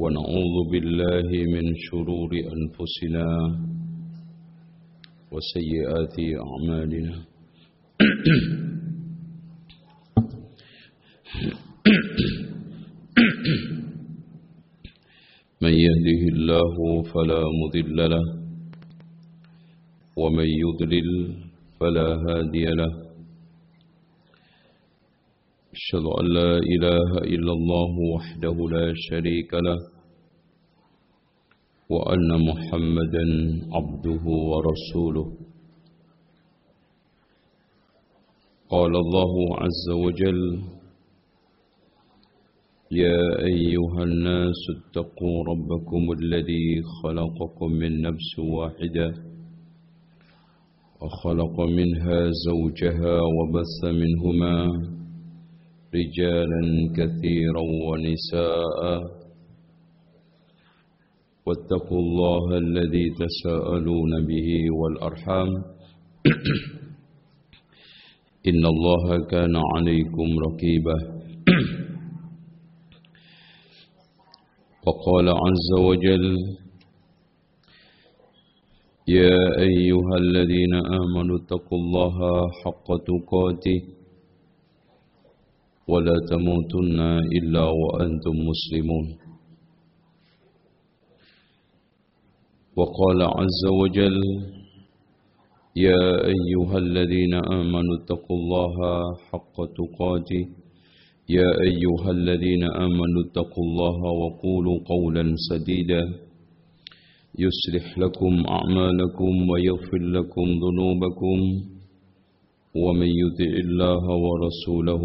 ونعوذ بالله من شرور أنفسنا وسيئات أعمالنا. من يهده الله فلا مضل له ومن يضلل فلا هادي له. أشهد أن لا إله إلا الله وحده لا شريك له وأن محمدا عبده ورسوله. قال الله عز وجل يا أيها الناس اتقوا ربكم الذي خلقكم من نفس واحدة وخلق منها زوجها وبث منهما رجالا كثيرا ونساء. واتقوا الله الذي تساءلون به والأرحام. إن الله كان عليكم رقيبا. وقال عز وجل يا أيها الذين آمنوا اتقوا الله حق تقاته. ولا تموتن إلا وأنتم مسلمون. وقال عز وجل يا أيها الذين آمنوا اتقوا الله حق تقاته. يا أيها الذين آمنوا اتقوا الله وقولوا قولا سديدا. يصلح لكم أعمالكم ويغفر لكم ذنوبكم. ومن يطع الله ورسوله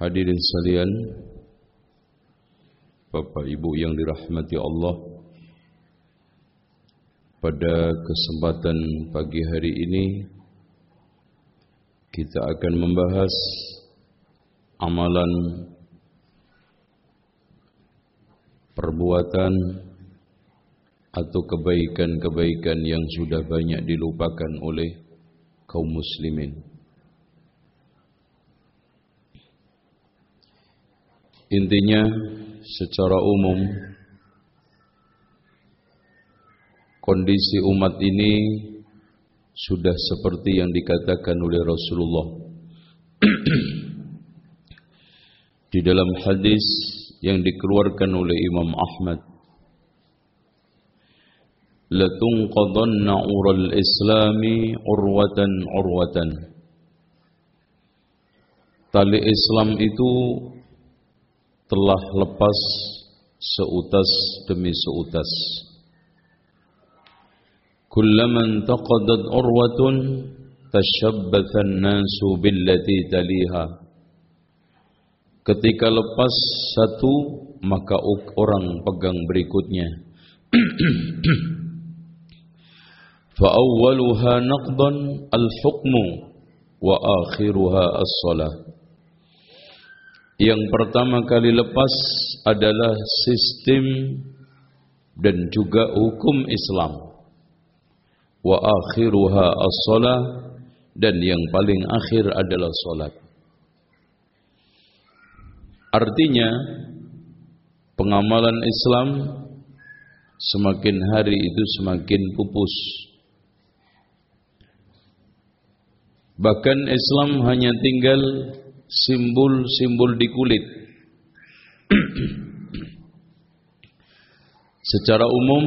Hadirin sekalian, Bapak Ibu yang dirahmati Allah, pada kesempatan pagi hari ini kita akan membahas amalan perbuatan atau kebaikan-kebaikan yang sudah banyak dilupakan oleh kaum muslimin. Intinya secara umum kondisi umat ini sudah seperti yang dikatakan oleh Rasulullah. Di dalam hadis yang dikeluarkan oleh Imam Ahmad latunqadanna ural islami urwatan urwatan. Tali Islam itu telah lepas seutas demi seutas. Kullama intaqadat urwatun tashabbatha an-nasu billati taliha. Ketika lepas satu maka orang pegang berikutnya. Fa awwaluha naqdan al-hukmu wa akhiruha as-salah. Yang pertama kali lepas adalah sistem dan juga hukum Islam. Wa akhiruha as-salah dan yang paling akhir adalah salat. Artinya pengamalan Islam semakin hari itu semakin pupus. Bahkan Islam hanya tinggal simbol-simbol di kulit. Secara umum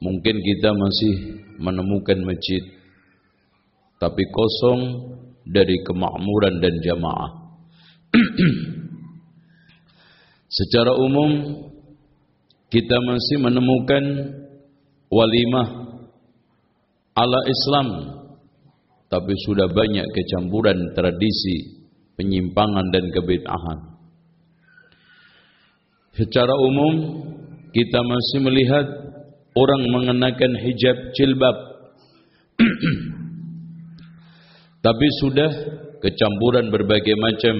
mungkin kita masih menemukan masjid tapi kosong dari kemakmuran dan jamaah. Secara umum kita masih menemukan walimah ala Islam tapi sudah banyak kecampuran tradisi, penyimpangan dan kebid'ahan. Secara umum kita masih melihat orang mengenakan hijab jilbab tapi sudah kecampuran berbagai macam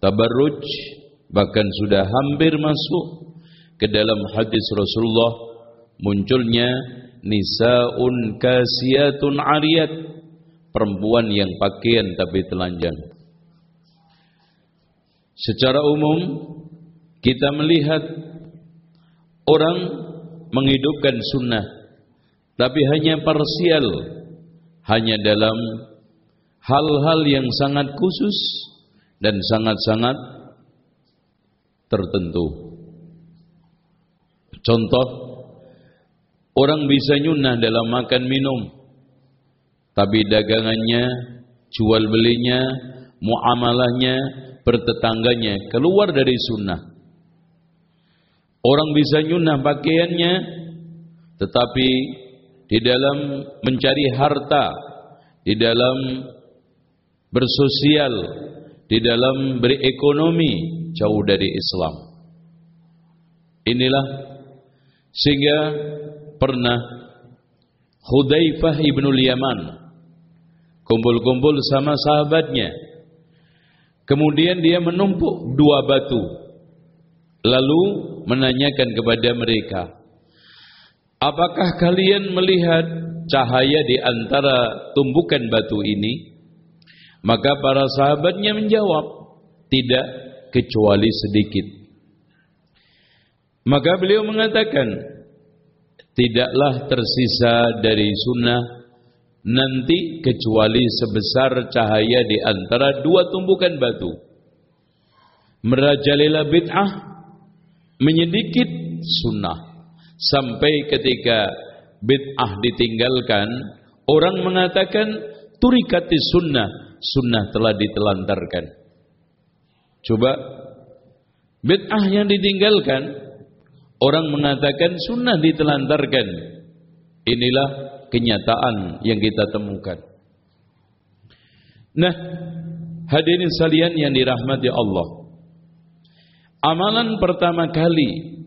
tabarruj bahkan sudah hampir masuk ke dalam hadis Rasulullah munculnya nisaun kasiyatun ariyat perempuan yang pakaian tapi telanjang secara umum kita melihat orang menghidupkan sunnah tapi hanya parsial hanya dalam hal-hal yang sangat khusus dan sangat-sangat tertentu. Contoh orang bisa nyunah dalam makan minum tapi dagangannya jual belinya muamalahnya bertetangganya keluar dari sunnah Orang bisa nyunah pakaiannya tetapi di dalam mencari harta, di dalam bersosial, di dalam berekonomi jauh dari Islam. Inilah sehingga pernah Hudzaifah ibnul Yaman kumpul-kumpul sama sahabatnya. Kemudian dia menumpuk dua batu lalu menanyakan kepada mereka, apakah kalian melihat cahaya di antara tumbukan batu ini? Maka para sahabatnya menjawab, tidak kecuali sedikit. Maka beliau mengatakan, tidaklah tersisa dari sunnah nanti kecuali sebesar cahaya di antara dua tumbukan batu. Merajalela bid'ah menyedikit sunnah. Sampai ketika bid'ah ditinggalkan orang mengatakan turikati sunnah sunnah telah ditelantarkan. Coba bid'ah yang ditinggalkan orang mengatakan sunnah ditelantarkan. Inilah kenyataan yang kita temukan nah hadirin sekalian yang dirahmati Allah Amalan pertama kali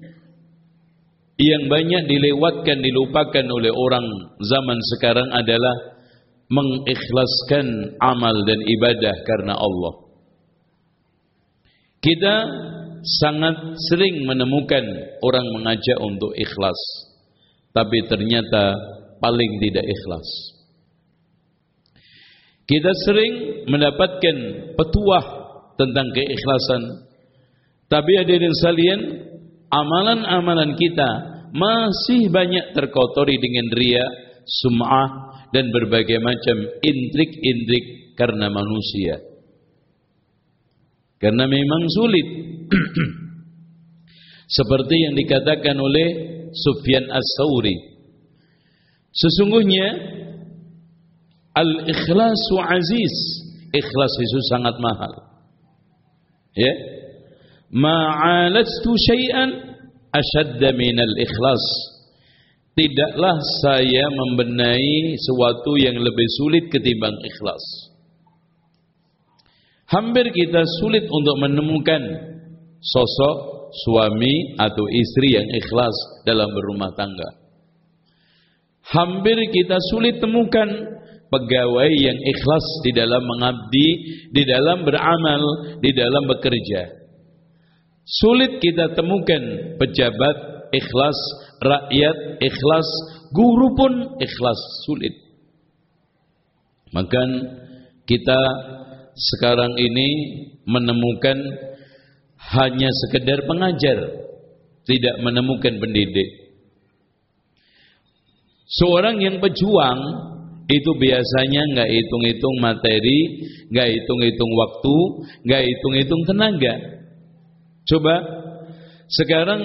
yang banyak dilewatkan, dilupakan oleh orang zaman sekarang adalah mengikhlaskan amal dan ibadah karena Allah. Kita sangat sering menemukan orang mengajak untuk ikhlas, tapi ternyata paling tidak ikhlas. Kita sering mendapatkan petuah tentang keikhlasan, tapi hadirin sekalian, amalan-amalan kita masih banyak terkotori dengan ria, sum'ah dan berbagai macam intrik-intrik karena manusia. Karena memang sulit. Seperti yang dikatakan oleh Sufyan As-Sauri. Sesungguhnya al-ikhlasu aziz. Ikhlas itu sangat mahal. Ya, ma'alastu syai'an asyadda minal ikhlas tidaklah saya membenahi sesuatu yang lebih sulit ketimbang ikhlas hampir kita sulit untuk menemukan sosok suami atau istri yang ikhlas dalam berumah tangga hampir kita sulit temukan pegawai yang ikhlas di dalam mengabdi, di dalam beramal, di dalam bekerja. Sulit kita temukan pejabat ikhlas, rakyat ikhlas, guru pun ikhlas, sulit. Maka kita sekarang ini menemukan hanya sekedar pengajar, tidak menemukan pendidik. Seorang yang pejuang itu biasanya nggak hitung-hitung materi, nggak hitung-hitung waktu, nggak hitung-hitung tenaga. Coba sekarang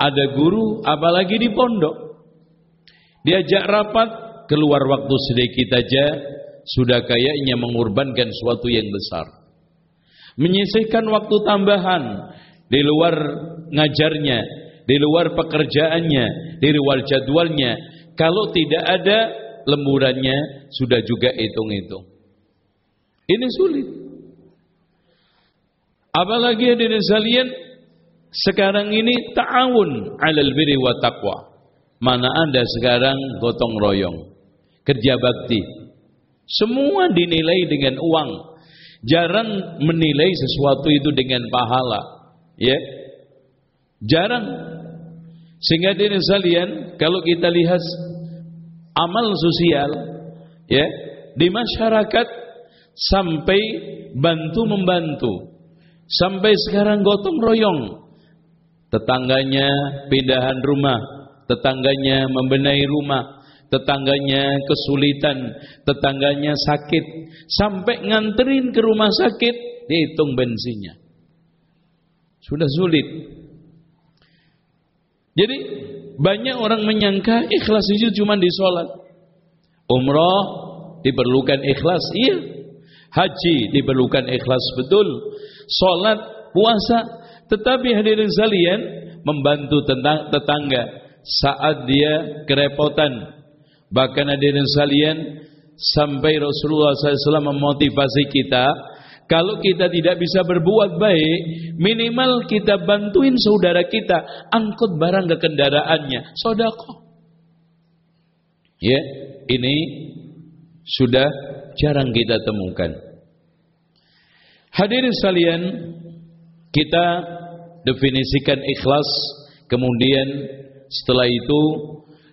ada guru, apalagi di pondok. Diajak rapat, keluar waktu sedikit aja, sudah kayaknya mengorbankan suatu yang besar. Menyisihkan waktu tambahan di luar ngajarnya, di luar pekerjaannya, di luar jadwalnya. Kalau tidak ada lemburannya, sudah juga hitung-hitung. Ini sulit. Apalagi hadirin sekalian, sekarang ini ta'awun 'alal birri wa taqwa. Mana Anda sekarang gotong royong, kerja bakti. Semua dinilai dengan uang. Jarang menilai sesuatu itu dengan pahala. Ya. Jarang. Sehingga diri sekalian, kalau kita lihat amal sosial ya di masyarakat sampai bantu membantu sampai sekarang gotong royong tetangganya pindahan rumah, tetangganya membenahi rumah, tetangganya kesulitan, tetangganya sakit, sampai nganterin ke rumah sakit, dihitung bensinnya. Sudah sulit. Jadi banyak orang menyangka ikhlas itu cuma di sholat. Umrah diperlukan ikhlas, iya. Haji diperlukan ikhlas betul. Sholat, puasa tetapi hadirin sekalian membantu tetangga saat dia kerepotan. Bahkan hadirin sekalian sampai Rasulullah SAW memotivasi kita kalau kita tidak bisa berbuat baik, minimal kita bantuin saudara kita angkut barang ke kendaraannya, sodako. Ya, ini sudah jarang kita temukan. Hadirin sekalian, kita definisikan ikhlas, kemudian setelah itu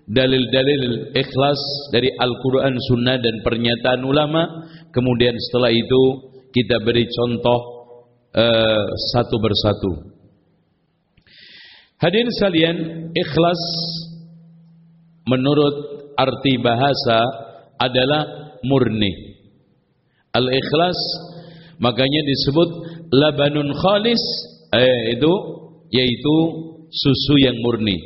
dalil-dalil ikhlas dari Al-Quran, Sunnah dan pernyataan ulama, kemudian setelah itu kita beri contoh uh, satu persatu. Hadirin sekalian, ikhlas menurut arti bahasa adalah murni. Al-ikhlas makanya disebut labanun khalis eh, itu yaitu susu yang murni.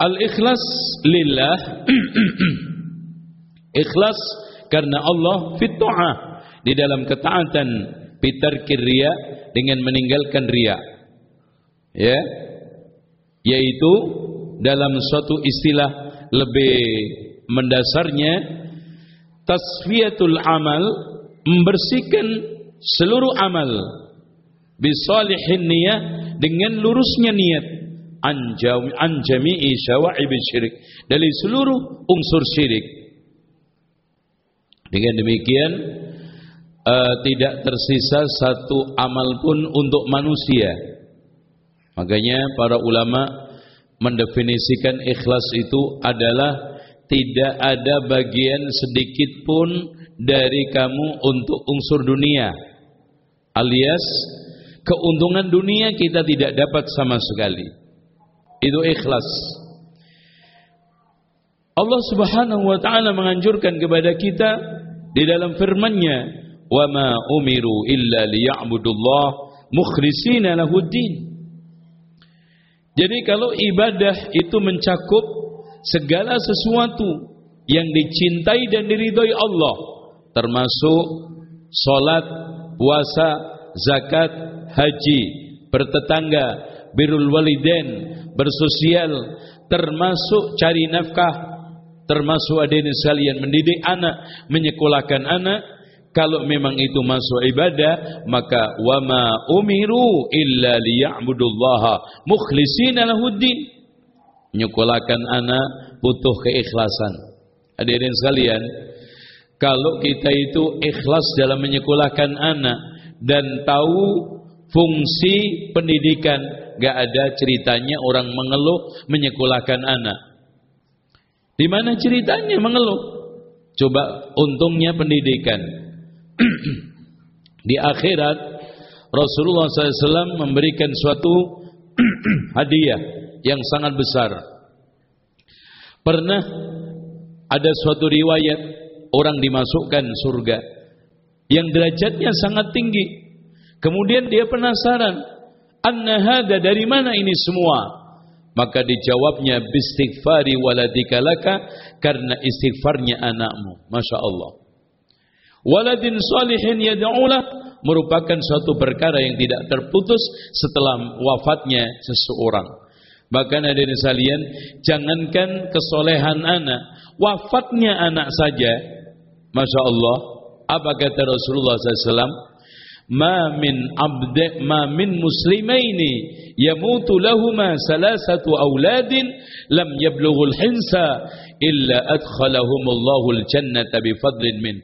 Al-ikhlas lillah ikhlas karena Allah fit di dalam ketaatan pitar kiria dengan meninggalkan ria. Ya. Yaitu dalam suatu istilah lebih mendasarnya tasfiyatul amal membersihkan seluruh amal bisalihin niyah dengan lurusnya niat an jami'i syawa'ib syirik dari seluruh unsur syirik dengan demikian uh, tidak tersisa satu amal pun untuk manusia makanya para ulama mendefinisikan ikhlas itu adalah tidak ada bagian sedikit pun dari kamu untuk unsur dunia alias keuntungan dunia kita tidak dapat sama sekali. Itu ikhlas. Allah Subhanahu wa taala menganjurkan kepada kita di dalam firman-Nya, "Wa umiru illa liya'budullah mukhlishina lahuddin." Jadi kalau ibadah itu mencakup segala sesuatu yang dicintai dan diridhoi Allah, termasuk salat, puasa, zakat, haji, bertetangga, birrul waliden, bersosial, termasuk cari nafkah, termasuk adanya sekalian mendidik anak, menyekolahkan anak, kalau memang itu masuk ibadah maka wama umiru illa liya'budullaha mukhlishina lahuddin menyekolahkan anak butuh keikhlasan hadirin sekalian kalau kita itu ikhlas dalam menyekolahkan anak dan tahu fungsi pendidikan, gak ada ceritanya orang mengeluh menyekolahkan anak. Di mana ceritanya mengeluh? Coba untungnya pendidikan. Di akhirat Rasulullah SAW memberikan suatu hadiah yang sangat besar. Pernah ada suatu riwayat orang dimasukkan surga yang derajatnya sangat tinggi. Kemudian dia penasaran, anna hada dari mana ini semua? Maka dijawabnya bistighfari waladikalaka karena istighfarnya anakmu. Masya Allah. Waladin salihin yad'ulah merupakan suatu perkara yang tidak terputus setelah wafatnya seseorang. Bahkan ada yang sekalian, jangankan kesolehan anak, wafatnya anak saja, masya Allah. Apa kata Rasulullah SAW? ma min abd ma min muslimaini yamutu lahuma salasatu auladin lam yablughul hinsa illa adkhalahumullahu aljannata bifadlin min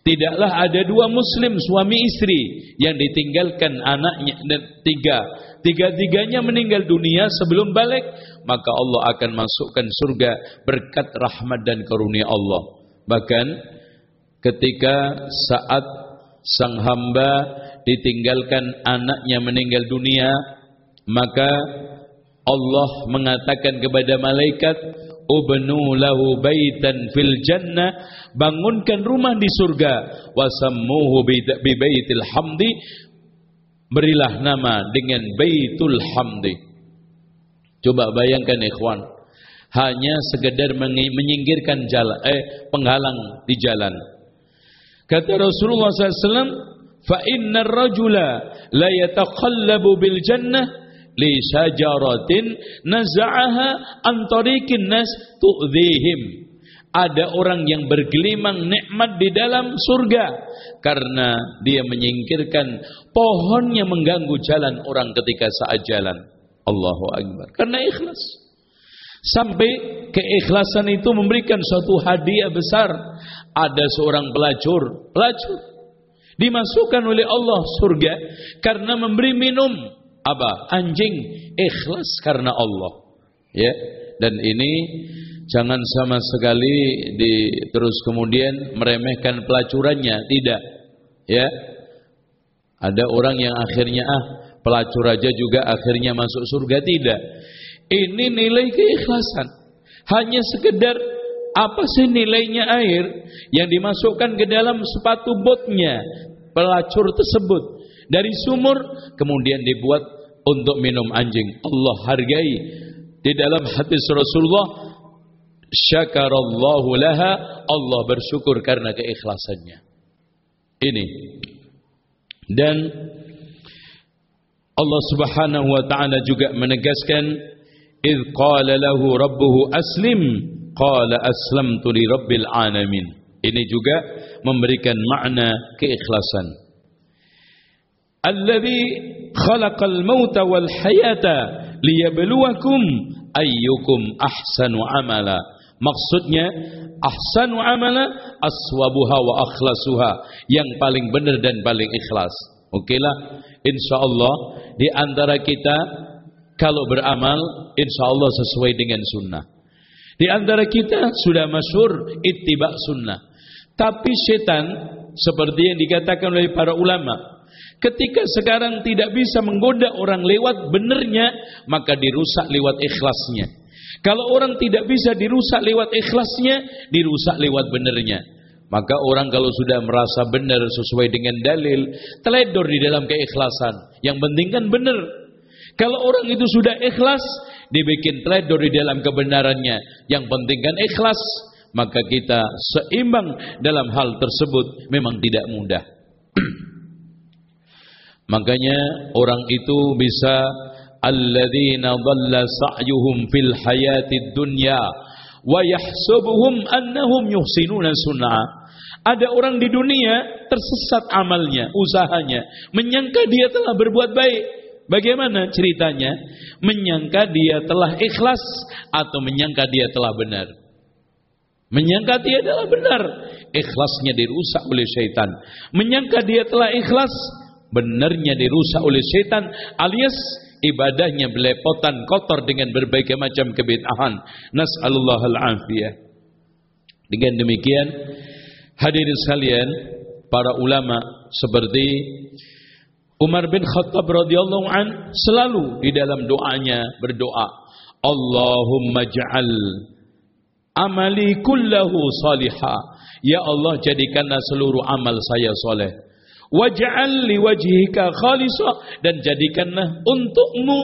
Tidaklah ada dua muslim suami istri yang ditinggalkan anaknya dan tiga. Tiga-tiganya meninggal dunia sebelum balik maka Allah akan masukkan surga berkat rahmat dan karunia Allah. Bahkan ketika saat sang hamba ditinggalkan anaknya meninggal dunia maka Allah mengatakan kepada malaikat ubnu lahu baitan fil jannah. Bangunkan rumah di surga. Wasammuhu bi baitil hamdi. Berilah nama dengan baitul hamdi. Coba bayangkan ikhwan. Hanya sekedar menyingkirkan jalan eh penghalang di jalan. Kata Rasulullah SAW, fa inna rajula la yataqallabu bil jannah li syajaratin naza'aha an tariqin nas tu'dhihim. Ada orang yang bergelimang nikmat di dalam surga karena dia menyingkirkan pohon yang mengganggu jalan orang ketika saat jalan. Allahu Akbar. Karena ikhlas. Sampai keikhlasan itu memberikan suatu hadiah besar ada seorang pelacur, pelacur dimasukkan oleh Allah surga karena memberi minum apa? Anjing ikhlas karena Allah. Ya. Dan ini jangan sama sekali di terus kemudian meremehkan pelacurannya, tidak. Ya. Ada orang yang akhirnya ah pelacur aja juga akhirnya masuk surga tidak. Ini nilai keikhlasan. Hanya sekedar apa sih nilainya air yang dimasukkan ke dalam sepatu botnya pelacur tersebut dari sumur kemudian dibuat untuk minum anjing. Allah hargai di dalam hadis Rasulullah syakarallahu laha Allah bersyukur karena keikhlasannya. Ini dan Allah Subhanahu wa taala juga menegaskan id qala lahu rabbuhu aslim qala aslamtu li rabbil alamin. Ini juga memberikan makna keikhlasan. Alladhi khalaqal mauta wal hayata liyabluwakum ayyukum ahsanu amala. Maksudnya ahsanu amala aswabuha wa akhlasuha, yang paling benar dan paling ikhlas. Okelah, insyaallah di antara kita kalau beramal insyaallah sesuai dengan sunnah. Di antara kita sudah masyur ittiba sunnah. Tapi setan seperti yang dikatakan oleh para ulama, ketika sekarang tidak bisa menggoda orang lewat benernya, maka dirusak lewat ikhlasnya. Kalau orang tidak bisa dirusak lewat ikhlasnya, dirusak lewat benernya. Maka orang kalau sudah merasa benar sesuai dengan dalil, teledor di dalam keikhlasan. Yang penting kan benar. Kalau orang itu sudah ikhlas, dibikin teledor di dalam kebenarannya. Yang penting kan ikhlas, maka kita seimbang dalam hal tersebut memang tidak mudah. Makanya orang itu bisa alladzina dhalla sa'yuhum fil hayatid dunya wa yahsabuhum annahum yuhsinuna sun'a. Ada orang di dunia tersesat amalnya, usahanya, menyangka dia telah berbuat baik, Bagaimana ceritanya? Menyangka dia telah ikhlas atau menyangka dia telah benar? Menyangka dia telah benar, ikhlasnya dirusak oleh syaitan. Menyangka dia telah ikhlas, benarnya dirusak oleh syaitan alias ibadahnya belepotan kotor dengan berbagai macam kebid'ahan. Nas'alullah al-afiyah. Dengan demikian, hadirin sekalian, para ulama seperti Umar bin Khattab radhiyallahu an selalu di dalam doanya berdoa, Allahumma ja'al amali kullahu salihah. Ya Allah jadikanlah seluruh amal saya soleh. Waj'al li wajhika khalisa dan jadikanlah untukmu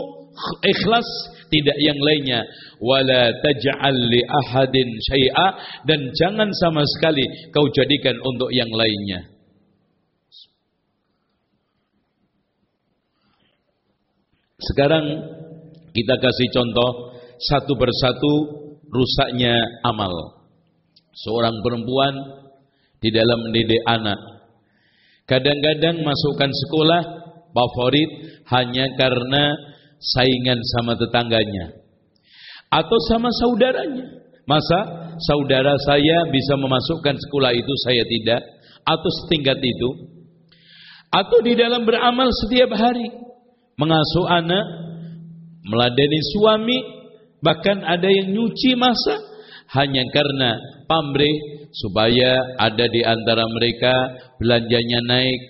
ikhlas tidak yang lainnya. Wala taj'al li ahadin syai'a dan jangan sama sekali kau jadikan untuk yang lainnya. Sekarang kita kasih contoh satu persatu rusaknya amal. Seorang perempuan di dalam mendidik anak. Kadang-kadang masukkan sekolah favorit hanya karena saingan sama tetangganya atau sama saudaranya. Masa saudara saya bisa memasukkan sekolah itu saya tidak atau setingkat itu? Atau di dalam beramal setiap hari mengasuh anak, meladeni suami, bahkan ada yang nyuci masa hanya karena pamrih supaya ada di antara mereka belanjanya naik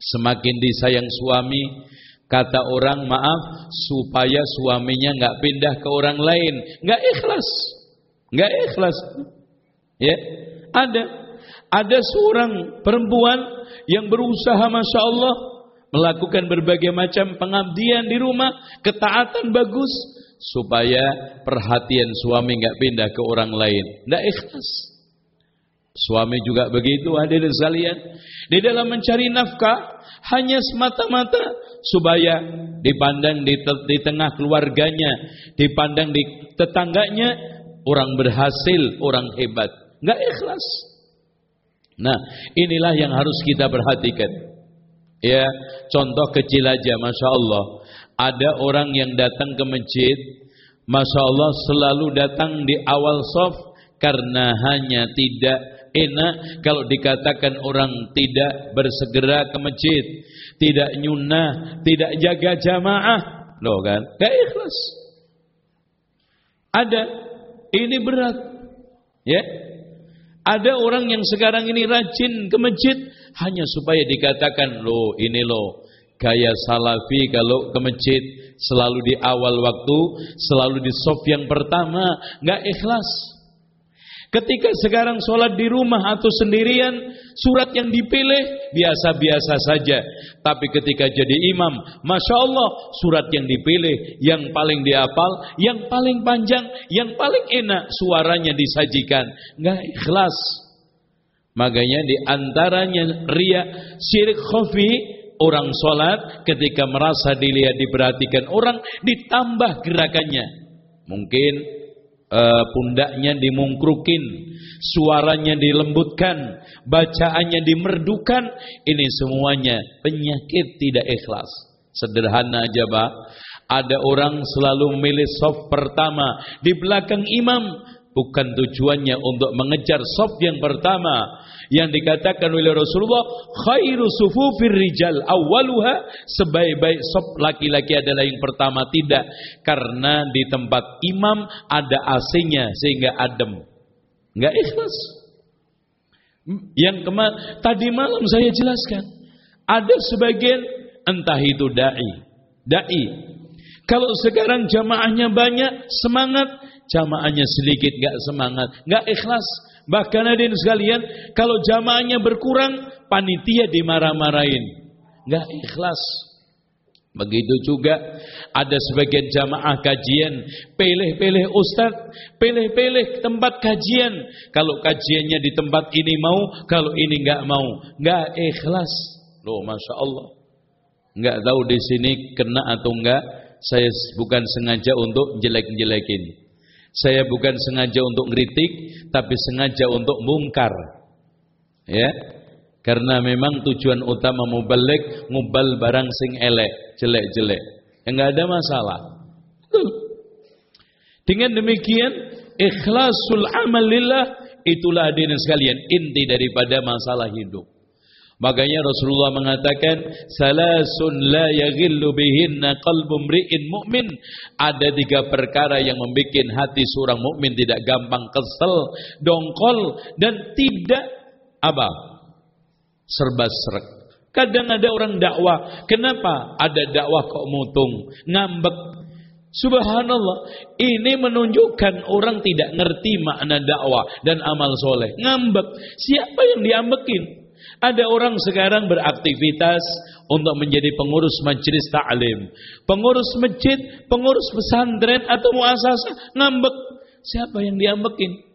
semakin disayang suami. Kata orang maaf supaya suaminya nggak pindah ke orang lain. Nggak ikhlas. Nggak ikhlas. Ya ada. Ada seorang perempuan yang berusaha masya Allah melakukan berbagai macam pengabdian di rumah ketaatan bagus supaya perhatian suami nggak pindah ke orang lain. Nggak ikhlas. Suami juga begitu hadirin sekalian. Di dalam mencari nafkah hanya semata-mata supaya dipandang di, di tengah keluarganya, dipandang di tetangganya orang berhasil, orang hebat. Nggak ikhlas. Nah, inilah yang harus kita perhatikan. Ya, contoh kecil aja, masya Allah. Ada orang yang datang ke masjid, Masya Allah selalu datang di awal sof karena hanya tidak enak kalau dikatakan orang tidak bersegera ke masjid, tidak nyunah, tidak jaga jamaah, loh kan? Gak ikhlas. Ada, ini berat, ya. Ada orang yang sekarang ini rajin ke masjid hanya supaya dikatakan, loh ini loh gaya salafi kalau ke masjid selalu di awal waktu, selalu di soft yang pertama, nggak ikhlas. Ketika sekarang sholat di rumah atau sendirian, surat yang dipilih biasa-biasa saja. Tapi ketika jadi imam, masya Allah, surat yang dipilih yang paling dihafal, yang paling panjang, yang paling enak suaranya disajikan, nggak ikhlas. Makanya di antaranya ria syirik khafi orang sholat ketika merasa dilihat diperhatikan orang ditambah gerakannya mungkin uh, pundaknya dimungkrukin suaranya dilembutkan bacaannya dimerdukan ini semuanya penyakit tidak ikhlas. Sederhana aja Pak. Ada orang selalu memilih soft pertama di belakang imam bukan tujuannya untuk mengejar soft yang pertama yang dikatakan oleh Rasulullah khairu sufufir rijal awwaluha. Sebaik-baik sop laki-laki adalah yang pertama tidak. Karena di tempat imam ada AC-nya sehingga adem. Enggak ikhlas. Yang kema tadi malam saya jelaskan ada sebagian entah itu dai. Dai. Kalau sekarang jamaahnya banyak semangat. Jamaahnya sedikit enggak semangat. Enggak ikhlas Bahkan hadirin sekalian, kalau jamaahnya berkurang, panitia dimarah-marahin. Enggak ikhlas. Begitu juga ada sebagian jamaah kajian, pilih-pilih ustaz, pilih-pilih tempat kajian. Kalau kajiannya di tempat ini mau, kalau ini enggak mau, enggak ikhlas. Loh, masya Allah. Enggak tahu di sini kena atau enggak. Saya bukan sengaja untuk jelek-jelekin. Saya bukan sengaja untuk ngeritik, tapi sengaja untuk mungkar. Ya. Karena memang tujuan utama mubalik ngubal barang sing elek, jelek-jelek. Enggak ada masalah. Dengan demikian, ikhlasul amal lillah itulah hadirin sekalian inti daripada masalah hidup. Makanya Rasulullah mengatakan salasun la yaghillu bihinna qalbu mri'in mu'min. Ada tiga perkara yang membuat hati seorang mukmin tidak gampang kesel, dongkol dan tidak apa? serba seret. Kadang ada orang dakwah, kenapa ada dakwah kok mutung, ngambek. Subhanallah, ini menunjukkan orang tidak ngerti makna dakwah dan amal soleh. Ngambek, siapa yang diambekin? Ada orang sekarang beraktivitas untuk menjadi pengurus majelis ta'lim, pengurus masjid, pengurus pesantren atau muasasah ngambek. Siapa yang diambekin?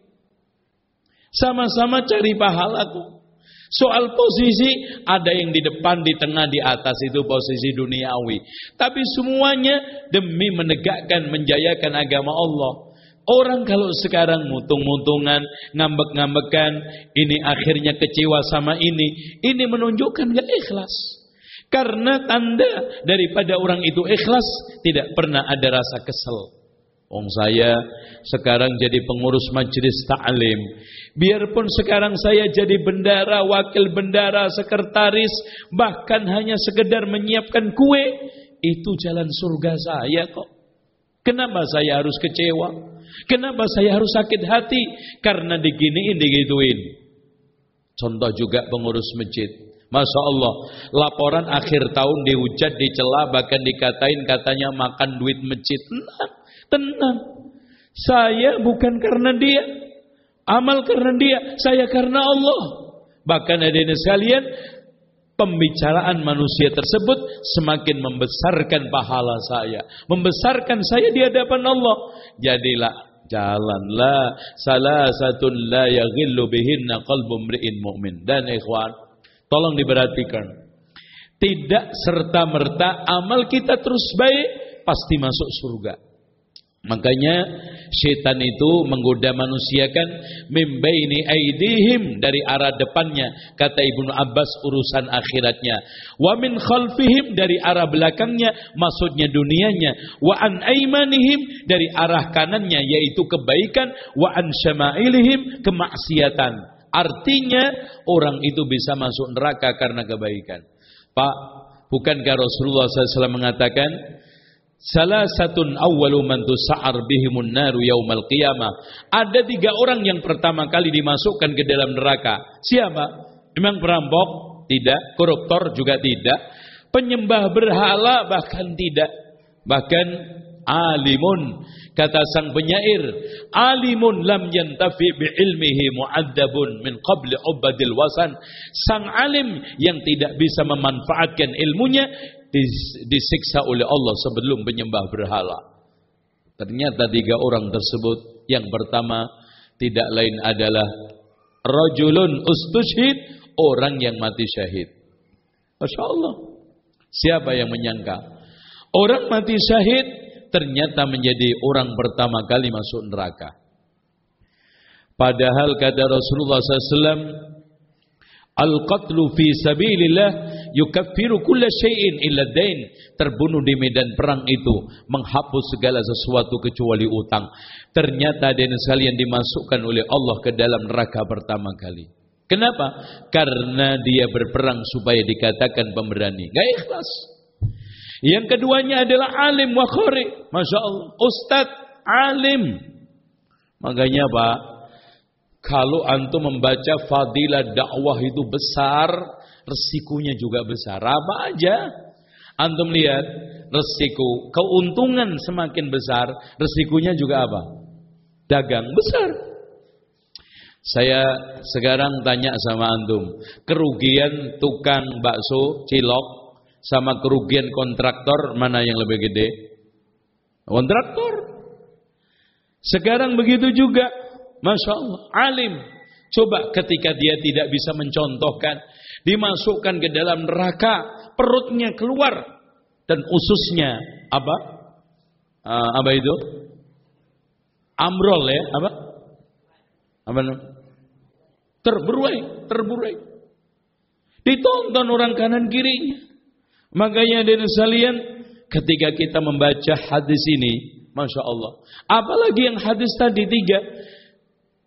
Sama-sama cari pahalaku. Soal posisi ada yang di depan, di tengah, di atas itu posisi duniawi. Tapi semuanya demi menegakkan, menjayakan agama Allah. Orang kalau sekarang mutung-mutungan, ngambek-ngambekan, ini akhirnya kecewa sama ini, ini menunjukkan gak ikhlas. Karena tanda daripada orang itu ikhlas, tidak pernah ada rasa kesel. Wong saya sekarang jadi pengurus majelis ta'lim. Biarpun sekarang saya jadi bendara, wakil bendara, sekretaris, bahkan hanya sekedar menyiapkan kue, itu jalan surga saya kok. Kenapa saya harus kecewa? Kenapa saya harus sakit hati? Karena diginiin, digituin. Contoh juga pengurus masjid. Masya Allah, laporan akhir tahun dihujat, dicela, bahkan dikatain katanya makan duit masjid. Tenang, tenang. Saya bukan karena dia. Amal karena dia, saya karena Allah. Bahkan ada ini sekalian, pembicaraan manusia tersebut semakin membesarkan pahala saya, membesarkan saya di hadapan Allah. Jadilah jalanlah salah satu la yaghillu bihinna qalbu mri'in mu'min. Dan ikhwan, tolong diperhatikan. Tidak serta-merta amal kita terus baik pasti masuk surga. Makanya setan itu menggoda manusia kan mimbaini aidihim dari arah depannya kata Ibnu Abbas urusan akhiratnya. Wa min khalfihim dari arah belakangnya maksudnya dunianya. Wa an aimanihim dari arah kanannya yaitu kebaikan. Wa an syama'ilihim kemaksiatan. Artinya orang itu bisa masuk neraka karena kebaikan. Pak bukankah Rasulullah SAW mengatakan Salah satu awwalu man tusa'ar bihimun naru yaumal qiyamah. Ada tiga orang yang pertama kali dimasukkan ke dalam neraka. Siapa? Memang perampok? Tidak. Koruptor juga tidak. Penyembah berhala bahkan tidak. Bahkan alimun kata sang penyair alimun lam yantafi bi ilmihi mu'adzabun min qabli ubadil wasan sang alim yang tidak bisa memanfaatkan ilmunya disiksa oleh Allah sebelum penyembah berhala. Ternyata tiga orang tersebut yang pertama tidak lain adalah rajulun ustushid, orang yang mati syahid. Masya Allah. Siapa yang menyangka? Orang mati syahid ternyata menjadi orang pertama kali masuk neraka. Padahal kata Rasulullah SAW, Al-qatlu fi sabilillah yukaffiru kulla syai'in illa dain. Terbunuh di medan perang itu menghapus segala sesuatu kecuali utang. Ternyata dan sekalian dimasukkan oleh Allah ke dalam neraka pertama kali. Kenapa? Karena dia berperang supaya dikatakan pemberani. Gak ikhlas. Yang keduanya adalah alim wa khari. Masya Allah. Ustadz alim. Makanya Pak, kalau antum membaca fadilah dakwah itu besar, resikonya juga besar. Apa aja? Antum lihat resiko, keuntungan semakin besar, resikonya juga apa? Dagang besar. Saya sekarang tanya sama antum, kerugian tukang bakso cilok sama kerugian kontraktor mana yang lebih gede? Kontraktor. Sekarang begitu juga Masya Allah, alim. Coba ketika dia tidak bisa mencontohkan, dimasukkan ke dalam neraka, perutnya keluar dan ususnya apa? Uh, apa itu? Amrol ya, apa? Apa? Terburai, terburai. Ditonton orang kanan kirinya. Makanya dan sekalian, ketika kita membaca hadis ini, masya Allah. Apalagi yang hadis tadi tiga,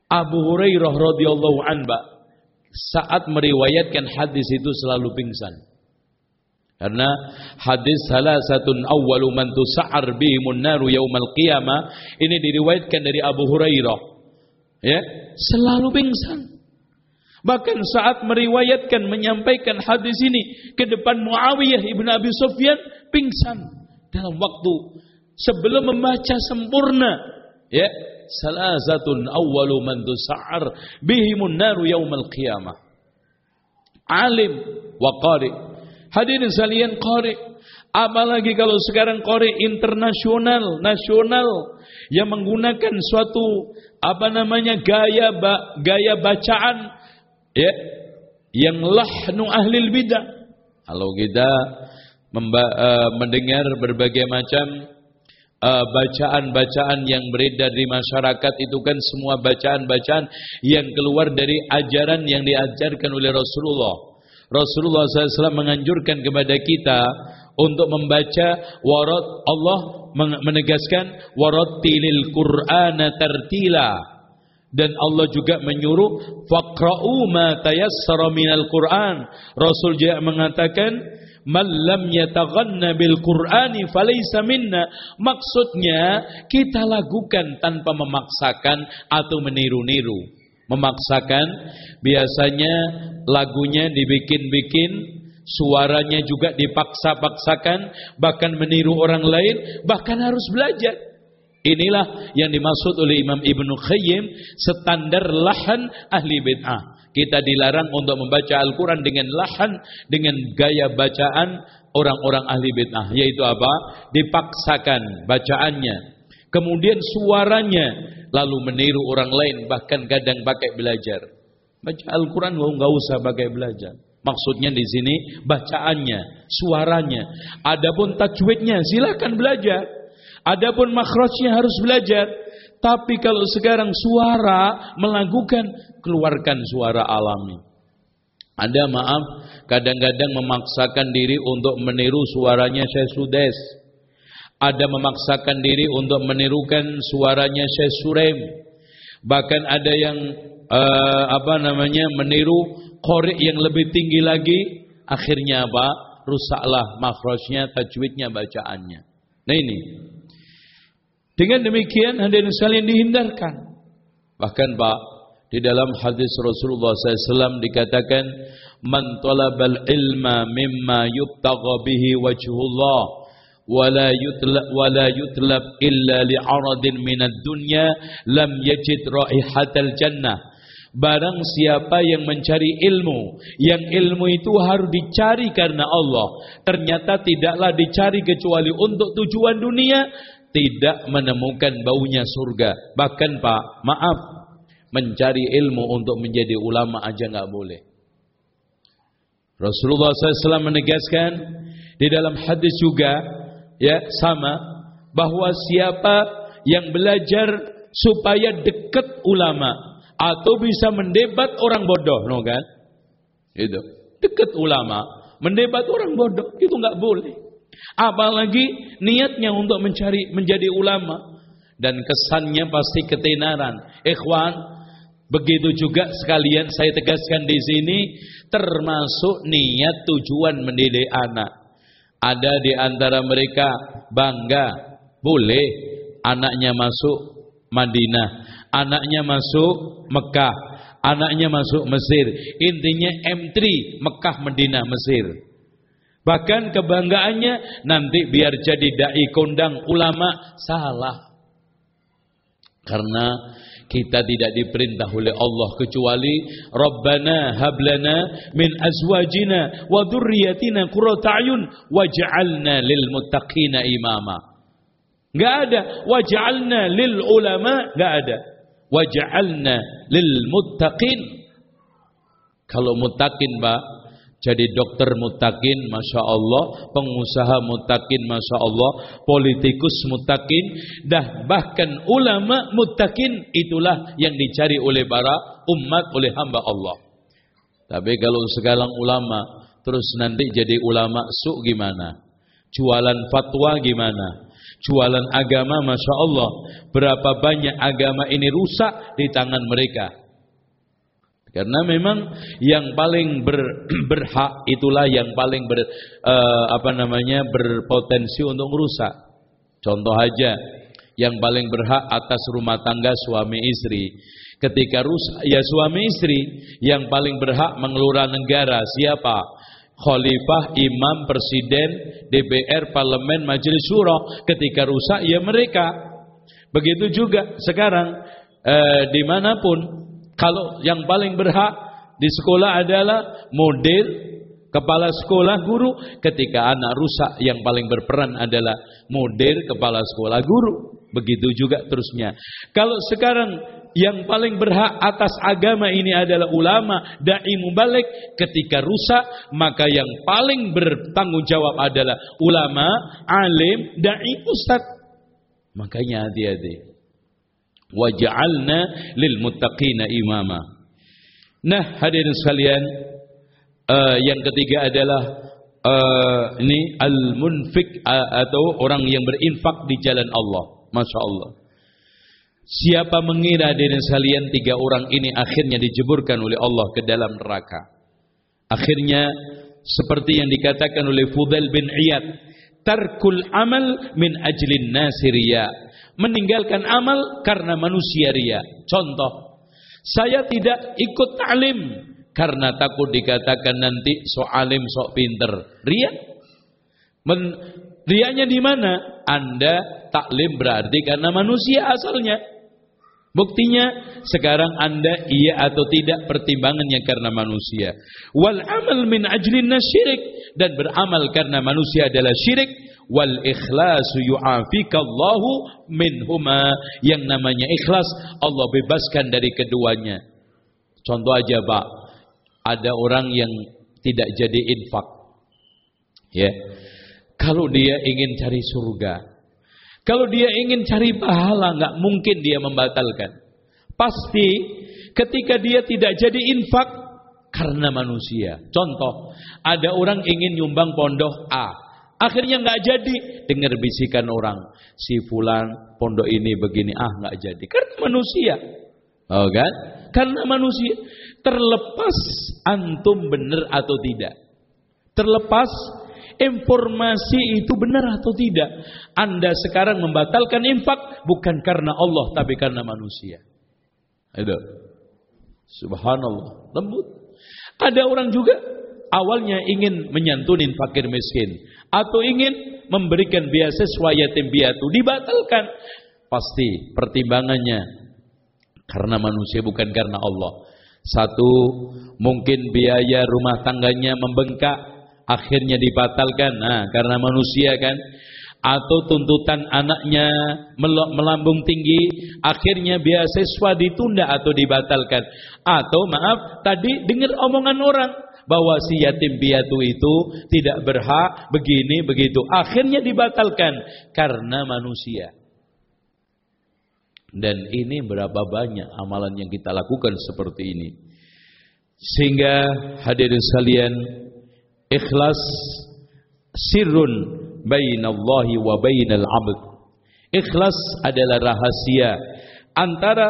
Abu Hurairah radhiyallahu anha saat meriwayatkan hadis itu selalu pingsan. Karena hadis salah satu awwalu man tusa'ar bihimun naru yaumal qiyamah ini diriwayatkan dari Abu Hurairah. Ya, selalu pingsan. Bahkan saat meriwayatkan menyampaikan hadis ini ke depan Muawiyah ibn Abi Sufyan pingsan dalam waktu sebelum membaca sempurna ya salasatun awwalu man tusa'ar bihimun naru yaumal qiyamah. alim wa qari. Hadirin sekalian qari. Apalagi kalau sekarang qari internasional, nasional yang menggunakan suatu apa namanya gaya ba, gaya bacaan ya yang lahnu ahli bidah. Kalau kita memba, uh, mendengar berbagai macam bacaan-bacaan uh, yang beredar di masyarakat itu kan semua bacaan-bacaan yang keluar dari ajaran yang diajarkan oleh Rasulullah. Rasulullah SAW menganjurkan kepada kita untuk membaca warat Allah menegaskan warattilil Qur'ana tartila dan Allah juga menyuruh faqra'u ma tayassara minal Qur'an. Rasul juga mengatakan man lam yataghanna bil Qur'ani falaysa minna. Maksudnya kita lakukan tanpa memaksakan atau meniru-niru. Memaksakan biasanya lagunya dibikin-bikin, suaranya juga dipaksa-paksakan, bahkan meniru orang lain, bahkan harus belajar. Inilah yang dimaksud oleh Imam Ibnu Qayyim standar lahan ahli bid'ah. Kita dilarang untuk membaca Al-Quran dengan lahan, dengan gaya bacaan orang-orang ahli bid'ah. Yaitu apa? Dipaksakan bacaannya. Kemudian suaranya lalu meniru orang lain bahkan kadang pakai belajar. Baca Al-Quran nggak usah pakai belajar. Maksudnya di sini bacaannya, suaranya. Adapun tajwidnya silakan belajar. Adapun makhrajnya harus belajar. Tapi kalau sekarang suara melakukan keluarkan suara alami. Ada maaf, kadang-kadang memaksakan diri untuk meniru suaranya Syekh Sudes. Ada memaksakan diri untuk menirukan suaranya Syekh Surem. Bahkan ada yang uh, apa namanya meniru korek yang lebih tinggi lagi. Akhirnya apa? Rusaklah makhrajnya, tajwidnya, bacaannya. Nah ini dengan demikian hadirin sekalian dihindarkan. Bahkan Pak, di dalam hadis Rasulullah SAW dikatakan, "Man talabal ilma mimma yubtagha bihi wajhullah wala yutlab illa li'aradin minad dunya lam yajid raihatal jannah." Barang siapa yang mencari ilmu, yang ilmu itu harus dicari karena Allah, ternyata tidaklah dicari kecuali untuk tujuan dunia, tidak menemukan baunya surga. Bahkan Pak, maaf, mencari ilmu untuk menjadi ulama aja nggak boleh. Rasulullah SAW menegaskan di dalam hadis juga ya sama bahwa siapa yang belajar supaya dekat ulama atau bisa mendebat orang bodoh, no kan? Itu dekat ulama, mendebat orang bodoh itu nggak boleh. Apalagi niatnya untuk mencari menjadi ulama dan kesannya pasti ketenaran. Ikhwan, begitu juga sekalian saya tegaskan di sini termasuk niat tujuan mendidik anak. Ada di antara mereka bangga, boleh anaknya masuk Madinah, anaknya masuk Mekah, anaknya masuk Mesir. Intinya M3 Mekah Madinah Mesir. Bahkan kebanggaannya nanti biar jadi dai kondang ulama salah. Karena kita tidak diperintah oleh Allah kecuali Rabbana hablana min azwajina wa dhurriyyatina qurrata ayun waj'alna lil muttaqina imama. Enggak ada waj'alna lil ulama, enggak ada. Waj'alna lil muttaqin. Kalau muttaqin, Pak, jadi dokter mutakin, masya Allah, pengusaha mutakin, masya Allah, politikus mutakin, dah bahkan ulama mutakin itulah yang dicari oleh para umat oleh hamba Allah. Tapi kalau sekarang ulama terus nanti jadi ulama su gimana? Jualan fatwa gimana? Jualan agama, masya Allah, berapa banyak agama ini rusak di tangan mereka. Karena memang yang paling ber, berhak itulah yang paling ber, uh, apa namanya berpotensi untuk merusak. Contoh aja, yang paling berhak atas rumah tangga suami istri. Ketika rusak, ya suami istri yang paling berhak mengelola negara siapa? Khalifah, imam, presiden, DPR, parlemen, majelis syuro. Ketika rusak, ya mereka. Begitu juga sekarang eh, di mana pun kalau yang paling berhak di sekolah adalah model kepala sekolah guru. Ketika anak rusak yang paling berperan adalah model kepala sekolah guru. Begitu juga terusnya. Kalau sekarang yang paling berhak atas agama ini adalah ulama, dai mubalik. Ketika rusak, maka yang paling bertanggung jawab adalah ulama, alim, dai, ustad. Makanya hati-hati. Waj'alna lil muttaqina imama. Nah, hadirin sekalian, uh, yang ketiga adalah uh, ini al-munfik uh, atau orang yang berinfak di jalan Allah. Masya Allah. Siapa mengira diri sekalian tiga orang ini akhirnya dijeburkan oleh Allah ke dalam neraka. Akhirnya seperti yang dikatakan oleh Fudail bin Iyad, tarkul amal min ajlin nasiriya. Meninggalkan amal karena manusia ria. Contoh, saya tidak ikut ta'lim karena takut dikatakan nanti sok alim sok pinter. Ria? Men, rianya di mana? Anda taklim berarti karena manusia asalnya. Buktinya sekarang anda iya atau tidak pertimbangannya karena manusia. Wal amal min ajlin syirik dan beramal karena manusia adalah syirik. Wal ikhlasu yu'afikallahu minhuma yang namanya ikhlas Allah bebaskan dari keduanya. Contoh aja Pak, ada orang yang tidak jadi infak. Ya. Kalau dia ingin cari surga, kalau dia ingin cari pahala, nggak mungkin dia membatalkan. Pasti ketika dia tidak jadi infak karena manusia. Contoh, ada orang ingin nyumbang pondok A. Akhirnya nggak jadi. Dengar bisikan orang, si fulan pondok ini begini, ah nggak jadi. Karena manusia. Oh kan? Karena manusia. Terlepas antum benar atau tidak. Terlepas informasi itu benar atau tidak. Anda sekarang membatalkan infak bukan karena Allah tapi karena manusia. Itu. Subhanallah, lembut. Ada orang juga awalnya ingin menyantunin fakir miskin atau ingin memberikan beasiswa yatim piatu dibatalkan. Pasti pertimbangannya karena manusia bukan karena Allah. Satu, mungkin biaya rumah tangganya membengkak akhirnya dibatalkan nah karena manusia kan atau tuntutan anaknya melambung tinggi akhirnya beasiswa ditunda atau dibatalkan atau maaf tadi dengar omongan orang bahwa si yatim piatu itu tidak berhak begini begitu akhirnya dibatalkan karena manusia dan ini berapa banyak amalan yang kita lakukan seperti ini sehingga hadirin sekalian Ikhlas sirrun bainallahi wa bainal abd. Ikhlas adalah rahasia antara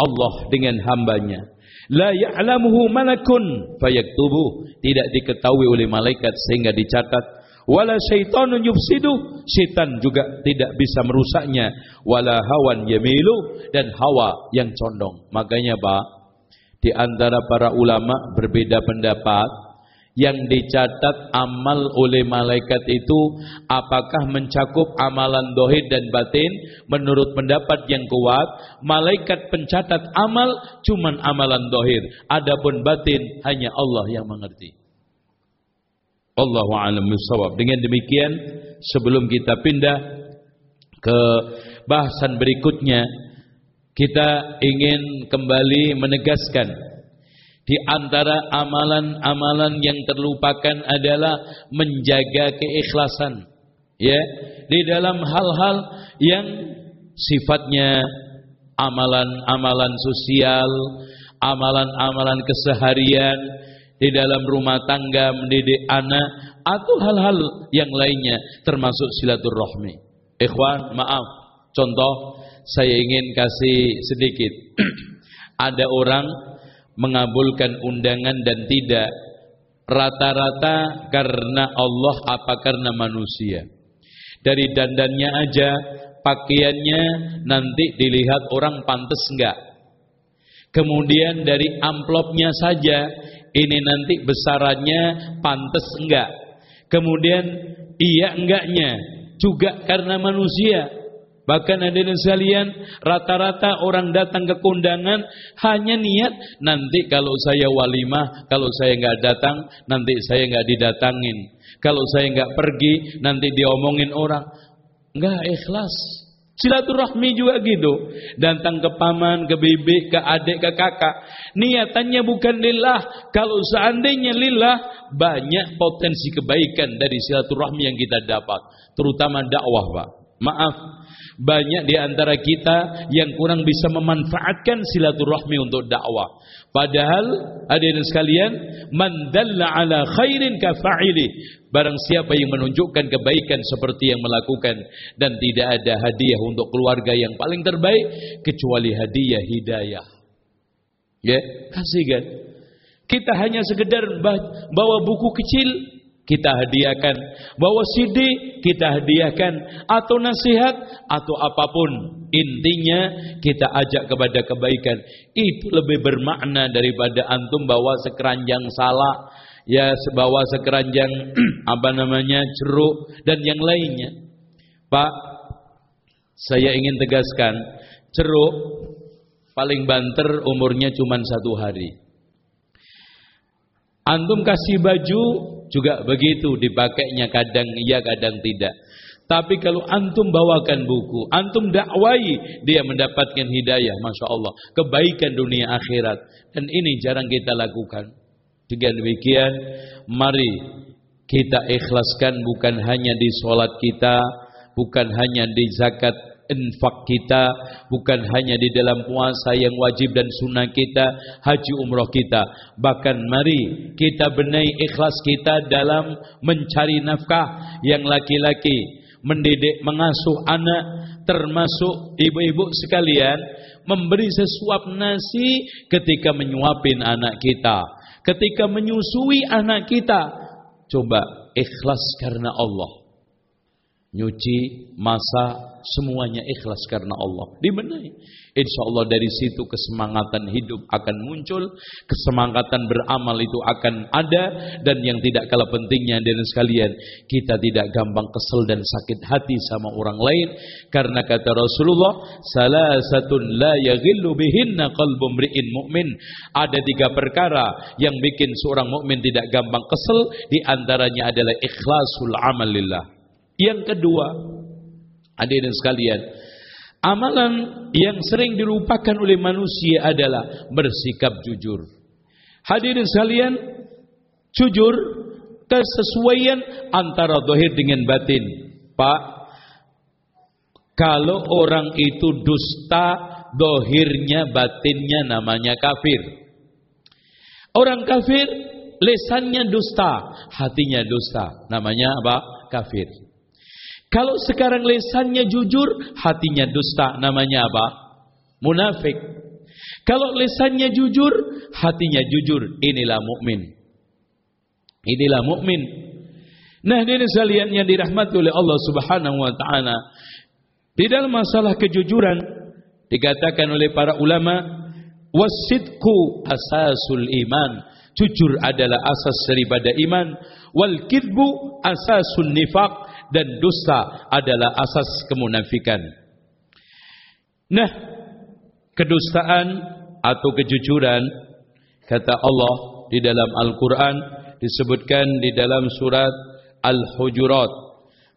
Allah dengan hambanya. La ya'lamuhu malakun fayaktubu. Tidak diketahui oleh malaikat sehingga dicatat. Wala syaitanun yufsidu. Syaitan juga tidak bisa merusaknya. Wala hawan yamilu. Dan hawa yang condong. Makanya Pak, di antara para ulama berbeda pendapat yang dicatat amal oleh malaikat itu apakah mencakup amalan dohir dan batin? Menurut pendapat yang kuat malaikat pencatat amal cuman amalan dohir. Adapun batin hanya Allah yang mengerti. Allahu a'lam dengan demikian sebelum kita pindah ke bahasan berikutnya kita ingin kembali menegaskan di antara amalan-amalan yang terlupakan adalah menjaga keikhlasan. Ya, di dalam hal-hal yang sifatnya amalan-amalan sosial, amalan-amalan keseharian di dalam rumah tangga mendidik anak atau hal-hal yang lainnya termasuk silaturahmi. Ikhwan, maaf. Contoh saya ingin kasih sedikit. Ada orang mengabulkan undangan dan tidak. Rata-rata karena Allah apa karena manusia? Dari dandannya aja pakaiannya nanti dilihat orang pantas enggak kemudian dari amplopnya saja ini nanti besarannya pantas enggak kemudian iya enggaknya juga karena manusia Bahkan hadirin sekalian, rata-rata orang datang ke kondangan hanya niat nanti kalau saya walimah, kalau saya nggak datang, nanti saya nggak didatangin. Kalau saya nggak pergi, nanti diomongin orang. Nggak ikhlas. Silaturahmi juga gitu. Datang ke paman, ke bibi, ke adik, ke kakak. Niatannya bukan lillah. Kalau seandainya lillah, banyak potensi kebaikan dari silaturahmi yang kita dapat. Terutama dakwah, Pak. Maaf, banyak di antara kita yang kurang bisa memanfaatkan silaturahmi untuk dakwah. Padahal hadirin sekalian, man dalla ala khairin kafa'ili. Barang siapa yang menunjukkan kebaikan seperti yang melakukan dan tidak ada hadiah untuk keluarga yang paling terbaik kecuali hadiah hidayah. Ya, kasih kan? Kita hanya sekedar bawa buku kecil kita hadiahkan, bawa CD kita hadiahkan, atau nasihat atau apa pun. Intinya kita ajak kepada kebaikan. Itu lebih bermakna daripada antum bawa sekeranjang salah, ya bawa sekeranjang apa namanya ceruk dan yang lainnya. Pak, saya ingin tegaskan, ceruk paling banter umurnya cuma satu hari. Antum kasih baju juga begitu dipakainya kadang iya kadang tidak. Tapi kalau antum bawakan buku, antum dakwai, dia mendapatkan hidayah, masya Allah, kebaikan dunia akhirat. Dan ini jarang kita lakukan. Dengan demikian, mari kita ikhlaskan bukan hanya di sholat kita, bukan hanya di zakat infak kita bukan hanya di dalam puasa yang wajib dan sunnah kita, haji umroh kita. Bahkan mari kita benahi ikhlas kita dalam mencari nafkah yang laki-laki, mendidik, mengasuh anak, termasuk ibu-ibu sekalian, memberi sesuap nasi ketika menyuapin anak kita, ketika menyusui anak kita. Coba ikhlas karena Allah nyuci, masak, semuanya ikhlas karena Allah. Dibenahi. Insya Allah dari situ kesemangatan hidup akan muncul, kesemangatan beramal itu akan ada, dan yang tidak kalah pentingnya dan sekalian, kita tidak gampang kesel dan sakit hati sama orang lain, karena kata Rasulullah, salah satu la yaghillu bihinna qalbu mu'min. Ada tiga perkara yang bikin seorang mukmin tidak gampang kesel, di antaranya adalah ikhlasul amalillah. Yang kedua, hadirin sekalian, amalan yang sering dilupakan oleh manusia adalah bersikap jujur. Hadirin sekalian, jujur kesesuaian antara dohir dengan batin. Pak, kalau orang itu dusta, dohirnya batinnya namanya kafir. Orang kafir, lesannya dusta, hatinya dusta. Namanya apa? Kafir. Kalau sekarang lesannya jujur, hatinya dusta. Namanya apa? Munafik. Kalau lesannya jujur, hatinya jujur. Inilah mukmin. Inilah mukmin. Nah, ini sekalian yang dirahmati oleh Allah Subhanahu wa taala. Di dalam masalah kejujuran dikatakan oleh para ulama, wasidku asasul iman. Jujur adalah asas daripada iman. Wal kidbu asasul nifaq dan dusta adalah asas kemunafikan. Nah, kedustaan atau kejujuran kata Allah di dalam Al-Qur'an disebutkan di dalam surat Al-Hujurat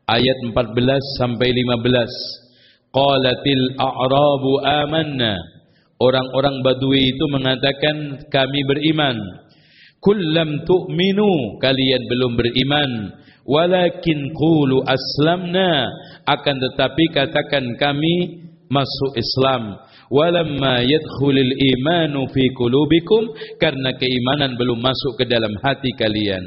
ayat 14 sampai 15. Qalatil a'rabu amanna. Orang-orang Badui itu mengatakan kami beriman. Kullam tu'minu, kalian belum beriman walakin qulu aslamna. Akan tetapi katakan kami masuk Islam. Walamma yadkhulul imanu fi qulubikum. Karena keimanan belum masuk ke dalam hati kalian.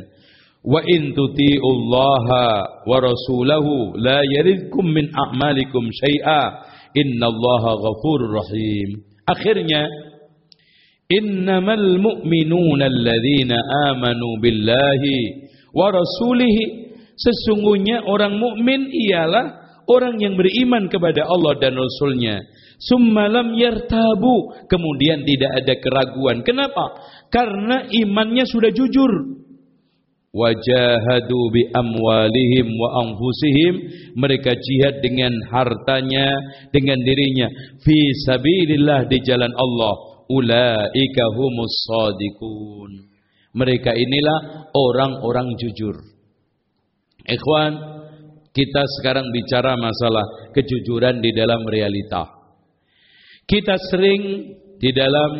Wa in tuti'ullaha wa rasulahu la yaridkum min a'malikum syai'a. Innallaha ghafurur rahim. Akhirnya innamal mu'minuna alladhina amanu billahi wa rasulihi Sesungguhnya orang mukmin ialah orang yang beriman kepada Allah dan Rasulnya. Summalam yartabu. Kemudian tidak ada keraguan. Kenapa? Karena imannya sudah jujur. wajahadu bi amwalihim wa anfusihim mereka jihad dengan hartanya dengan dirinya fi sabilillah di jalan Allah ulaika humus mereka inilah orang-orang jujur ikhwan kita sekarang bicara masalah kejujuran di dalam realita kita sering di dalam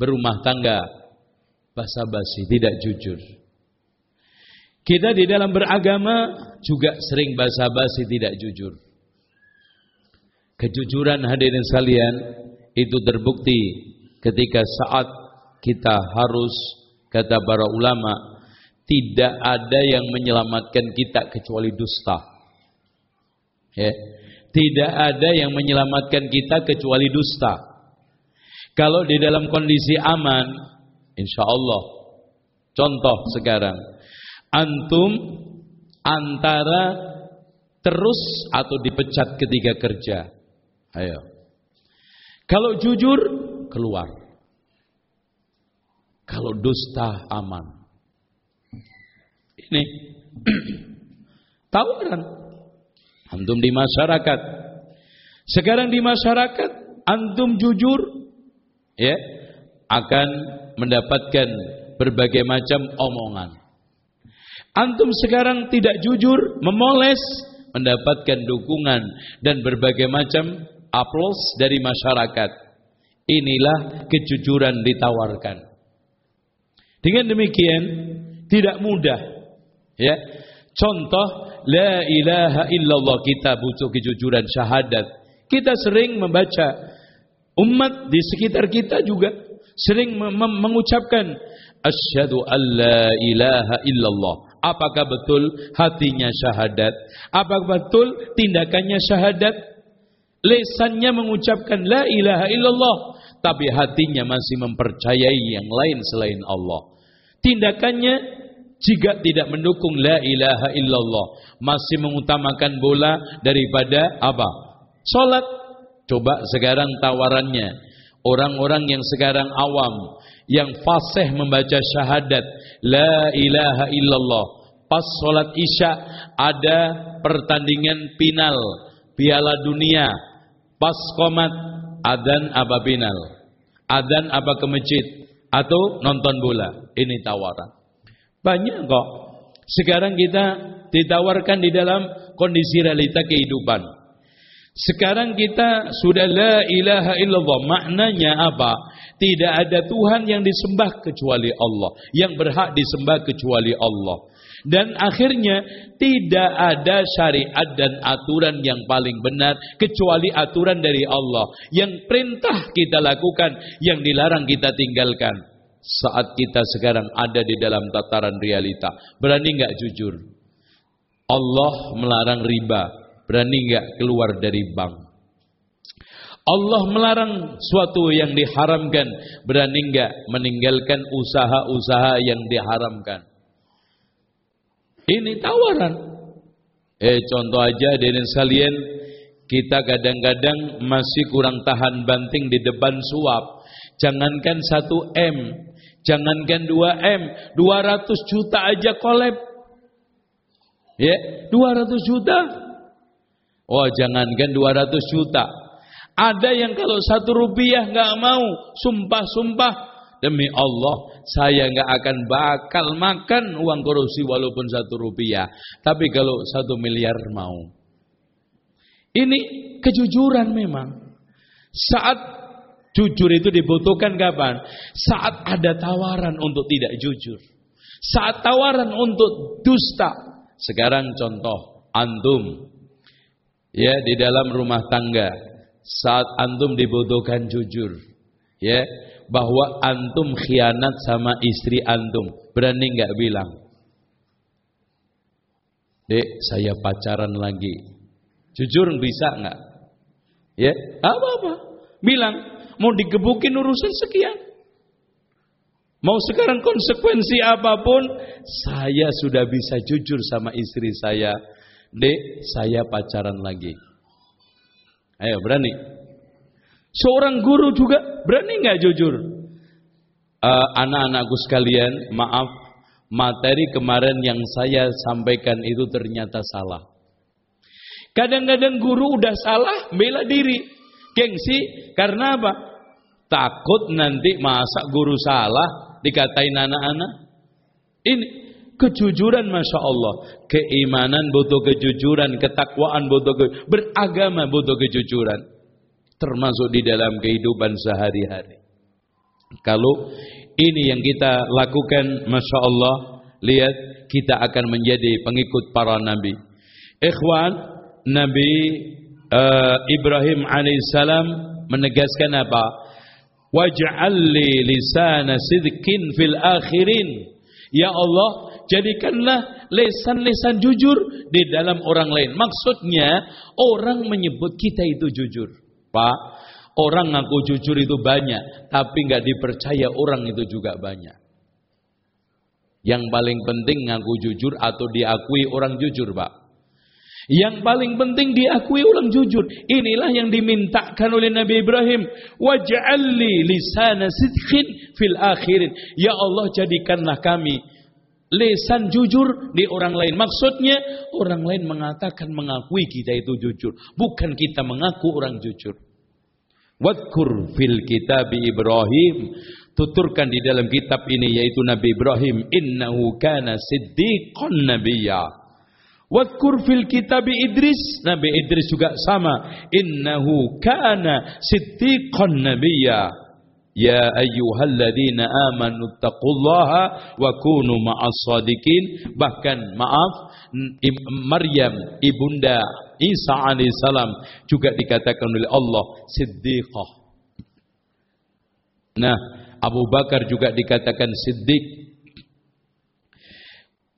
berumah tangga basa-basi tidak jujur kita di dalam beragama juga sering basa-basi tidak jujur. Kejujuran hadirin sekalian itu terbukti ketika saat kita harus kata para ulama tidak ada yang menyelamatkan kita kecuali dusta. Ya. Tidak ada yang menyelamatkan kita kecuali dusta. Kalau di dalam kondisi aman, insya Allah. Contoh sekarang, antum antara terus atau dipecat ketika kerja. Ayo. Kalau jujur keluar. Kalau dusta aman. Ini tawaran antum di masyarakat. Sekarang di masyarakat antum jujur ya akan mendapatkan berbagai macam omongan. Antum sekarang tidak jujur, memoles, mendapatkan dukungan dan berbagai macam aplaus dari masyarakat. Inilah kejujuran ditawarkan. Dengan demikian tidak mudah. Ya. Contoh la ilaha illallah kita butuh kejujuran syahadat. Kita sering membaca umat di sekitar kita juga sering mengucapkan asyhadu alla ilaha illallah Apakah betul hatinya syahadat? Apakah betul tindakannya syahadat? Lesannya mengucapkan la ilaha illallah, tapi hatinya masih mempercayai yang lain selain Allah. Tindakannya jika tidak mendukung la ilaha illallah, masih mengutamakan bola daripada apa? Salat. Coba sekarang tawarannya. Orang-orang yang sekarang awam, yang fasih membaca syahadat la ilaha illallah. Pas sholat isya ada pertandingan final piala dunia. Pas komat adan apa final? Adan apa ke masjid? Atau nonton bola? Ini tawaran banyak kok sekarang kita ditawarkan di dalam kondisi realita kehidupan sekarang kita sudah la ilaha illallah maknanya apa tidak ada Tuhan yang disembah kecuali Allah. Yang berhak disembah kecuali Allah. Dan akhirnya tidak ada syariat dan aturan yang paling benar kecuali aturan dari Allah. Yang perintah kita lakukan, yang dilarang kita tinggalkan. Saat kita sekarang ada di dalam tataran realita. Berani nggak jujur? Allah melarang riba. Berani nggak keluar dari bank? Allah melarang suatu yang diharamkan, berani enggak meninggalkan usaha-usaha yang diharamkan? Ini tawaran. Eh contoh aja dengan sekalian, kita kadang-kadang masih kurang tahan banting di depan suap. Jangankan 1 M, jangankan 2 M, 200 juta aja kolab. Ya, 200 juta. Oh, jangankan 200 juta. Ada yang kalau satu rupiah nggak mau, sumpah-sumpah demi Allah saya nggak akan bakal makan uang korupsi walaupun satu rupiah. Tapi kalau satu miliar mau. Ini kejujuran memang. Saat jujur itu dibutuhkan kapan? Saat ada tawaran untuk tidak jujur. Saat tawaran untuk dusta. Sekarang contoh antum. Ya di dalam rumah tangga. Saat antum dibutuhkan jujur. Ya bahwa antum khianat sama istri antum. Berani nggak bilang? Dek saya pacaran lagi. Jujur bisa nggak? Ya apa apa bilang mau digebukin urusan sekian mau sekarang konsekuensi apa pun saya sudah bisa jujur sama istri saya dek saya pacaran lagi Ayo berani. Seorang guru juga berani nggak jujur? Uh, Anak-anakku sekalian, maaf, materi kemarin yang saya sampaikan itu ternyata salah. Kadang-kadang guru udah salah, bela diri. Gengsi, karena apa? Takut nanti masa guru salah, dikatain anak-anak. Ini kejujuran Masya Allah. Keimanan butuh kejujuran, ketakwaan butuh kejujuran, beragama butuh kejujuran. Termasuk di dalam kehidupan sehari-hari. Kalau ini yang kita lakukan, Masya Allah, lihat kita akan menjadi pengikut para nabi. Ikhwan, Nabi uh, Ibrahim alaihissalam menegaskan apa? Waj'al li lisana sidqin fil akhirin. Ya Allah, jadikanlah lesan-lesan jujur di dalam orang lain. Maksudnya, orang menyebut kita itu jujur. Pak, Orang ngaku jujur itu banyak, tapi nggak dipercaya orang itu juga banyak. Yang paling penting ngaku jujur atau diakui orang jujur, Pak. Yang paling penting diakui orang jujur. Inilah yang dimintakan oleh Nabi Ibrahim. Waj'alli lisana sidqin fil akhirin. Ya Allah jadikanlah kami lesan jujur di orang lain. Maksudnya orang lain mengatakan mengakui kita itu jujur. Bukan kita mengaku orang jujur. Wadkur fil kitab Ibrahim tuturkan di dalam kitab ini yaitu Nabi Ibrahim innahu kana siddiqan nabiyya Wadkur fil kitab Idris Nabi Idris juga sama innahu kana siddiqan nabiyya Ya ayyuhalladzina amanu taqullaha wa kunu ma'as sadiqin bahkan maaf Maryam ibunda Isa alaihissalam juga dikatakan oleh Allah siddiqah. Nah, Abu Bakar juga dikatakan siddiq.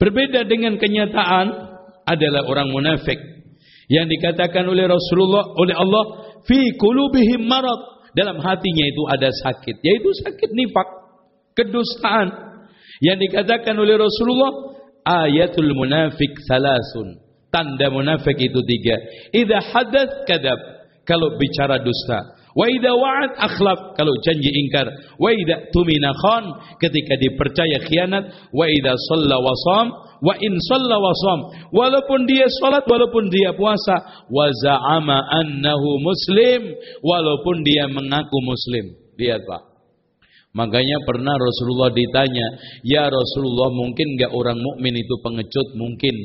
Berbeda dengan kenyataan adalah orang munafik yang dikatakan oleh Rasulullah oleh Allah fi qulubihim marad dalam hatinya itu ada sakit yaitu sakit nifak kedustaan yang dikatakan oleh Rasulullah ayatul munafik salasun Tanda munafik itu tiga. Idza hadath kadab. Kalau bicara dusta. Wa idza wa'ad akhlaf. Kalau janji ingkar. Wa idza tumina khan. Ketika dipercaya khianat. Wa idza shalla wa sham. Wa in. Walaupun dia salat, walaupun dia puasa. Wa za'ama annahu muslim. Walaupun dia mengaku muslim. Lihat Pak. Makanya pernah Rasulullah ditanya, "Ya Rasulullah, mungkin enggak orang mukmin itu pengecut?" Mungkin.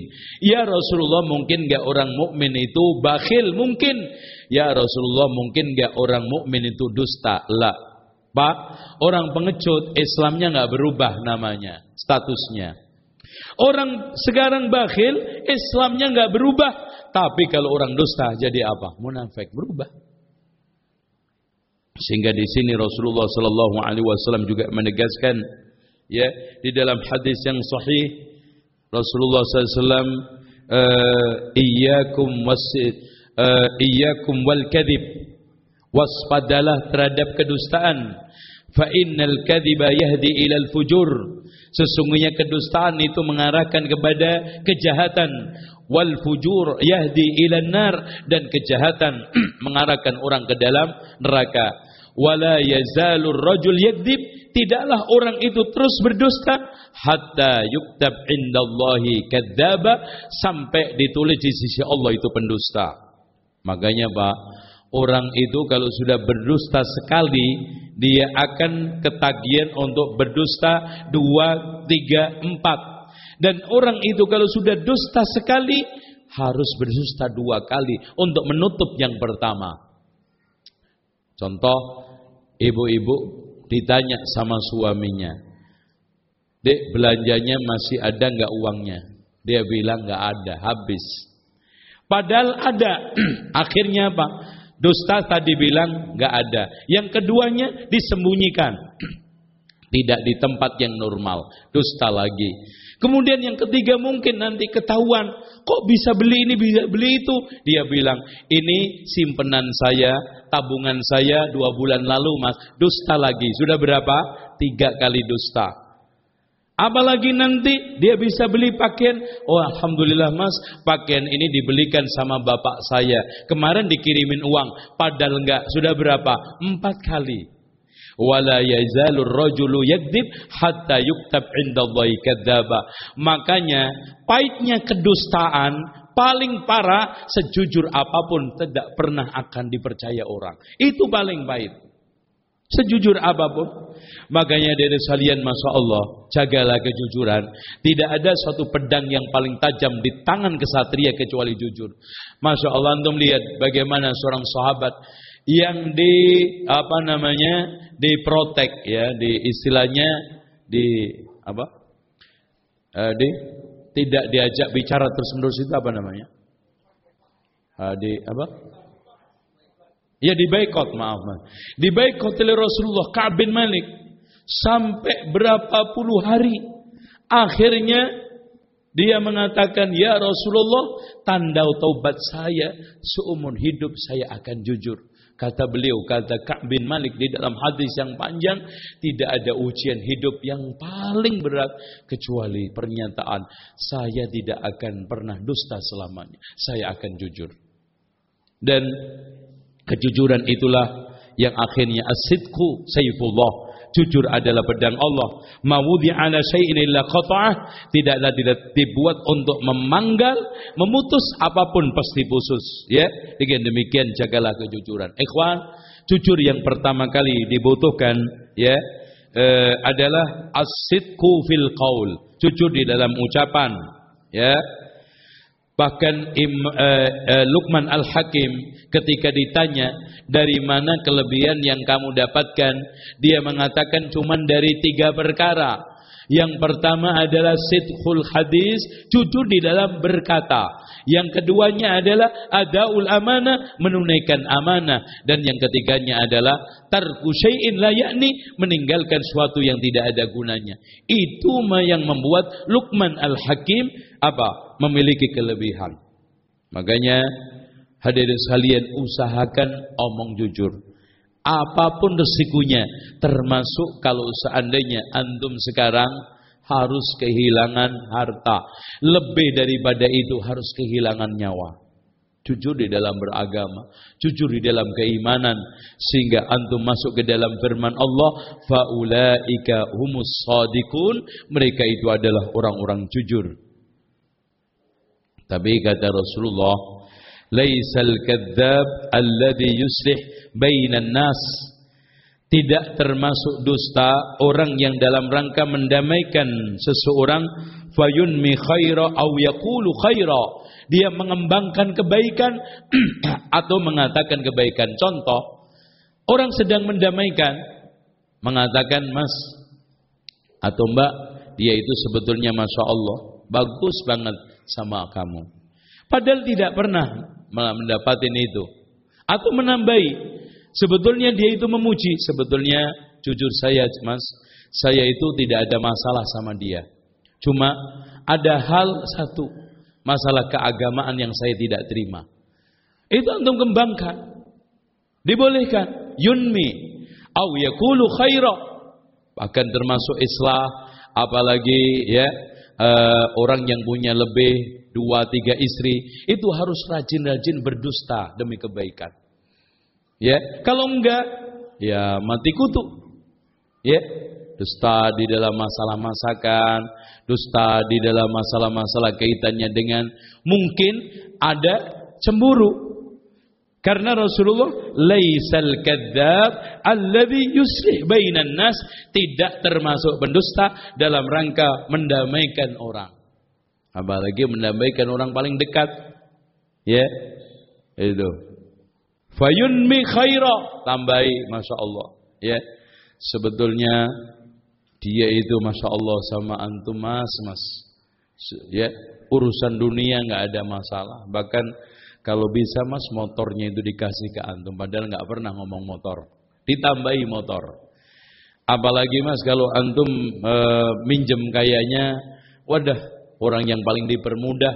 "Ya Rasulullah, mungkin enggak orang mukmin itu bakhil?" Mungkin. "Ya Rasulullah, mungkin enggak orang mukmin itu dusta?" La. Pak, orang pengecut Islamnya enggak berubah namanya, statusnya. Orang sekarang bakhil, Islamnya enggak berubah, tapi kalau orang dusta jadi apa? Munafik berubah. Sehingga di sini Rasulullah sallallahu alaihi wasallam juga menegaskan ya di dalam hadis yang sahih Rasulullah sallallahu uh, iyyakum wasid uh, iyyakum wal kadhib. Waspadalah terhadap kedustaan. Fa innal kadhiba yahdi ilal fujur. Sesungguhnya kedustaan itu mengarahkan kepada kejahatan. Wal fujur yahdi ilan nar. Dan kejahatan mengarahkan orang ke dalam neraka. Wala yazalur rajul yakdib. Tidaklah orang itu terus berdusta. Hatta yuktab indallahi kadzdzaba. Sampai ditulis di sisi Allah itu pendusta makanya Pak orang itu kalau sudah berdusta sekali dia akan ketagihan untuk berdusta dua, tiga, empat dan orang itu kalau sudah dusta sekali harus berdusta dua kali untuk menutup yang pertama contoh Ibu-ibu ditanya sama suaminya, Dek belanjanya masih ada nggak uangnya? Dia bilang nggak ada, habis. Padahal ada. Akhirnya apa? Dusta tadi bilang nggak ada. Yang keduanya disembunyikan. Tidak di tempat yang normal. Dusta lagi. Kemudian yang ketiga mungkin nanti ketahuan, kok bisa beli ini, bisa beli itu. Dia bilang, ini simpenan saya, tabungan saya dua bulan lalu mas, dusta lagi. Sudah berapa? Tiga kali dusta. Apalagi nanti dia bisa beli pakaian. Oh Alhamdulillah mas, pakaian ini dibelikan sama bapak saya. Kemarin dikirimin uang, padahal enggak. Sudah berapa? Empat kali. wala yazalur rajulu yakdzib hatta yuktab indallahi makanya pahitnya kedustaan paling parah sejujur apa pun tidak pernah akan dipercaya orang itu paling pahit sejujur apa pun. Makanya dari salian Masya Allah jagalah kejujuran. Tidak ada suatu pedang yang paling tajam di tangan kesatria kecuali jujur. Masya Allah antum lihat bagaimana seorang sahabat yang di apa namanya diprotek ya di istilahnya di apa? Uh, di tidak diajak bicara terus menerus itu apa namanya? Uh, di apa ya di baikot maaf di baikot oleh Rasulullah Ka'ab bin Malik sampai berapa puluh hari akhirnya dia mengatakan, Ya Rasulullah, tanda taubat saya seumur hidup saya akan jujur. Kata beliau, kata Ka'b bin Malik di dalam hadis yang panjang, tidak ada ujian hidup yang paling berat kecuali pernyataan, saya tidak akan pernah dusta selamanya. Saya akan jujur. Dan kejujuran itulah yang akhirnya asidku saifullah jujur adalah pedang Allah. Mawudi ala syai'in illa qata'ah, tidaklah tidak dibuat untuk memanggal, memutus apa pun pasti putus, ya. Dengan demikian jagalah kejujuran. Ikhwan, jujur yang pertama kali dibutuhkan, ya, eh, adalah as-sidqu fil qaul, jujur di dalam ucapan, ya. Bahkan Im, uh, uh, Luqman Al-Hakim ketika ditanya dari mana kelebihan yang kamu dapatkan, dia mengatakan cuma dari tiga perkara. Yang pertama adalah sidqul hadis, jujur di dalam berkata. Yang keduanya adalah adaul amanah, menunaikan amanah. Dan yang ketiganya adalah tarku syai'in la yakni, meninggalkan suatu yang tidak ada gunanya. Itu yang membuat Luqman Al-Hakim apa? Memiliki kelebihan. Makanya hadirin sekalian usahakan omong jujur. Apa pun resikonya, termasuk kalau seandainya antum sekarang harus kehilangan harta. Lebih daripada itu harus kehilangan nyawa. Jujur di dalam beragama, jujur di dalam keimanan sehingga antum masuk ke dalam firman Allah, faulaika humus shadiqun, mereka itu adalah orang-orang jujur. Tapi kata Rasulullah, "Laisal kadzdzab alladhi yuslih bainan nas." Tidak termasuk dusta orang yang dalam rangka mendamaikan seseorang fayunmi khaira aw yaqulu khaira. Dia mengembangkan kebaikan atau mengatakan kebaikan. Contoh, orang sedang mendamaikan mengatakan, "Mas atau Mbak, dia itu sebetulnya Masya Allah, bagus banget sama kamu. Padahal tidak pernah mendapatkan itu. Atau menambahi. Sebetulnya dia itu memuji. Sebetulnya jujur saya mas. Saya itu tidak ada masalah sama dia. Cuma ada hal satu. Masalah keagamaan yang saya tidak terima. Itu untuk kembangkan. Dibolehkan. Yunmi. Au yakulu khaira. Bahkan termasuk islah. Apalagi ya uh, orang yang punya lebih dua tiga istri itu harus rajin-rajin berdusta demi kebaikan. Ya, kalau enggak ya mati kutu. Ya, dusta di dalam masalah masakan, dusta di dalam masalah-masalah kaitannya dengan mungkin ada cemburu karena Rasulullah laisal kadzab alladhi yuslih bainan nas tidak termasuk pendusta dalam rangka mendamaikan orang. Apalagi mendamaikan orang paling dekat. Ya. Itu. Fayunmi khaira tambahi Masya Allah. Ya. Sebetulnya dia itu Masya Allah sama antum mas mas. Ya. Urusan dunia nggak ada masalah. Bahkan kalau bisa mas motornya itu dikasih ke antum. Padahal nggak pernah ngomong motor. Ditambahi motor. Apalagi mas kalau antum e, minjem kayaknya. Wadah orang yang paling dipermudah.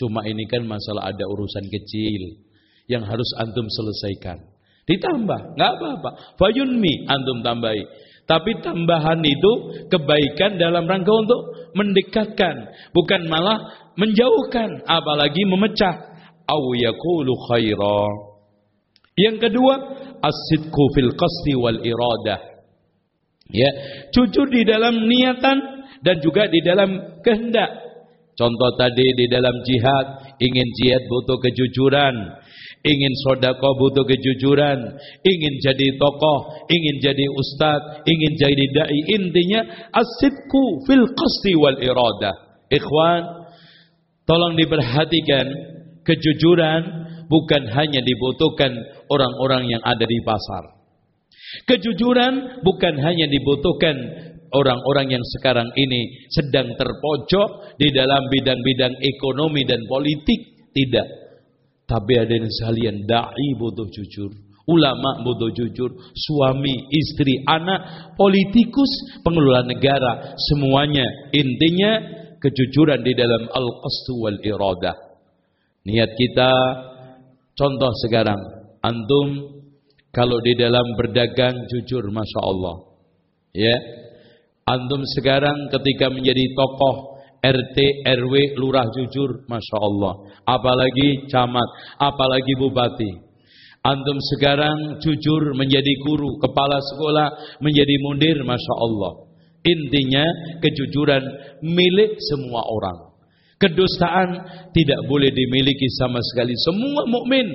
Cuma ini kan masalah ada urusan kecil. Yang harus antum selesaikan. Ditambah. nggak apa-apa. Fayunmi antum tambahi. Tapi tambahan itu kebaikan dalam rangka untuk mendekatkan. Bukan malah menjauhkan. Apalagi memecah aw yaqulu khaira. Yang kedua, as-sidqu fil qasdi wal iradah. Ya, jujur di dalam niatan dan juga di dalam kehendak. Contoh tadi di dalam jihad, ingin jihad butuh kejujuran, ingin sodako butuh kejujuran, ingin jadi tokoh, ingin jadi ustadz, ingin jadi dai. Intinya asibku fil qasti wal iradah. Ikhwan, tolong diperhatikan kejujuran bukan hanya dibutuhkan orang-orang yang ada di pasar. Kejujuran bukan hanya dibutuhkan orang-orang yang sekarang ini sedang terpojok di dalam bidang-bidang ekonomi dan politik. Tidak. Tapi ada yang sekalian dai butuh jujur, ulama butuh jujur, suami, istri, anak, politikus, pengelola negara, semuanya intinya kejujuran di dalam al-qasdu wal iradah. Niat kita contoh sekarang antum kalau di dalam berdagang jujur Masya Allah ya antum sekarang ketika menjadi tokoh RT, RW, lurah jujur, Masya Allah. Apalagi camat, apalagi bupati. Antum sekarang jujur menjadi guru, kepala sekolah menjadi mundir, Masya Allah. Intinya kejujuran milik semua orang. Kedustaan tidak boleh dimiliki sama sekali semua mukmin,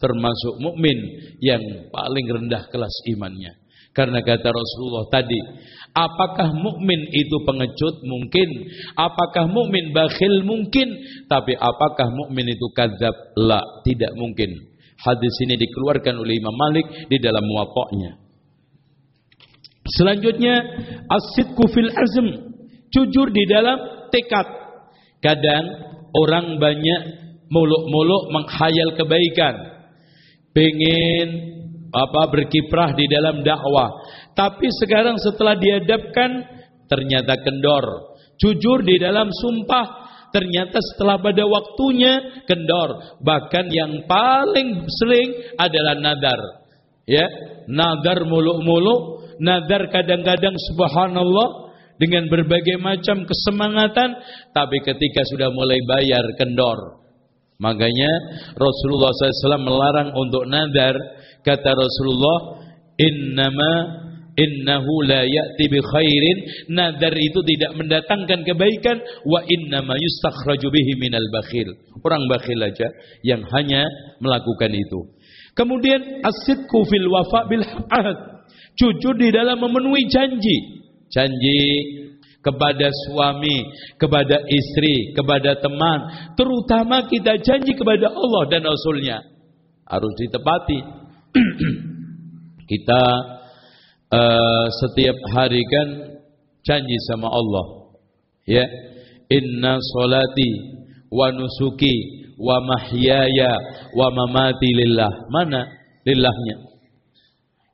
termasuk mukmin yang paling rendah kelas imannya. Karena kata Rasulullah tadi, apakah mukmin itu pengecut? Mungkin. Apakah mukmin bakhil? Mungkin. Tapi apakah mukmin itu kadzab? La, tidak mungkin. Hadis ini dikeluarkan oleh Imam Malik di dalam muwatta'nya. Selanjutnya, as-sidqu fil azm. Jujur di dalam tekad. Kadang orang banyak muluk-muluk menghayal kebaikan. Pengen apa berkiprah di dalam dakwah. Tapi sekarang setelah dihadapkan ternyata kendor. Jujur di dalam sumpah ternyata setelah pada waktunya kendor. Bahkan yang paling sering adalah nadar. Ya, nadar muluk-muluk, nadar kadang-kadang subhanallah dengan berbagai macam kesemangatan, tapi ketika sudah mulai bayar kendor. Makanya Rasulullah SAW melarang untuk nadar Kata Rasulullah, "Innama innahu la ya'ti bi khairin." Nadar itu tidak mendatangkan kebaikan, wa innama yustakhraju bihi minal bakhil. Orang bakhil aja yang hanya melakukan itu. Kemudian asidku fil wafa bil ahad. Jujur di dalam memenuhi janji. Janji kepada suami, kepada istri, kepada teman, terutama kita janji kepada Allah dan Rasulnya harus ditepati. kita uh, setiap hari kan janji sama Allah. Ya, inna solati wa nusuki wa mahyaya wa mamati lillah. Mana lillahnya?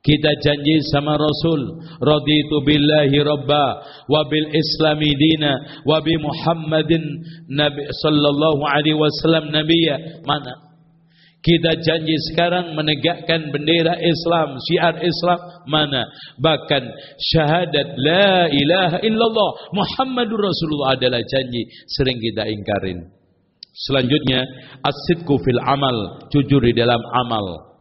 Kita janji sama Rasul, raditu billahi rabba wa bil islami dina wa bi Muhammadin nabi sallallahu alaihi wasallam nabiyya. Mana? Kita janji sekarang menegakkan bendera Islam, syiar Islam mana? Bahkan syahadat la ilaha illallah Muhammadur Rasulullah adalah janji sering kita ingkarin. Selanjutnya asidku fil amal, jujur di dalam amal.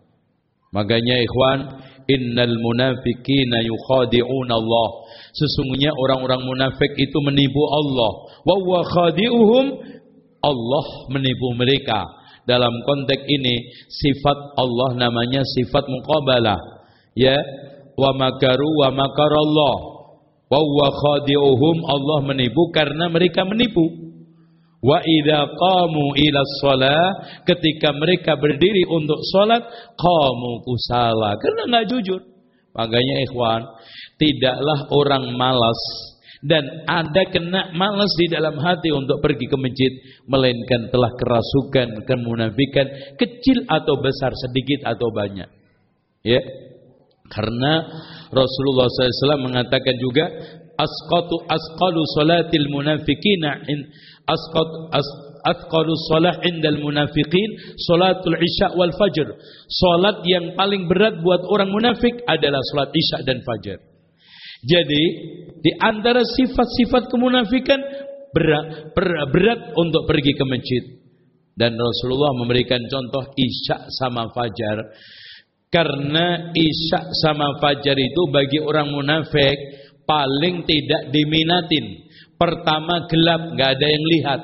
Makanya ikhwan, innal munafiqina yukhadi'un Allah. Sesungguhnya orang-orang munafik itu menipu Allah. Wa huwa khadi'uhum Allah menipu mereka dalam konteks ini sifat Allah namanya sifat muqabalah ya wa makaru wa makarallah wa huwa khadi'uhum Allah menipu karena mereka menipu wa idza qamu ila shalah ketika mereka berdiri untuk salat qamu kusala. Karena enggak jujur. Makanya ikhwan tidaklah orang malas dan ada kena malas di dalam hati untuk pergi ke masjid melainkan telah kerasukan kemunafikan kecil atau besar sedikit atau banyak. Ya. Karena Rasulullah SAW mengatakan juga asqatu asqalu salatil munafikina in asqat as, asqalu salah indal munafiqin salatul isya wal fajr salat yang paling berat buat orang munafik adalah salat isya dan fajar jadi di antara sifat-sifat kemunafikan berat, berat untuk pergi ke masjid. Dan Rasulullah memberikan contoh isya sama fajar. Karena isya sama fajar itu bagi orang munafik paling tidak diminatin. Pertama gelap, nggak ada yang lihat.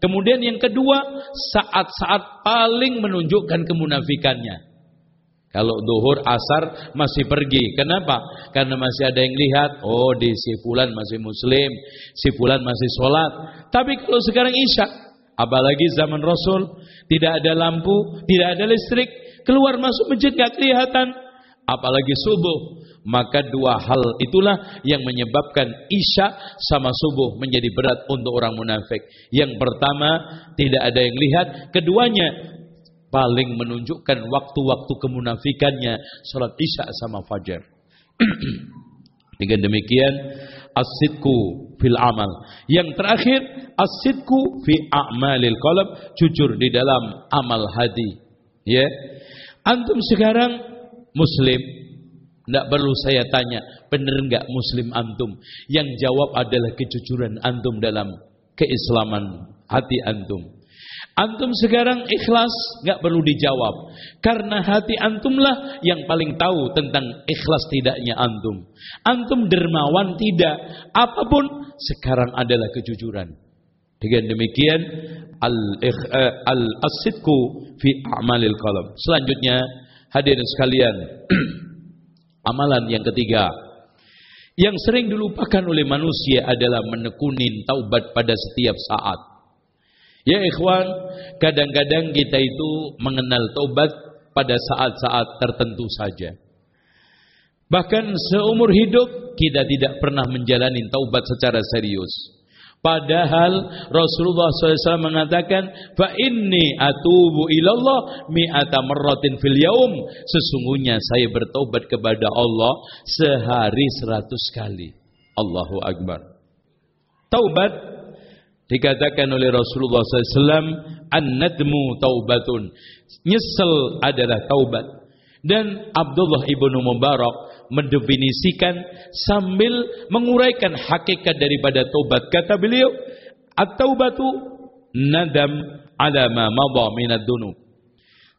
Kemudian yang kedua, saat-saat paling menunjukkan kemunafikannya. Kalau duhur, asar masih pergi. Kenapa? Karena masih ada yang lihat, oh di si fulan masih muslim, si fulan masih sholat. Tapi kalau sekarang isya, apalagi zaman Rasul, tidak ada lampu, tidak ada listrik, keluar masuk masjid gak kelihatan, apalagi subuh. Maka dua hal itulah yang menyebabkan isya sama subuh menjadi berat untuk orang munafik. Yang pertama, tidak ada yang lihat. Keduanya, paling menunjukkan waktu-waktu kemunafikannya salat isya sama fajar. Dengan demikian, asidku fil amal. Yang terakhir, asidku fi a'malil qalb, jujur di dalam amal hati. Ya. Antum sekarang muslim, tidak perlu saya tanya, benar enggak muslim antum? Yang jawab adalah kejujuran antum dalam keislaman hati antum. Antum sekarang ikhlas, enggak perlu dijawab. Karena hati antumlah yang paling tahu tentang ikhlas tidaknya antum. Antum dermawan tidak, apa pun sekarang adalah kejujuran. Dengan demikian al-asidku eh, fi a'malil qalam. Selanjutnya hadirin sekalian, amalan yang ketiga yang sering dilupakan oleh manusia adalah menekunin taubat pada setiap saat. Ya ikhwan, kadang-kadang kita itu mengenal taubat pada saat-saat tertentu saja. Bahkan seumur hidup kita tidak pernah menjalani taubat secara serius. Padahal Rasulullah SAW mengatakan, fa inni atubu ilallah mi'ata marratin fil yaum. Sesungguhnya saya bertobat kepada Allah sehari seratus kali. Allahu Akbar. Taubat dikatakan oleh Rasulullah SAW, an-nadmu taubatun. Nyesel adalah taubat. Dan Abdullah ibnu Mubarak mendefinisikan sambil menguraikan hakikat daripada taubat. Kata beliau, at-taubatu nadam ala ma madha minad dunub.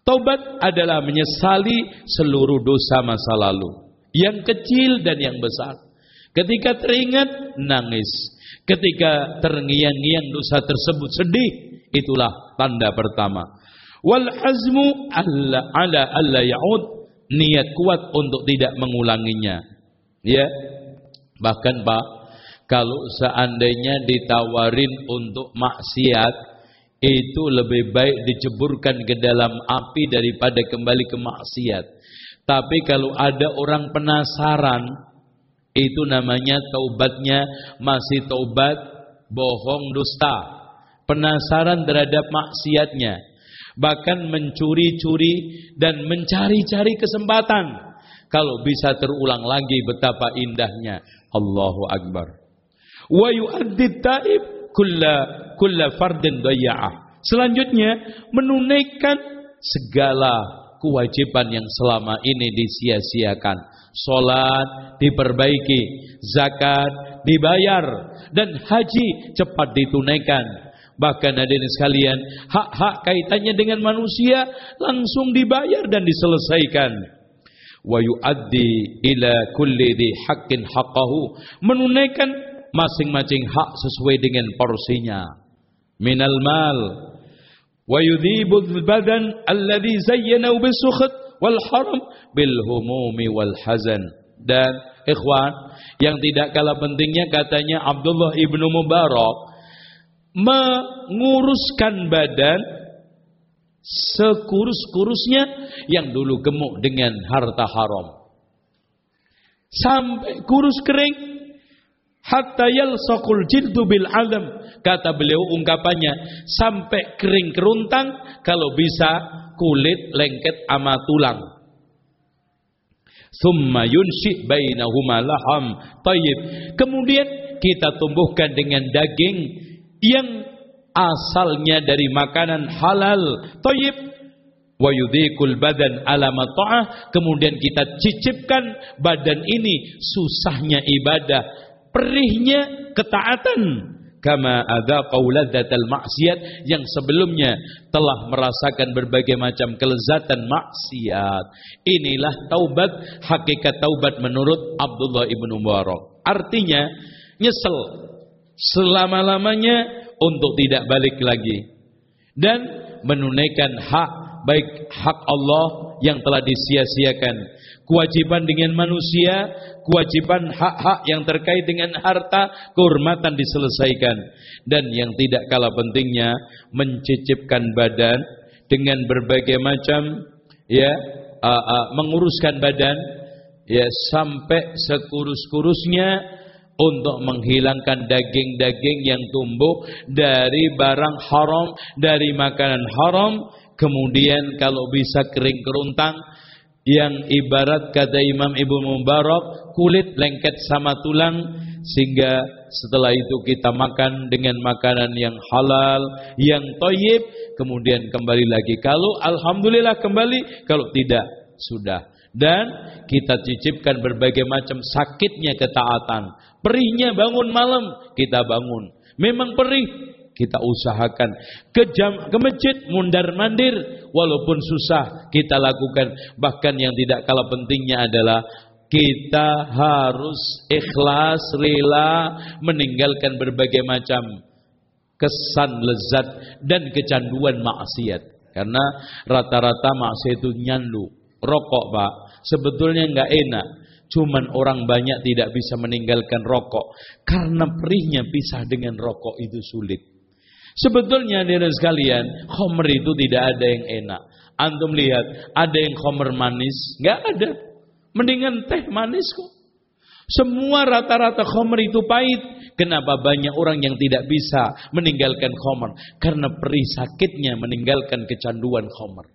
Taubat adalah menyesali seluruh dosa masa lalu, yang kecil dan yang besar. Ketika teringat nangis, ketika terngiang-ngiang dosa tersebut sedih, itulah tanda pertama. Wal azmu alla ala ya'ud niat kuat untuk tidak mengulanginya. Ya. Bahkan Pak, kalau seandainya ditawarin untuk maksiat, itu lebih baik diceburkan ke dalam api daripada kembali ke maksiat. Tapi kalau ada orang penasaran, itu namanya taubatnya masih taubat bohong dusta. Penasaran terhadap maksiatnya bahkan mencuri-curi dan mencari-cari kesempatan. Kalau bisa terulang lagi betapa indahnya Allahu Akbar. Wa yu'addi taib kulla kulla fardin daya'ah. Selanjutnya menunaikan segala kewajiban yang selama ini disia-siakan. Salat diperbaiki, zakat dibayar dan haji cepat ditunaikan Bahkan hadirin sekalian, hak-hak kaitannya dengan manusia langsung dibayar dan diselesaikan. Wa yu'addi ila kulli di haqqin haqqahu. Menunaikan masing-masing hak sesuai dengan porsinya. Minal mal. Wa yudhibu badan alladhi zayyanahu bisukhat wal haram bil humumi wal hazan. Dan ikhwan, yang tidak kalah pentingnya katanya Abdullah ibnu Mubarak menguruskan badan sekurus-kurusnya yang dulu gemuk dengan harta haram. Sampai kurus kering hatta yalsaqul jildu bil alam kata beliau ungkapannya sampai kering keruntang kalau bisa kulit lengket ama tulang summa yunshi bainahuma laham tayyib kemudian kita tumbuhkan dengan daging yang asalnya dari makanan halal toyib wa yudhikul badan ala mata'ah kemudian kita cicipkan badan ini susahnya ibadah perihnya ketaatan kama ada qauladzatal maksiat yang sebelumnya telah merasakan berbagai macam kelezatan maksiat. Inilah taubat, hakikat taubat menurut Abdullah ibnu Mubarak. Artinya nyesel selama-lamanya untuk tidak balik lagi dan menunaikan hak baik hak Allah yang telah disia-siakan kewajiban dengan manusia, kewajiban hak-hak yang terkait dengan harta, kehormatan diselesaikan. Dan yang tidak kalah pentingnya mencicipkan badan dengan berbagai macam ya uh, uh, menguruskan badan ya sampai sekurus-kurusnya untuk menghilangkan daging-daging yang tumbuh dari barang haram, dari makanan haram, kemudian kalau bisa kering keruntang yang ibarat kata Imam Ibu Mubarak kulit lengket sama tulang sehingga setelah itu kita makan dengan makanan yang halal, yang toyib, kemudian kembali lagi. Kalau alhamdulillah kembali, kalau tidak sudah. Dan kita cicipkan berbagai macam sakitnya ketaatan. Perihnya bangun malam, kita bangun. Memang perih, kita usahakan. Ke jam ke masjid mundar mandir walaupun susah kita lakukan. Bahkan yang tidak kalah pentingnya adalah kita harus ikhlas rela meninggalkan berbagai macam kesan lezat dan kecanduan maksiat. Karena rata-rata maksiat itu nyandu. Rokok pak sebetulnya nggak enak Cuman orang banyak tidak bisa meninggalkan rokok karena perihnya pisah dengan rokok itu sulit. Sebetulnya dari sekalian, khomer itu tidak ada yang enak. Antum lihat, ada yang khomer manis? Nggak ada. Mendingan teh manis kok. Semua rata-rata khomer itu pahit. Kenapa banyak orang yang tidak bisa meninggalkan khomer? Karena perih sakitnya meninggalkan kecanduan khomer.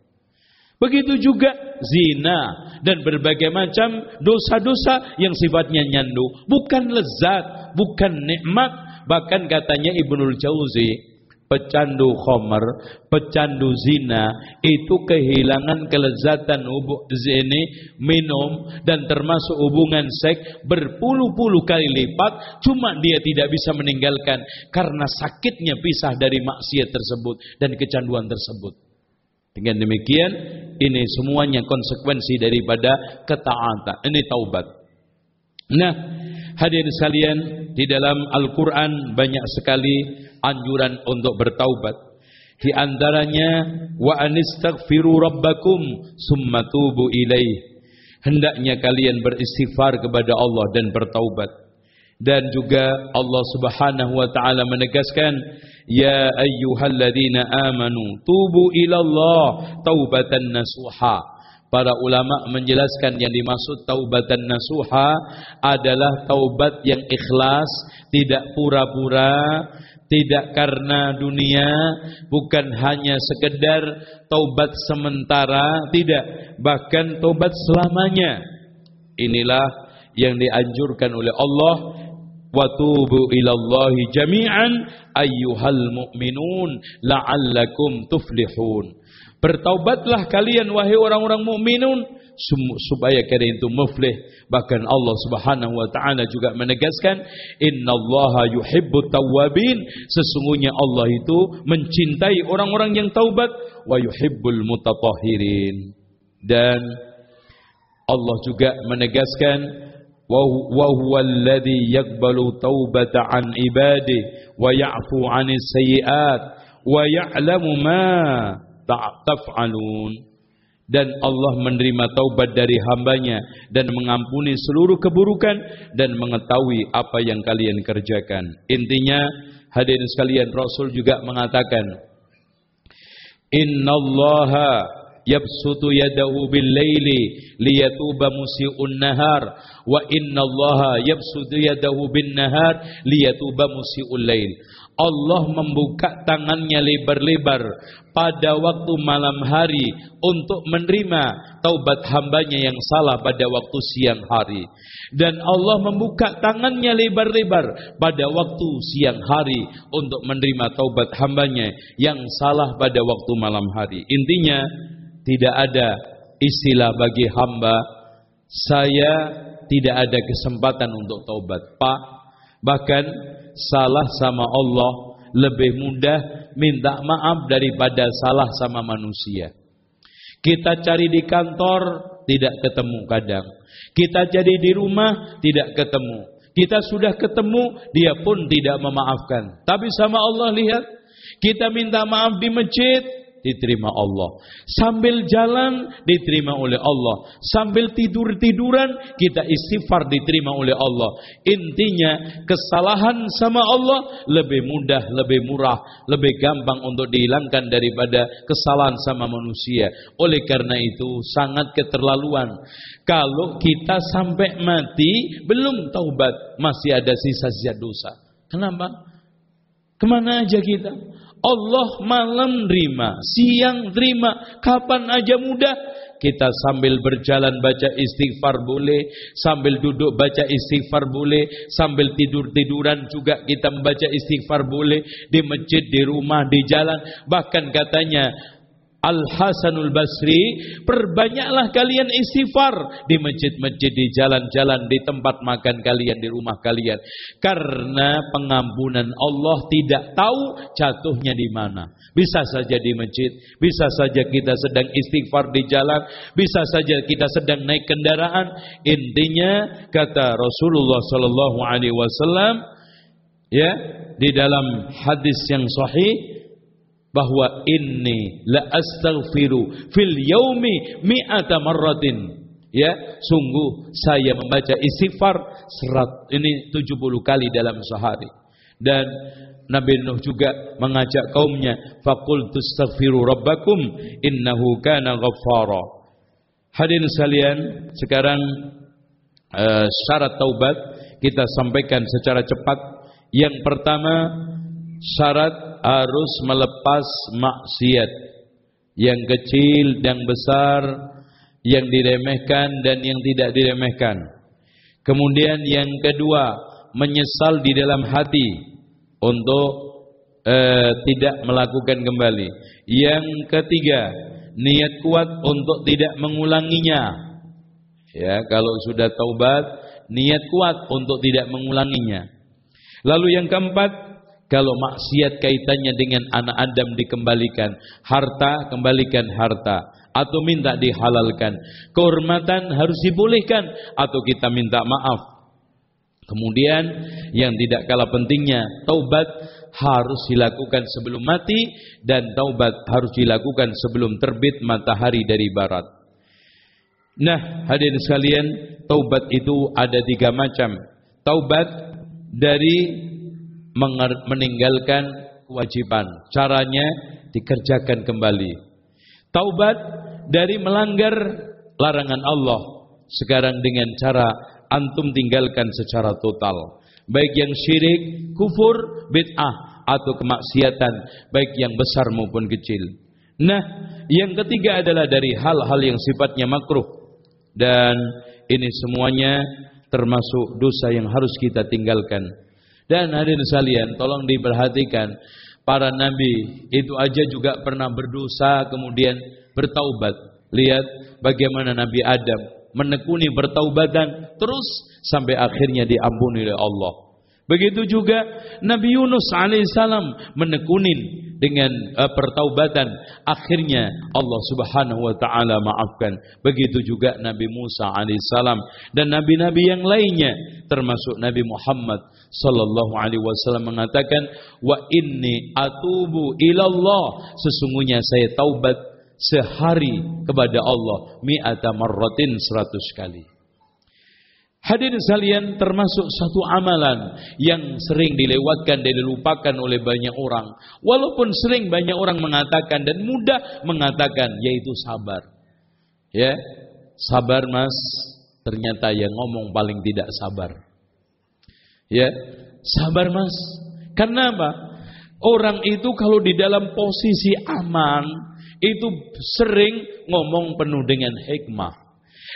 Begitu juga zina dan berbagai macam dosa-dosa yang sifatnya nyandu. Bukan lezat, bukan nikmat. Bahkan katanya Ibnul Jauzi, pecandu khomer, pecandu zina itu kehilangan kelezatan hubung zini minum dan termasuk hubungan seks berpuluh-puluh kali lipat cuma dia tidak bisa meninggalkan karena sakitnya pisah dari maksiat tersebut dan kecanduan tersebut. Dengan demikian ini semuanya konsekuensi daripada ketaatan. Ini taubat. Nah, hadirin sekalian, di dalam Al-Qur'an banyak sekali anjuran untuk bertaubat. Di antaranya wa anistaghfiru rabbakum summa tubu ilaih. Hendaknya kalian beristighfar kepada Allah dan bertaubat. Dan juga Allah Subhanahu wa taala menegaskan, "Ya ayyuhalladzina amanu, tubu ilallah taubatan nasuha." Para ulama menjelaskan yang dimaksud taubatan nasuha adalah taubat yang ikhlas, tidak pura-pura, tidak karena dunia, bukan hanya sekedar taubat sementara, tidak, bahkan taubat selamanya. Inilah yang dianjurkan oleh Allah wa tubu ilallahi jami'an ayyuhal mu'minun la'allakum tuflihun. Bertaubatlah kalian wahai orang-orang mukminun supaya kalian itu muflih Bahkan Allah Subhanahu wa taala juga menegaskan, "Innallaha yuhibbut tawwabin." Sesungguhnya Allah itu mencintai orang-orang yang taubat wa yuhibbul mutatahhirin. Dan Allah juga menegaskan, "Wa huwa alladhi yaqbalu taubata an ibadi wa ya'fu 'anis sayyi'at wa ya'lamu ma taf'alun." dan Allah menerima taubat dari hambanya dan mengampuni seluruh keburukan dan mengetahui apa yang kalian kerjakan. Intinya hadirin sekalian Rasul juga mengatakan Innallaha yabsutu yadahu bil laili liyatuba musii'un nahar wa innallaha yabsutu yadahu bin nahar liyatuba lail. Allah membuka tangannya lebar-lebar pada waktu malam hari untuk menerima taubat hambanya yang salah pada waktu siang hari. Dan Allah membuka tangannya lebar-lebar pada waktu siang hari untuk menerima taubat hambanya yang salah pada waktu malam hari. Intinya tidak ada istilah bagi hamba saya tidak ada kesempatan untuk taubat. Pak, Bahkan salah sama Allah lebih mudah minta maaf daripada salah sama manusia. Kita cari di kantor tidak ketemu kadang. Kita jadi di rumah tidak ketemu. Kita sudah ketemu dia pun tidak memaafkan. Tapi sama Allah lihat kita minta maaf di masjid diterima Allah. Sambil jalan diterima oleh Allah. Sambil tidur-tiduran kita istighfar diterima oleh Allah. Intinya kesalahan sama Allah lebih mudah, lebih murah, lebih gampang untuk dihilangkan daripada kesalahan sama manusia. Oleh karena itu sangat keterlaluan. Kalau kita sampai mati belum taubat, masih ada sisa-sisa dosa. Kenapa? Ke mana aja kita? Allah malam terima, siang terima, kapan aja mudah. Kita sambil berjalan baca istighfar boleh, sambil duduk baca istighfar boleh, sambil tidur-tiduran juga kita membaca istighfar boleh, di masjid, di rumah, di jalan. Bahkan katanya Al Hasanul Basri, perbanyaklah kalian istighfar di masjid-masjid, di jalan-jalan, di tempat makan kalian, di rumah kalian. Karena pengampunan Allah tidak tahu jatuhnya di mana. Bisa saja di masjid, bisa saja kita sedang istighfar di jalan, bisa saja kita sedang naik kendaraan. Intinya kata Rasulullah sallallahu alaihi wasallam ya di dalam hadis yang sahih bahwa ini la astaghfiru fil yaumi mi'ata marratin. Ya sungguh saya membaca istighfar serat ini 70 kali dalam sehari. Dan Nabi Nuh juga mengajak kaumnya faqul tastaghfiru rabbakum innahu kana ghaffara. Hadirin sekalian sekarang uh, syarat taubat kita sampaikan secara cepat. Yang pertama syarat harus melepas maksiat yang kecil dan besar, yang diremehkan dan yang tidak diremehkan. Kemudian yang kedua, menyesal di dalam hati untuk eh, tidak melakukan kembali. Yang ketiga, niat kuat untuk tidak mengulanginya. Ya, kalau sudah taubat, niat kuat untuk tidak mengulanginya. Lalu yang keempat, kalau maksiat kaitannya dengan anak Adam dikembalikan, harta kembalikan harta atau minta dihalalkan. Kehormatan harus dibolehkan atau kita minta maaf. Kemudian yang tidak kalah pentingnya, taubat harus dilakukan sebelum mati dan taubat harus dilakukan sebelum terbit matahari dari barat. Nah, hadirin sekalian, taubat itu ada tiga macam. Taubat dari meninggalkan kewajiban. Caranya dikerjakan kembali. Taubat dari melanggar larangan Allah. Sekarang dengan cara antum tinggalkan secara total. Baik yang syirik, kufur, bid'ah atau kemaksiatan, baik yang besar maupun kecil. Nah, yang ketiga adalah dari hal-hal yang sifatnya makruh dan ini semuanya termasuk dosa yang harus kita tinggalkan. Dan hadirin sekalian, tolong diperhatikan para nabi itu aja juga pernah berdosa kemudian bertaubat. Lihat bagaimana Nabi Adam menekuni bertaubatan terus sampai akhirnya diampuni oleh Allah. Begitu juga Nabi Yunus alaihissalam menekunin dengan uh, pertaubatan. Akhirnya Allah Subhanahu wa taala maafkan. Begitu juga Nabi Musa alaihissalam dan nabi-nabi yang lainnya termasuk Nabi Muhammad sallallahu alaihi wasallam mengatakan wa inni atubu ilallah. Sesungguhnya saya taubat sehari kepada Allah mi'ata marratin seratus kali Hadirin sekalian termasuk satu amalan yang sering dilewatkan dan dilupakan oleh banyak orang. Walaupun sering banyak orang mengatakan dan mudah mengatakan yaitu sabar. Ya, sabar mas, ternyata yang ngomong paling tidak sabar. Ya, sabar mas. Karena apa? Orang itu kalau di dalam posisi aman itu sering ngomong penuh dengan hikmah.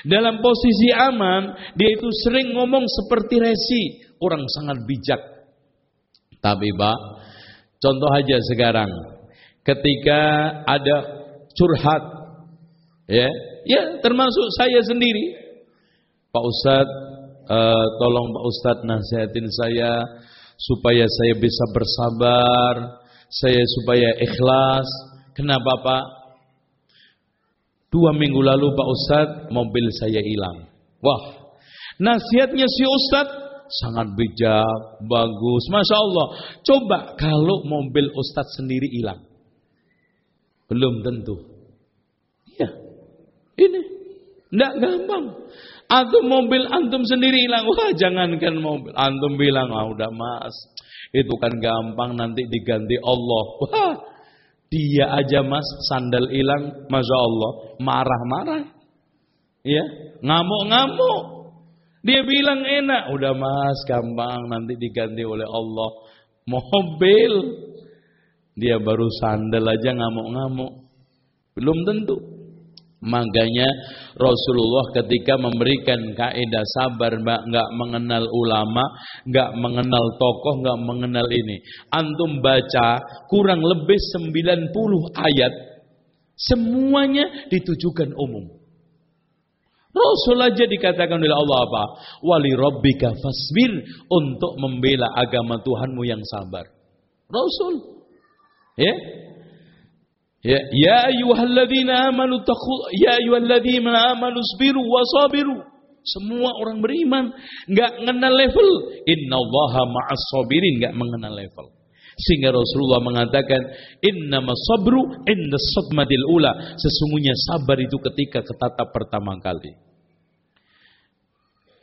Dalam posisi aman, dia itu sering ngomong seperti resi. Orang sangat bijak. Tapi Pak, contoh aja sekarang. Ketika ada curhat. Ya, ya termasuk saya sendiri. Pak Ustadz, uh, tolong Pak Ustadz nasihatin saya supaya saya bisa bersabar, saya supaya ikhlas. Kenapa Pak? Dua minggu lalu Pak Ustadz mobil saya hilang. Wah, nasihatnya si Ustadz sangat bijak, bagus, masya Allah. Coba kalau mobil Ustadz sendiri hilang, belum tentu. Ya, ini tidak gampang. Atau mobil antum sendiri hilang, wah jangankan mobil, antum bilang, ah udah mas, itu kan gampang nanti diganti Allah. Wah, dia aja mas sandal hilang, masya Allah, marah-marah, ya ngamuk-ngamuk. Dia bilang enak, udah mas gampang nanti diganti oleh Allah. Mobil, dia baru sandal aja ngamuk-ngamuk. Belum tentu. Makanya Rasulullah ketika memberikan kaidah sabar nggak mengenal ulama, nggak mengenal tokoh, nggak mengenal ini. Antum baca kurang lebih 90 ayat, semuanya ditujukan umum. Rasul aja dikatakan oleh Allah apa? Wali rabbika fasbir untuk membela agama Tuhanmu yang sabar. Rasul. Ya. Ya, ya ayyuhalladzina amanu taqu ya ayyuhalladzina amanu sabiru wasabiru. Semua orang beriman enggak mengenal level. Innallaha ma'as sabirin enggak mengenal level. Sehingga Rasulullah mengatakan, Innama sabru inda sadmadil ula. Sesungguhnya sabar itu ketika ketatap pertama kali.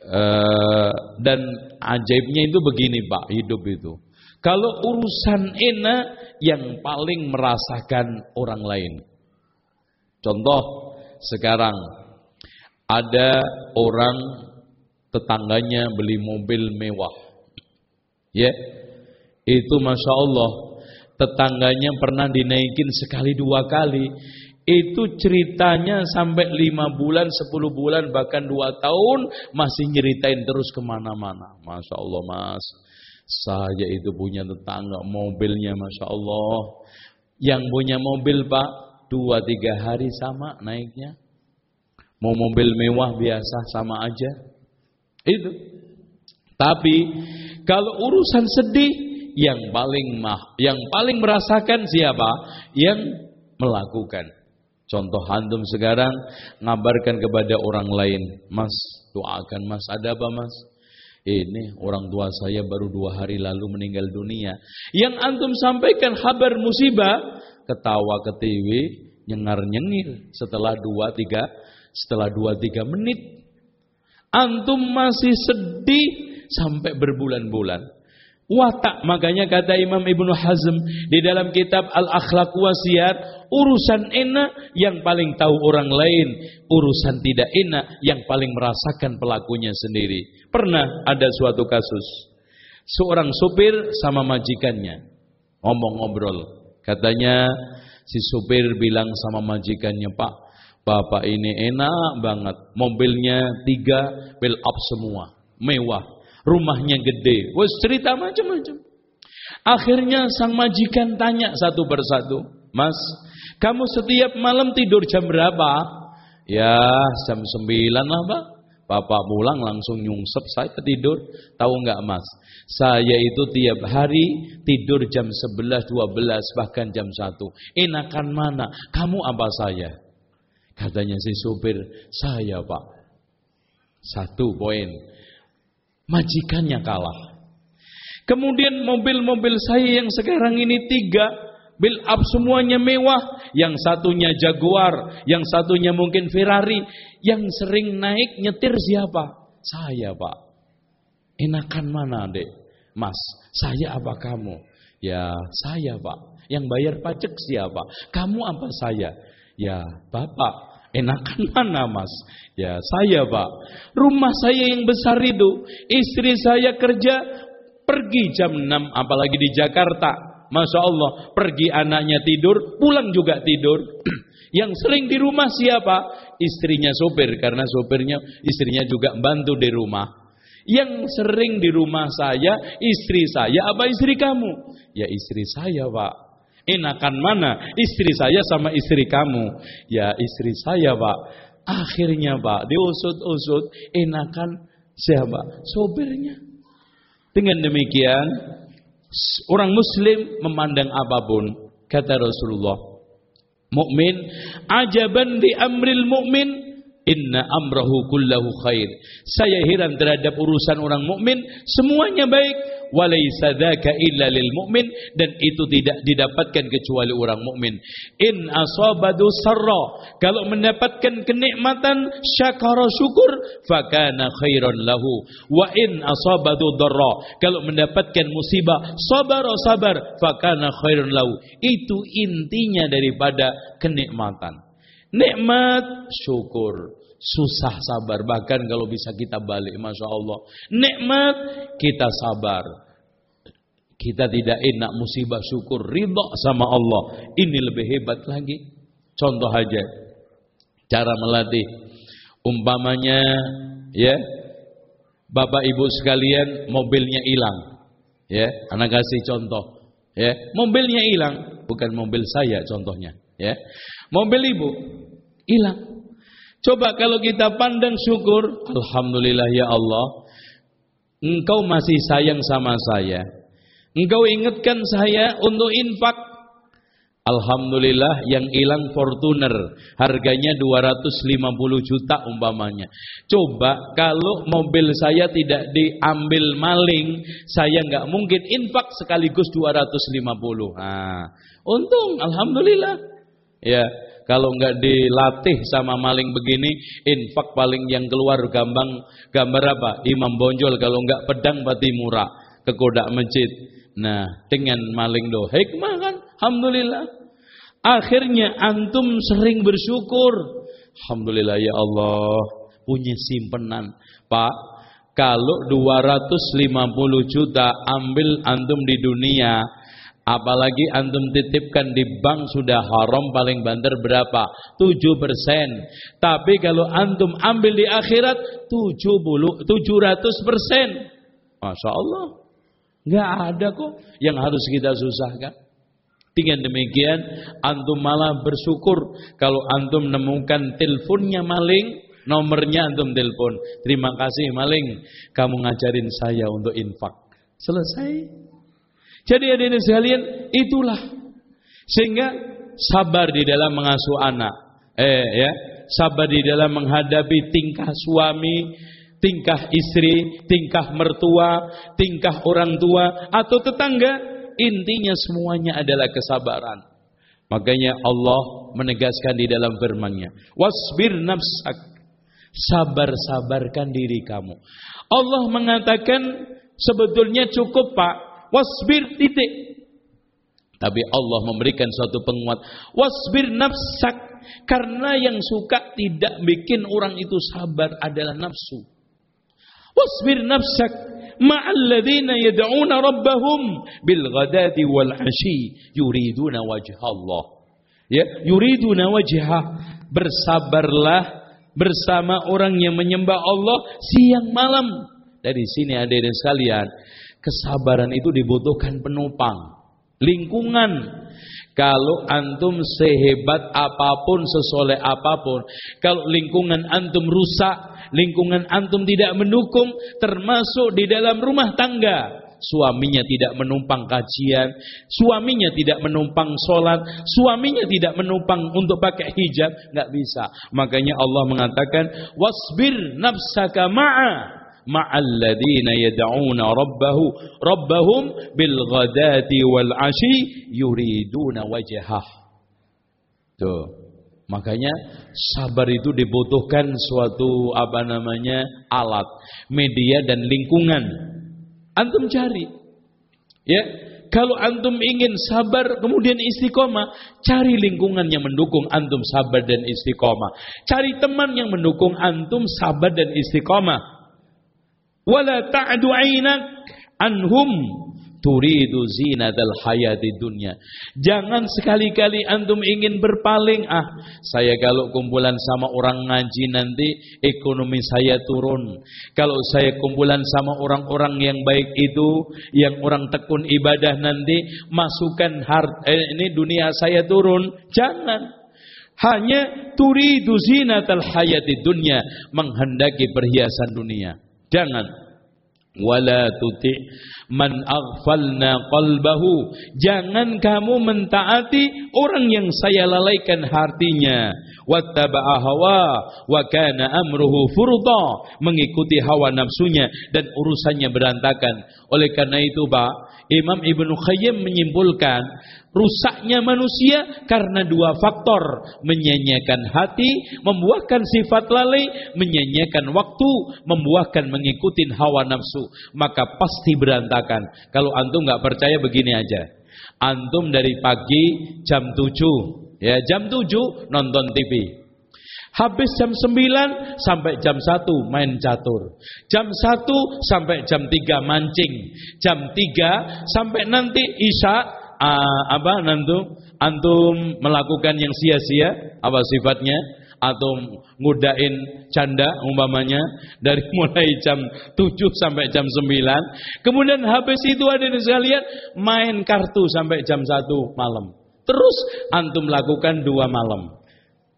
Uh, dan ajaibnya itu begini Pak, hidup itu. Kalau urusan enak yang paling merasakan orang lain. Contoh, sekarang ada orang tetangganya beli mobil mewah. Ya, yeah itu Masya Allah Tetangganya pernah dinaikin sekali dua kali Itu ceritanya sampai lima bulan, sepuluh bulan, bahkan dua tahun Masih nyeritain terus ke mana-mana Masya Allah mas Saya itu punya tetangga mobilnya Masya Allah Yang punya mobil pak Dua tiga hari sama naiknya Mau mobil mewah biasa sama aja Itu Tapi kalau urusan sedih yang paling mah, yang paling merasakan siapa? Yang melakukan. Contoh antum sekarang ngabarkan kepada orang lain, Mas doakan Mas, ada apa Mas? Ini orang tua saya baru dua hari lalu meninggal dunia. Yang antum sampaikan kabar musibah, ketawa ke TV, nyengar nyengir setelah dua tiga setelah dua tiga menit. Antum masih sedih sampai berbulan-bulan. Watak makanya kata Imam Ibnu Hazm di dalam kitab Al-Akhlaq Wasiat urusan enak yang paling tahu orang lain, urusan tidak enak yang paling merasakan pelakunya sendiri. Pernah ada suatu kasus seorang supir sama majikannya ngomong ngobrol. Katanya si supir bilang sama majikannya, "Pak, Bapak ini enak banget. Mobilnya tiga, build up semua, mewah." Rumahnya gede. Wes cerita macam-macam. Akhirnya sang majikan tanya satu persatu, Mas, kamu setiap malam tidur jam berapa? Ya, jam sembilan lah, Pak. Bapak pulang langsung nyungsep saya tidur. Tahu nggak Mas? Saya itu tiap hari tidur jam 11, 12, bahkan jam 1. Enakan mana? Kamu apa saya? Katanya si supir, saya Pak. Satu poin majikannya kalah. Kemudian mobil-mobil saya yang sekarang ini tiga, build up semuanya mewah, yang satunya Jaguar, yang satunya mungkin Ferrari, yang sering naik nyetir siapa? Saya pak. Enakan mana dek? Mas, saya apa kamu? Ya saya pak. Yang bayar pajak siapa? Kamu apa saya? Ya bapak. Enakan mana mas? Ya saya pak. Rumah saya yang besar itu. Istri saya kerja pergi jam 6 apalagi di Jakarta. Masya Allah. Pergi anaknya tidur. Pulang juga tidur. yang sering di rumah siapa? Istrinya sopir. Karena sopirnya istrinya juga bantu di rumah. Yang sering di rumah saya, istri saya apa istri kamu? Ya istri saya pak. Enakan mana? Istri saya sama istri kamu. Ya istri saya pak. Akhirnya pak, diusut-usut, enakan Siapa? Sopirnya. Dengan demikian, orang muslim memandang apa pun, kata Rasulullah. Mukmin ajaban di amril mukmin inna amrahu kullahu khair. Saya heran terhadap urusan orang mukmin, semuanya baik walaysa dzaka illa lil mu'min dan itu tidak didapatkan kecuali orang mukmin. In asabadu sarra, kalau mendapatkan kenikmatan syakara syukur fakana khairan lahu. Wa in asabadu darra, kalau mendapatkan musibah sabar sabar fakana khairan lahu. Itu intinya daripada kenikmatan. Nikmat syukur susah sabar. Bahkan kalau bisa kita balik masya Allah. Nikmat kita sabar. Kita tidak enak musibah syukur ridho sama Allah. Ini lebih hebat lagi. Contoh aja cara melatih. Umpamanya ya Bapak Ibu sekalian mobilnya hilang. Ya anak kasih contoh. Ya mobilnya hilang. Bukan mobil saya contohnya. Ya mobil ibu hilang Coba kalau kita pandang syukur, Alhamdulillah ya Allah, Engkau masih sayang sama saya. Engkau ingatkan saya untuk infak. Alhamdulillah yang hilang Fortuner harganya 250 juta umpamanya. Coba kalau mobil saya tidak diambil maling, saya nggak mungkin infak sekaligus 250. Nah, untung Alhamdulillah. Ya, kalau nggak dilatih sama maling begini, infak paling yang keluar gampang gambar apa? Imam bonjol kalau nggak pedang pati murah ke kodak masjid. Nah, dengan maling do hikmah kan? Alhamdulillah. Akhirnya antum sering bersyukur. Alhamdulillah ya Allah punya simpenan. Pak, kalau 250 juta ambil antum di dunia, Apalagi antum titipkan di bank sudah haram paling banter berapa? 7 persen. Tapi kalau antum ambil di akhirat 70, 700 persen. Masya Allah. Nggak ada kok yang harus kita susahkan. Dengan demikian antum malah bersyukur kalau antum menemukan teleponnya maling, nomornya antum telepon. Terima kasih maling, kamu ngajarin saya untuk infak. Selesai. Jadi hadirin sekalian, itulah sehingga sabar di dalam mengasuh anak. Eh ya, sabar di dalam menghadapi tingkah suami, tingkah istri, tingkah mertua, tingkah orang tua atau tetangga, intinya semuanya adalah kesabaran. Makanya Allah menegaskan di dalam firman-Nya, "Wasbir nafsak." Sabar-sabarkan diri kamu. Allah mengatakan sebetulnya cukup Pak wasbir titik. Tapi Allah memberikan suatu penguat. Wasbir nafsak. Karena yang suka tidak bikin orang itu sabar adalah nafsu. Wasbir nafsak. Ma'alladhina yad'una rabbahum bil ghadati wal ashi yuriduna wajah Allah. Ya, yuriduna wajah. Bersabarlah bersama orang yang menyembah Allah siang malam. Dari sini ada yang sekalian, Kesabaran itu dibutuhkan penopang, lingkungan. Kalau antum sehebat apa pun, sesoleh apa pun, kalau lingkungan antum rusak, lingkungan antum tidak mendukung, termasuk di dalam rumah tangga, suaminya tidak menumpang kajian, suaminya tidak menumpang sholat, suaminya tidak menumpang untuk pakai hijab, nggak bisa. Makanya Allah mengatakan, wasbir nafsaka ma'a ma'alladina yad'una rabbahu rabbahum bil ghadati wal ashi yuriduna wajhah. Tuh. Makanya sabar itu dibutuhkan suatu apa namanya alat, media dan lingkungan. Antum cari. Ya, kalau antum ingin sabar kemudian istiqomah, cari lingkungan yang mendukung antum sabar dan istiqomah. Cari teman yang mendukung antum sabar dan istiqomah wala ta'du 'ainak anhum turidu zinatal hayati dunya. Jangan sekali-kali antum ingin berpaling, ah, saya kalau kumpulan sama orang ngaji nanti ekonomi saya turun. Kalau saya kumpulan sama orang-orang yang baik itu, yang orang tekun ibadah nanti masukkan hart eh, ini dunia saya turun. Jangan. Hanya turidu zinatal hayati dunya, menghendaki perhiasan dunia. Jangan. Wala tuti man aghfalna qalbahu. Jangan kamu mentaati orang yang saya lalaikan hatinya. Wattaba'a hawa wa kana amruhu furda mengikuti hawa nafsunya dan urusannya berantakan. Oleh karena itu Pak Imam Ibnu Qayyim menyimpulkan rusaknya manusia karena dua faktor. Menyanyiakan hati membuahkan sifat lalai. Menyanyiakan waktu membuahkan mengikuti hawa nafsu. Maka pasti berantakan. Kalau antum nggak percaya begini aja. Antum dari pagi jam 7 ya jam 7 nonton TV Habis jam 9 sampai jam 1 main catur. Jam 1 sampai jam 3 mancing. Jam 3 sampai nanti Isya uh, apa nanti antum melakukan yang sia-sia apa sifatnya? Atau ngudain canda umpamanya dari mulai jam 7 sampai jam 9 kemudian habis itu ada yang sekalian main kartu sampai jam 1 malam. Terus antum lakukan dua malam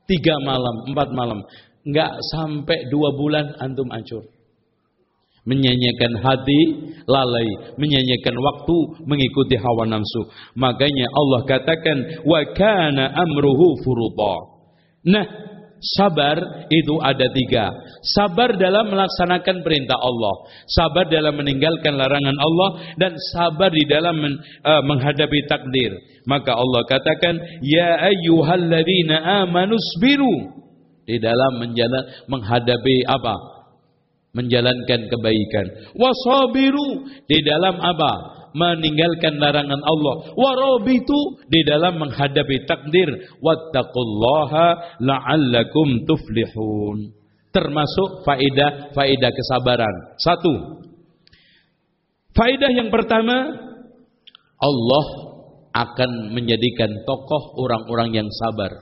tiga malam empat malam. Nggak sampai dua bulan antum hancur menyanyikan hati lalai menyanyikan waktu mengikuti hawa nafsu. Makanya Allah katakan wa kana amruhu furuta. Nah sabar itu ada tiga. Sabar dalam melaksanakan perintah Allah sabar dalam meninggalkan larangan Allah dan sabar di dalam men, uh, menghadapi takdir. Maka Allah katakan ya ayyuhalladzina amanu di dalam menjalan menghadapi apa menjalankan kebaikan. Wasabiru di dalam apa? Meninggalkan larangan Allah. Warabitu di dalam menghadapi takdir. Wattaqullaha la'allakum tuflihun. Termasuk faedah-faedah kesabaran. Satu. Faedah yang pertama, Allah akan menjadikan tokoh orang-orang yang sabar.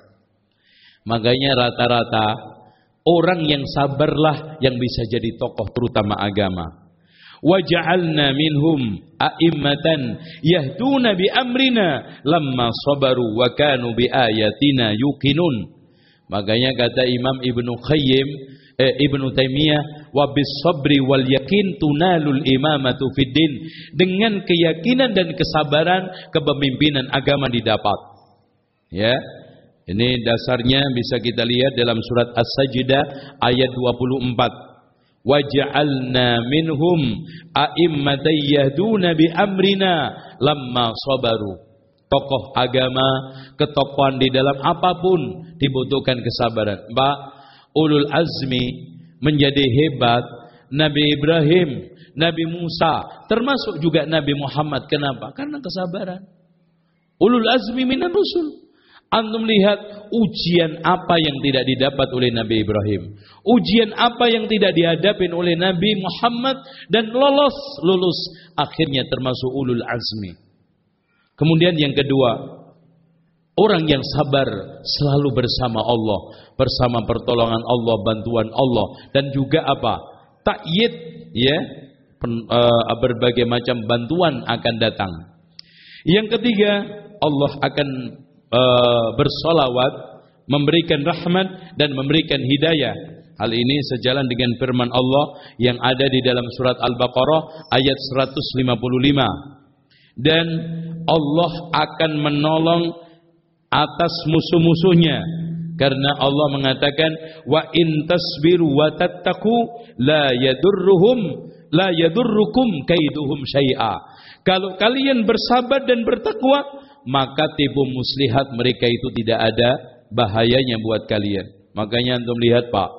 Makanya rata-rata Orang yang sabarlah yang bisa jadi tokoh terutama agama. Waja'alna minhum a'immatan yahduna bi amrina lamma sabaru wa kanu bi ayatina yuqinun. Makanya kata Imam Ibnu Qayyim eh, Ibnu Taimiyah wa bis sabri wal yakin tunalul imamatu fid din. Dengan keyakinan dan kesabaran kepemimpinan agama didapat. Ya, ini dasarnya bisa kita lihat dalam surat As-Sajdah ayat 24. Waj'alna minhum a'immatan yahduna bi amrina lamma sabaru. Tokoh agama, ketokohan di dalam apa pun dibutuhkan kesabaran. Pak, ulul azmi menjadi hebat Nabi Ibrahim, Nabi Musa, termasuk juga Nabi Muhammad. Kenapa? Karena kesabaran. Ulul azmi minan rusul. Antum lihat ujian apa yang tidak didapat oleh Nabi Ibrahim. Ujian apa yang tidak dihadapi oleh Nabi Muhammad dan lolos lulus akhirnya termasuk ulul azmi. Kemudian yang kedua, orang yang sabar selalu bersama Allah, bersama pertolongan Allah, bantuan Allah dan juga apa? Takyid ya, uh, berbagai macam bantuan akan datang. Yang ketiga, Allah akan uh, bersolawat, memberikan rahmat dan memberikan hidayah. Hal ini sejalan dengan firman Allah yang ada di dalam surat Al-Baqarah ayat 155. Dan Allah akan menolong atas musuh-musuhnya karena Allah mengatakan wa in wa tattaqu la yadurruhum la yadurrukum kaiduhum syai'a. Kalau kalian bersabar dan bertakwa, maka tipu muslihat mereka itu tidak ada bahayanya buat kalian. Makanya antum lihat Pak,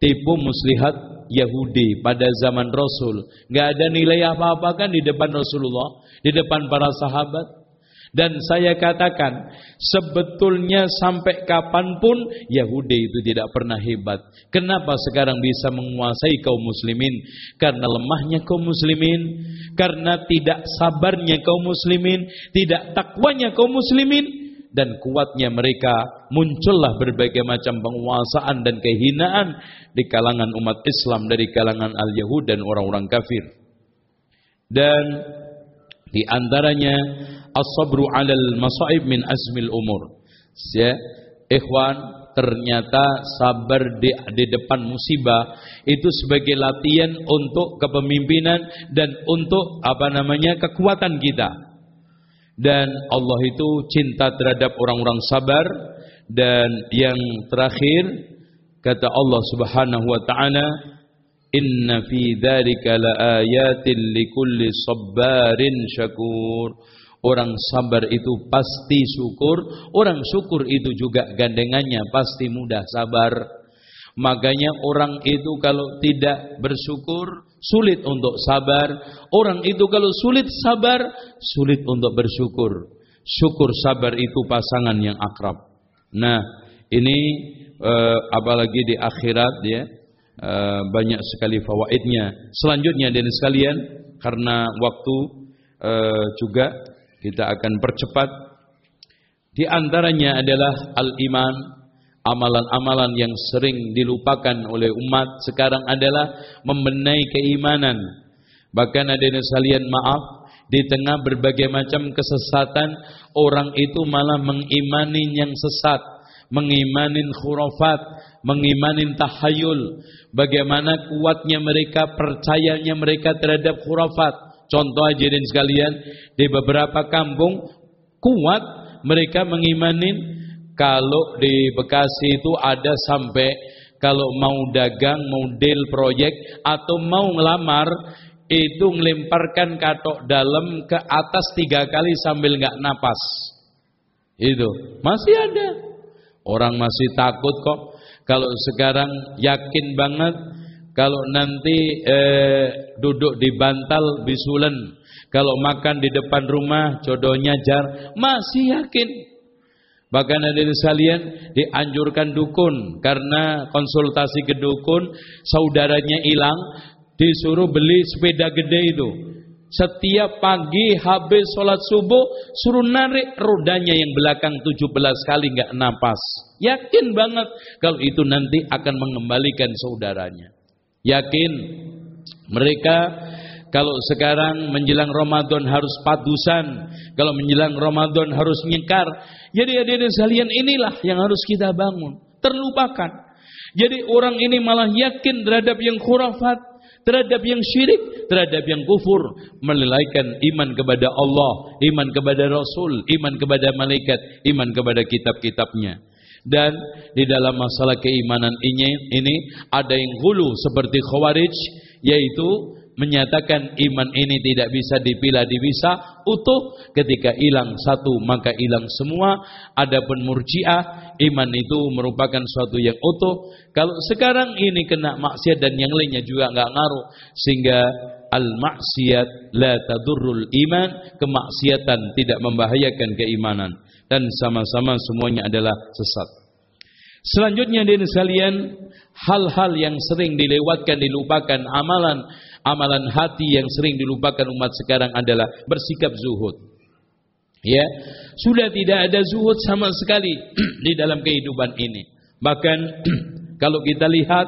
tipu muslihat Yahudi pada zaman Rasul, nggak ada nilai apa-apa kan di depan Rasulullah, di depan para sahabat. Dan saya katakan, sebetulnya sampai kapan pun Yahudi itu tidak pernah hebat. Kenapa sekarang bisa menguasai kaum muslimin? Karena lemahnya kaum muslimin, karena tidak sabarnya kaum muslimin, tidak takwanya kaum muslimin, dan kuatnya mereka muncullah berbagai macam penguasaan dan kehinaan di kalangan umat Islam dari kalangan al-Yahud dan orang-orang kafir. Dan di antaranya as-sabru 'alal masaib min azmil umur. Ya, ikhwan, ternyata sabar di, di depan musibah itu sebagai latihan untuk kepemimpinan dan untuk apa namanya kekuatan kita. Dan Allah itu cinta terhadap orang-orang sabar dan yang terakhir kata Allah Subhanahu wa taala inna fi dzalika laayatin likulli sabbarin syakur Orang sabar itu pasti syukur, orang syukur itu juga gandengannya pasti mudah sabar. Makanya orang itu kalau tidak bersyukur sulit untuk sabar, orang itu kalau sulit sabar sulit untuk bersyukur. Syukur sabar itu pasangan yang akrab. Nah, ini eh, apalagi di akhirat ya eh, banyak sekali fawaidnya. Selanjutnya dan sekalian karena waktu eh, juga kita akan percepat. Di antaranya adalah al-iman, amalan-amalan yang sering dilupakan oleh umat sekarang adalah membenahi keimanan. Bahkan ada yang salian maaf, di tengah berbagai macam kesesatan, orang itu malah mengimani yang sesat, mengimanin khurafat, mengimanin tahayul. Bagaimana kuatnya mereka, percayanya mereka terhadap khurafat Contoh aja dan sekalian, di beberapa kampung kuat mereka mengimanin kalau di Bekasi itu ada sampai kalau mau dagang, mau deal proyek atau mau ngelamar itu melemparkan katok dalam ke atas tiga kali sambil nggak napas. Itu masih ada. Orang masih takut kok. Kalau sekarang yakin banget kalau nanti eh, duduk di bantal bisulen, kalau makan di depan rumah jodohnya jar, masih yakin. Bahkan ada di sekalian dianjurkan dukun karena konsultasi ke dukun saudaranya hilang disuruh beli sepeda gede itu. Setiap pagi habis sholat subuh suruh narik rodanya yang belakang 17 kali nggak napas. Yakin banget kalau itu nanti akan mengembalikan saudaranya. Yakin mereka kalau sekarang menjelang Ramadan harus padusan, kalau menjelang Ramadan harus nyekar. Jadi hadirin sekalian inilah yang harus kita bangun, terlupakan. Jadi orang ini malah yakin terhadap yang khurafat, terhadap yang syirik, terhadap yang kufur, melalaikan iman kepada Allah, iman kepada Rasul, iman kepada malaikat, iman kepada kitab-kitabnya. Dan di dalam masalah keimanan ini, ini ada yang hulu seperti khawarij yaitu menyatakan iman ini tidak bisa dipilah dibisa utuh. Ketika hilang satu maka hilang semua. Adapun murjiah iman itu merupakan suatu yang utuh. Kalau sekarang ini kena maksiat dan yang lainnya juga enggak ngaruh. Sehingga al maksiat la tadurrul iman kemaksiatan tidak membahayakan keimanan. Dan sama-sama semuanya adalah sesat. Selanjutnya dari sekalian hal-hal yang sering dilewatkan dilupakan amalan amalan hati yang sering dilupakan umat sekarang adalah bersikap zuhud. Ya, sudah tidak ada zuhud sama sekali di dalam kehidupan ini. Bahkan kalau kita lihat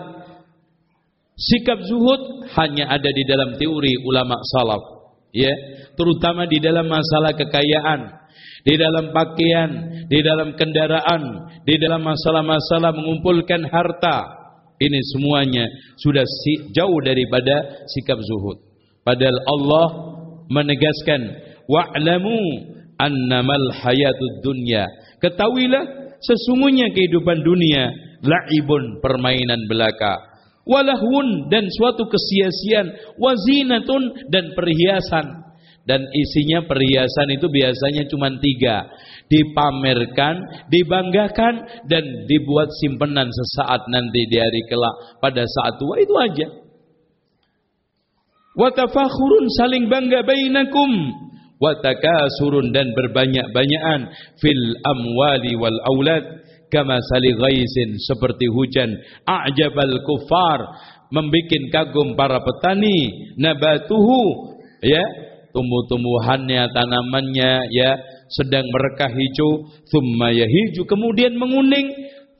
sikap zuhud hanya ada di dalam teori ulama salaf, ya, terutama di dalam masalah kekayaan di dalam pakaian, di dalam kendaraan, di dalam masalah-masalah mengumpulkan harta. Ini semuanya sudah jauh daripada sikap zuhud. Padahal Allah menegaskan wa'lamu annamal hayatud dunya. Ketahuilah sesungguhnya kehidupan dunia la'ibun permainan belaka. Walahun dan suatu kesia-siaan, wazinatun dan perhiasan dan isinya perhiasan itu biasanya cuma tiga dipamerkan, dibanggakan dan dibuat simpenan sesaat nanti di hari kelak. Pada saat tua itu aja. Watafakhurun saling bangga bainakum. Watakasurun dan berbanyak-banyakan fil amwali wal aulad. Kama sali ghaisin seperti hujan. A'jabal kufar membikin kagum para petani. Nabatuhu. Ya tumbuh-tumbuhannya, tanamannya ya sedang merekah hijau, thumma yahiju kemudian menguning,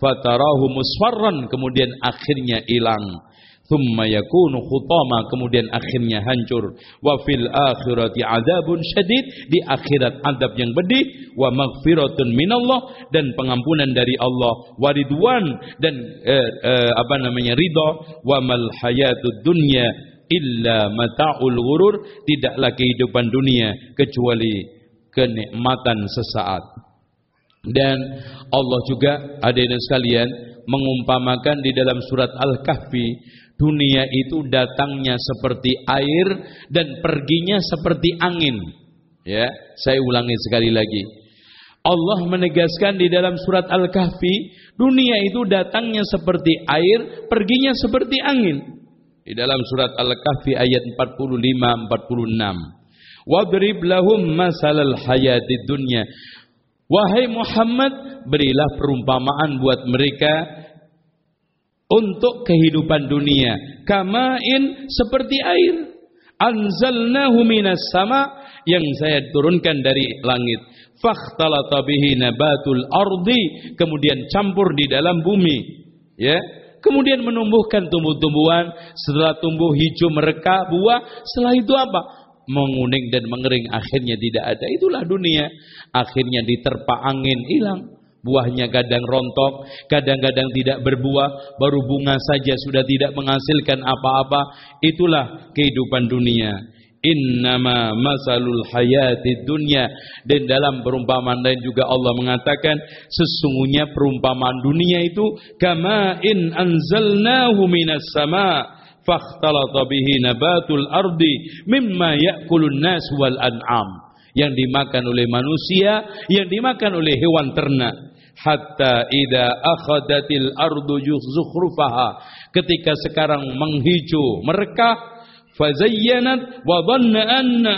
fatarahu musfarran kemudian akhirnya hilang. thumma yakunu khutama kemudian akhirnya hancur wa fil akhirati adzabun syadid di akhirat adab yang pedih wa maghfiratun minallah dan pengampunan dari Allah wa ridwan dan eh, eh, apa namanya ridha wa mal hayatud dunya illa mata'ul ghurur tidaklah kehidupan dunia kecuali kenikmatan sesaat dan Allah juga ada sekalian mengumpamakan di dalam surat Al-Kahfi Dunia itu datangnya seperti air dan perginya seperti angin. Ya, saya ulangi sekali lagi. Allah menegaskan di dalam surat Al-Kahfi, dunia itu datangnya seperti air, perginya seperti angin. Di dalam surat Al-Kahfi ayat 45 46. Wadrib lahum masalal hayati dunya. Wahai Muhammad, berilah perumpamaan buat mereka untuk kehidupan dunia. Kamain seperti air. Anzalnahu minas sama yang saya turunkan dari langit. Fakhtalata bihi nabatul ardi. Kemudian campur di dalam bumi. Ya. Kemudian menumbuhkan tumbuh-tumbuhan. Setelah tumbuh hijau mereka buah. Setelah itu apa? Menguning dan mengering. Akhirnya tidak ada. Itulah dunia. Akhirnya diterpa angin hilang. Buahnya kadang rontok, kadang-kadang tidak berbuah, baru bunga saja sudah tidak menghasilkan apa-apa. Itulah kehidupan dunia. Innama masalul hayati dunya dan dalam perumpamaan lain juga Allah mengatakan sesungguhnya perumpamaan dunia itu kama in anzalnahu minas sama fakhtalata bihi nabatul ardi mimma ya'kulun nas wal an'am. Yang dimakan oleh manusia yang dimakan oleh hewan ternak. Hatta ida akhadatil ardu zukhrufaha ketika sekarang menghijau mereka fazayyanat wa dhanna anna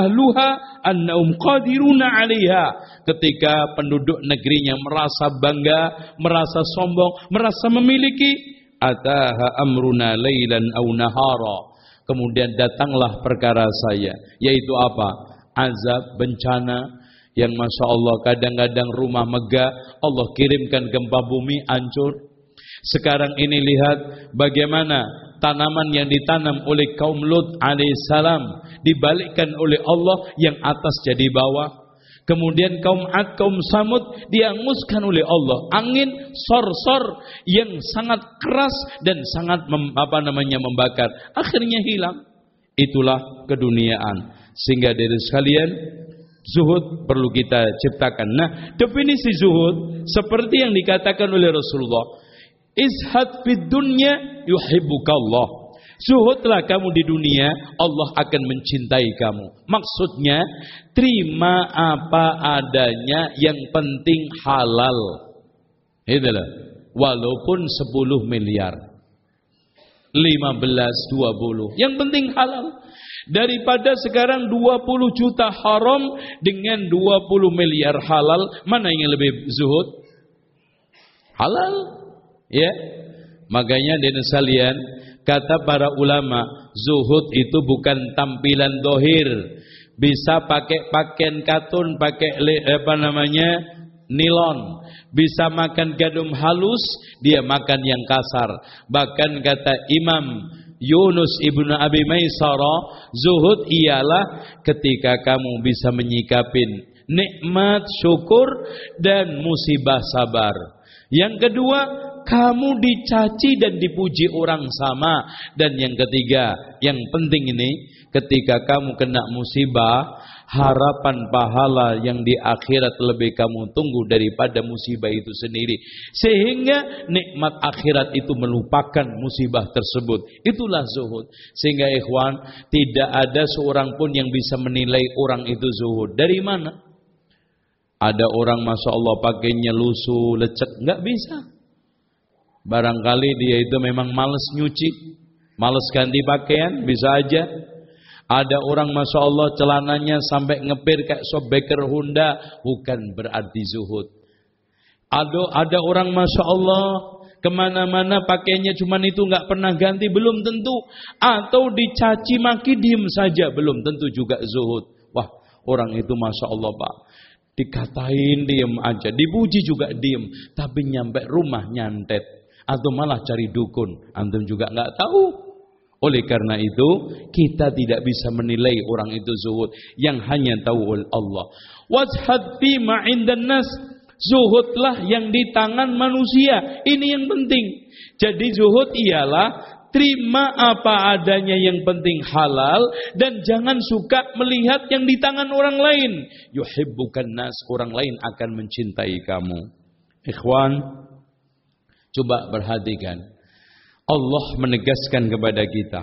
ahluha annahum qadiruna 'alaiha. Ketika penduduk negerinya merasa bangga merasa sombong merasa memiliki ataha amruna lailan aw nahara. Kemudian datanglah perkara saya yaitu apa? Azab bencana yang Masya Allah kadang-kadang rumah megah Allah kirimkan gempa bumi hancur. Sekarang ini lihat bagaimana tanaman yang ditanam oleh kaum Lut alaihissalam dibalikkan oleh Allah yang atas jadi bawah Kemudian kaum Ad, kaum Samud dianguskan oleh Allah. Angin sor-sor yang sangat keras dan sangat mem, apa namanya membakar. Akhirnya hilang. Itulah keduniaan. Sehingga dari sekalian Zuhud perlu kita ciptakan. Nah, definisi zuhud seperti yang dikatakan oleh Rasulullah, "Izhad fid dunya yuhibbukallah." Zuhudlah kamu di dunia, Allah akan mencintai kamu. Maksudnya, terima apa adanya yang penting halal. Itulah. Walaupun 10 miliar. 15, 20. Yang penting halal. Daripada sekarang 20 juta haram dengan 20 miliar halal, mana yang lebih zuhud? Halal. Ya. Makanya dan sekalian, kata para ulama, zuhud itu bukan tampilan dohir. Bisa pakai pakaian katun, pakai apa namanya? nilon. Bisa makan gadum halus, dia makan yang kasar. Bahkan kata Imam Yunus ibnu Abi Maisara, zuhud ialah ketika kamu bisa menyikapin nikmat syukur dan musibah sabar. Yang kedua, kamu dicaci dan dipuji orang sama. Dan yang ketiga, yang penting ini, ketika kamu kena musibah, harapan pahala yang di akhirat lebih kamu tunggu daripada musibah itu sendiri. Sehingga nikmat akhirat itu melupakan musibah tersebut. Itulah zuhud. Sehingga ikhwan, tidak ada seorang pun yang bisa menilai orang itu zuhud. Dari mana? Ada orang Masya Allah pakainya lusuh, lecek. Nggak bisa. Barangkali dia itu memang males nyuci. Males ganti pakaian, bisa aja ada orang Masya Allah celananya sampai ngepir kayak sobeker Honda. Bukan berarti zuhud. Ada, ada orang Masya Allah ke mana-mana pakainya cuman itu nggak pernah ganti belum tentu atau dicaci maki diem saja belum tentu juga zuhud wah orang itu masya Allah pak dikatain diem aja dipuji juga diem tapi nyampe rumah nyantet atau malah cari dukun. Antum juga nggak tahu. Oleh karena itu, kita tidak bisa menilai orang itu zuhud yang hanya tahu Allah. Wajhad ma'indan nas. Zuhudlah yang di tangan manusia. Ini yang penting. Jadi zuhud ialah Terima apa adanya yang penting halal dan jangan suka melihat yang di tangan orang lain. Yuhibbukan nas, orang lain akan mencintai kamu. Ikhwan, coba perhatikan. Allah menegaskan kepada kita.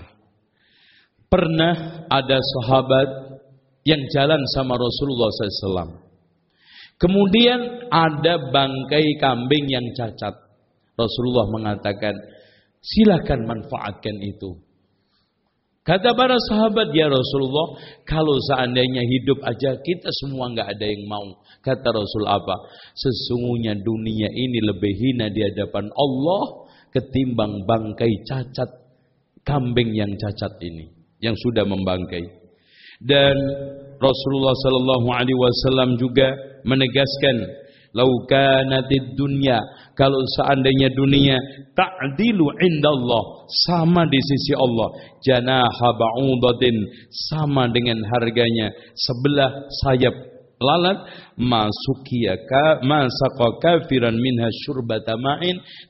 Pernah ada sahabat yang jalan sama Rasulullah SAW. Kemudian ada bangkai kambing yang cacat. Rasulullah mengatakan, Silakan manfaatkan itu. Kata para sahabat, ya Rasulullah, kalau seandainya hidup aja kita semua nggak ada yang mau. Kata Rasul apa? Sesungguhnya dunia ini lebih hina di hadapan Allah ketimbang bangkai cacat kambing yang cacat ini, yang sudah membangkai. Dan Rasulullah Sallallahu Alaihi Wasallam juga menegaskan laukanatid dunya kalau seandainya dunia ta'dilu indallah sama di sisi Allah. Janaha ba'udatin sama dengan harganya. Sebelah sayap lalat masukiyaka masaqa kafiran minha syurbata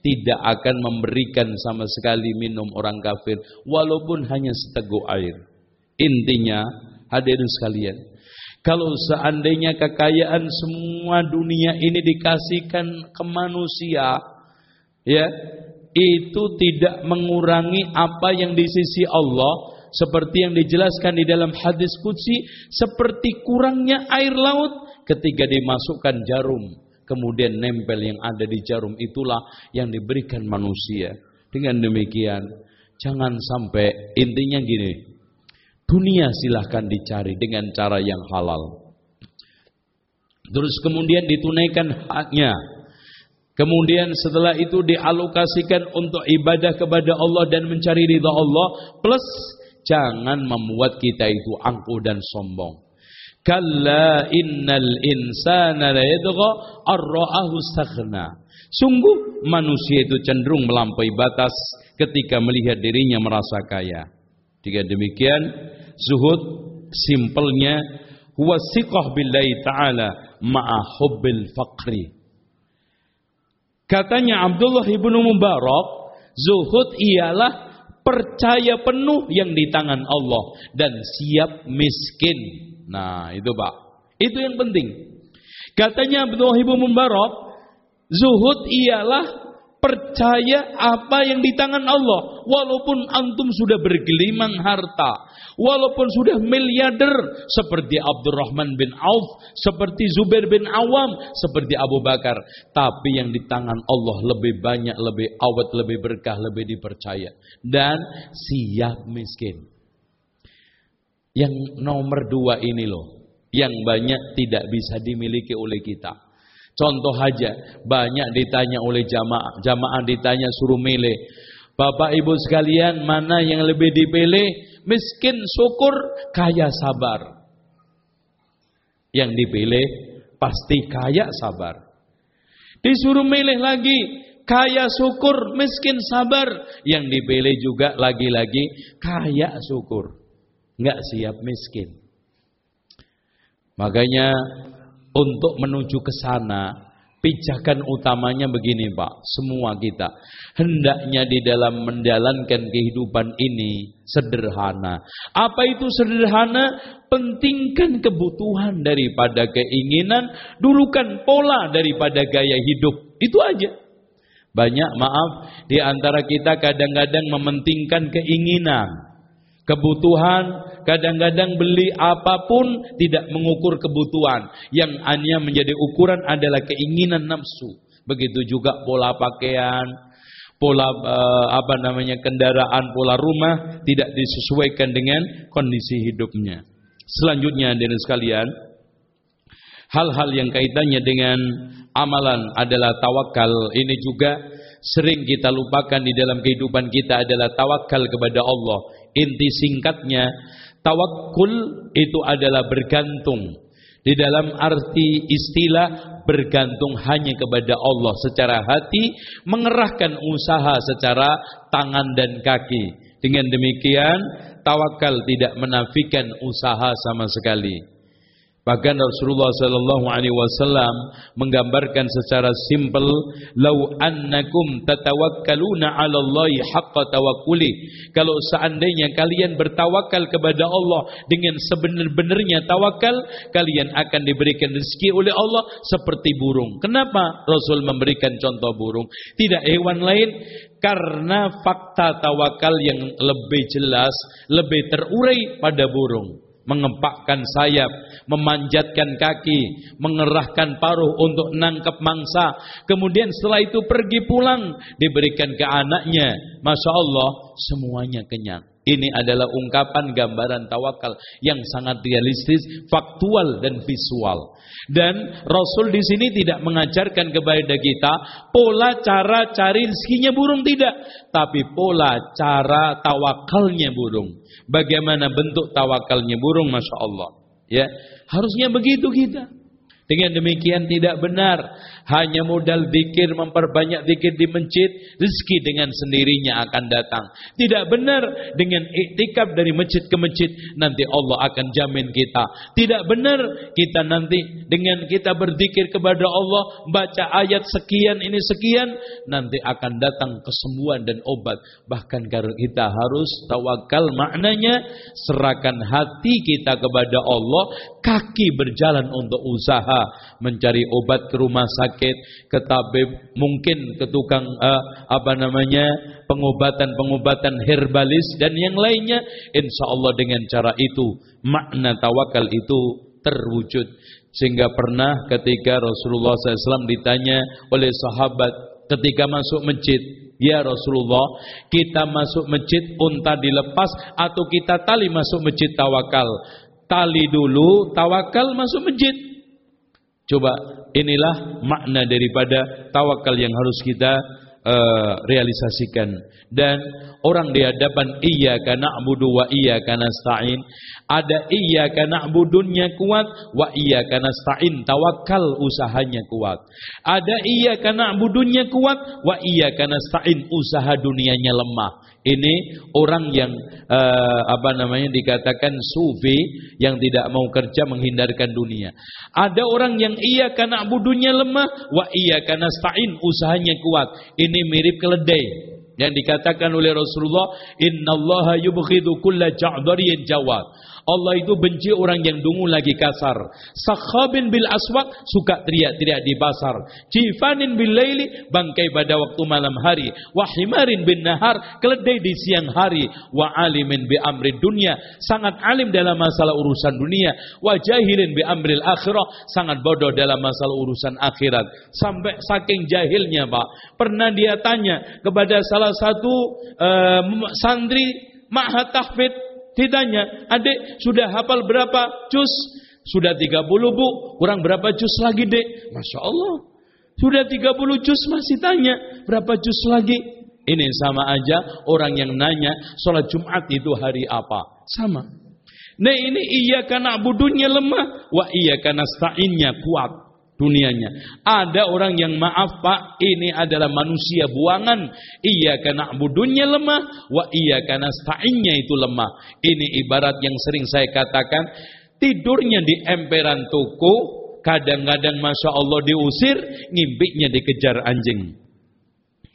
tidak akan memberikan sama sekali minum orang kafir walaupun hanya seteguk air. Intinya hadirin sekalian kalau seandainya kekayaan semua dunia ini dikasihkan ke manusia, ya, itu tidak mengurangi apa yang di sisi Allah. Seperti yang dijelaskan di dalam hadis qudsi seperti kurangnya air laut ketika dimasukkan jarum kemudian nempel yang ada di jarum itulah yang diberikan manusia. Dengan demikian jangan sampai intinya gini Dunia silahkan dicari dengan cara yang halal. Terus kemudian ditunaikan haknya. Kemudian setelah itu dialokasikan untuk ibadah kepada Allah dan mencari ridha Allah. Plus jangan membuat kita itu angkuh dan sombong. Kalla innal insana la yadgha ar-ra'ahu Sungguh manusia itu cenderung melampaui batas ketika melihat dirinya merasa kaya. Jika demikian, zuhud simpelnya huwa siqah billahi ta'ala ma'a hubbil faqri. Katanya Abdullah ibnu Mubarak, zuhud ialah percaya penuh yang di tangan Allah dan siap miskin. Nah, itu Pak. Itu yang penting. Katanya Abdullah ibnu Mubarak, zuhud ialah percaya apa yang di tangan Allah. Walaupun antum sudah bergelimang harta. Walaupun sudah miliarder. Seperti Abdurrahman bin Auf. Seperti Zubair bin Awam. Seperti Abu Bakar. Tapi yang di tangan Allah lebih banyak lebih awet lebih berkah lebih dipercaya. Dan siap miskin. Yang nomor dua ini loh. Yang banyak tidak bisa dimiliki oleh kita Contoh aja, banyak ditanya oleh jamaah, jamaah ditanya suruh milih. Bapak Ibu sekalian, mana yang lebih dipilih? Miskin syukur, kaya sabar. Yang dipilih pasti kaya sabar. Disuruh milih lagi, kaya syukur, miskin sabar. Yang dipilih juga lagi-lagi kaya syukur. Enggak siap miskin. Makanya untuk menuju ke sana, pijakan utamanya begini Pak, semua kita. Hendaknya di dalam menjalankan kehidupan ini sederhana. Apa itu sederhana? Pentingkan kebutuhan daripada keinginan, dulukan pola daripada gaya hidup. Itu aja. Banyak maaf di antara kita kadang-kadang mementingkan keinginan Kebutuhan kadang-kadang beli apa pun tidak mengukur kebutuhan. Yang hanya menjadi ukuran adalah keinginan nafsu. Begitu juga pola pakaian, pola uh, apa namanya kendaraan, pola rumah tidak disesuaikan dengan kondisi hidupnya. Selanjutnya dari sekalian, hal-hal yang kaitannya dengan amalan adalah tawakal. Ini juga sering kita lupakan di dalam kehidupan kita adalah tawakal kepada Allah Inti singkatnya, tawakul itu adalah bergantung Di dalam arti istilah bergantung hanya kepada Allah secara hati, mengerahkan usaha secara tangan dan kaki. Dengan demikian, tawakal tidak menafikan usaha sama sekali. Bahkan Rasulullah sallallahu alaihi wasallam menggambarkan secara simpel, "Lau annakum tatawakkaluna 'ala Allahi haqqa tawakkuli." Kalau seandainya kalian bertawakal kepada Allah dengan sebenar-benarnya tawakal, kalian akan diberikan rezeki oleh Allah seperti burung. Kenapa Rasul memberikan contoh burung? Tidak hewan lain karena fakta tawakal yang lebih jelas, lebih terurai pada burung mengempakkan sayap, memanjatkan kaki, mengerahkan paruh untuk nangkep mangsa. Kemudian setelah itu pergi pulang, diberikan ke anaknya. Masya Allah, semuanya kenyang. Ini adalah ungkapan gambaran tawakal yang sangat realistis, faktual dan visual. Dan Rasul di sini tidak mengajarkan kepada kita pola cara cari rezekinya burung tidak, tapi pola cara tawakalnya burung. Bagaimana bentuk tawakalnya burung, masya Allah. Ya, harusnya begitu kita. Dengan demikian tidak benar hanya modal zikir memperbanyak zikir di masjid, rezeki dengan sendirinya akan datang. Tidak benar dengan iktikaf dari masjid ke masjid nanti Allah akan jamin kita. Tidak benar kita nanti dengan kita berzikir kepada Allah, baca ayat sekian ini sekian nanti akan datang kesembuhan dan obat. Bahkan karena kita harus tawakal maknanya serahkan hati kita kepada Allah, kaki berjalan untuk usaha mencari obat ke rumah sakit sakit, ke tabib, mungkin ke tukang uh, apa namanya pengobatan-pengobatan herbalis dan yang lainnya. Insya Allah dengan cara itu makna tawakal itu terwujud. Sehingga pernah ketika Rasulullah SAW ditanya oleh sahabat ketika masuk masjid, Ya Rasulullah, kita masuk masjid unta dilepas atau kita tali masuk masjid tawakal? Tali dulu, tawakal masuk masjid. Coba inilah makna daripada tawakal yang harus kita uh, realisasikan. Dan orang di hadapan iyyaka na'budu wa iyyaka nasta'in. Ada iyyaka na'budunnya kuat wa iyyaka nasta'in. Tawakal usahanya kuat. Ada iyyaka na'budunnya kuat wa iyyaka nasta'in. Usaha dunianya lemah ini orang yang uh, apa namanya dikatakan sufi yang tidak mau kerja menghindarkan dunia. Ada orang yang iya karena budunya lemah, wa iya karena stain usahanya kuat. Ini mirip keledai yang dikatakan oleh Rasulullah, Innallaha yubghidu kulla ja'dariyin jawad. Allah itu benci orang yang dungu lagi kasar. Sakhabin bil aswak suka teriak-teriak di pasar. Cifanin bil laili bangkai pada waktu malam hari. Wahimarin bin nahar keledai di siang hari. Wa alimin bi amri dunia sangat alim dalam masalah urusan dunia. Wa jahilin bi amril akhirah sangat bodoh dalam masalah urusan akhirat. Sampai saking jahilnya Pak. Pernah dia tanya kepada salah satu uh, santri Mahat Tahfidz Ditanya, adik sudah hafal berapa juz? Sudah 30 bu, kurang berapa juz lagi dek? Masya Allah. Sudah 30 juz masih tanya, berapa juz lagi? Ini sama aja orang yang nanya, sholat Jumat itu hari apa? Sama. Nah ini iya karena budunya lemah, wa iya karena sta'innya kuat dunianya. Ada orang yang maaf pak, ini adalah manusia buangan. Iya karena budunya lemah, wa iya karena sta'innya itu lemah. Ini ibarat yang sering saya katakan, tidurnya di emperan toko, kadang-kadang masya Allah diusir, ngimpinya dikejar anjing.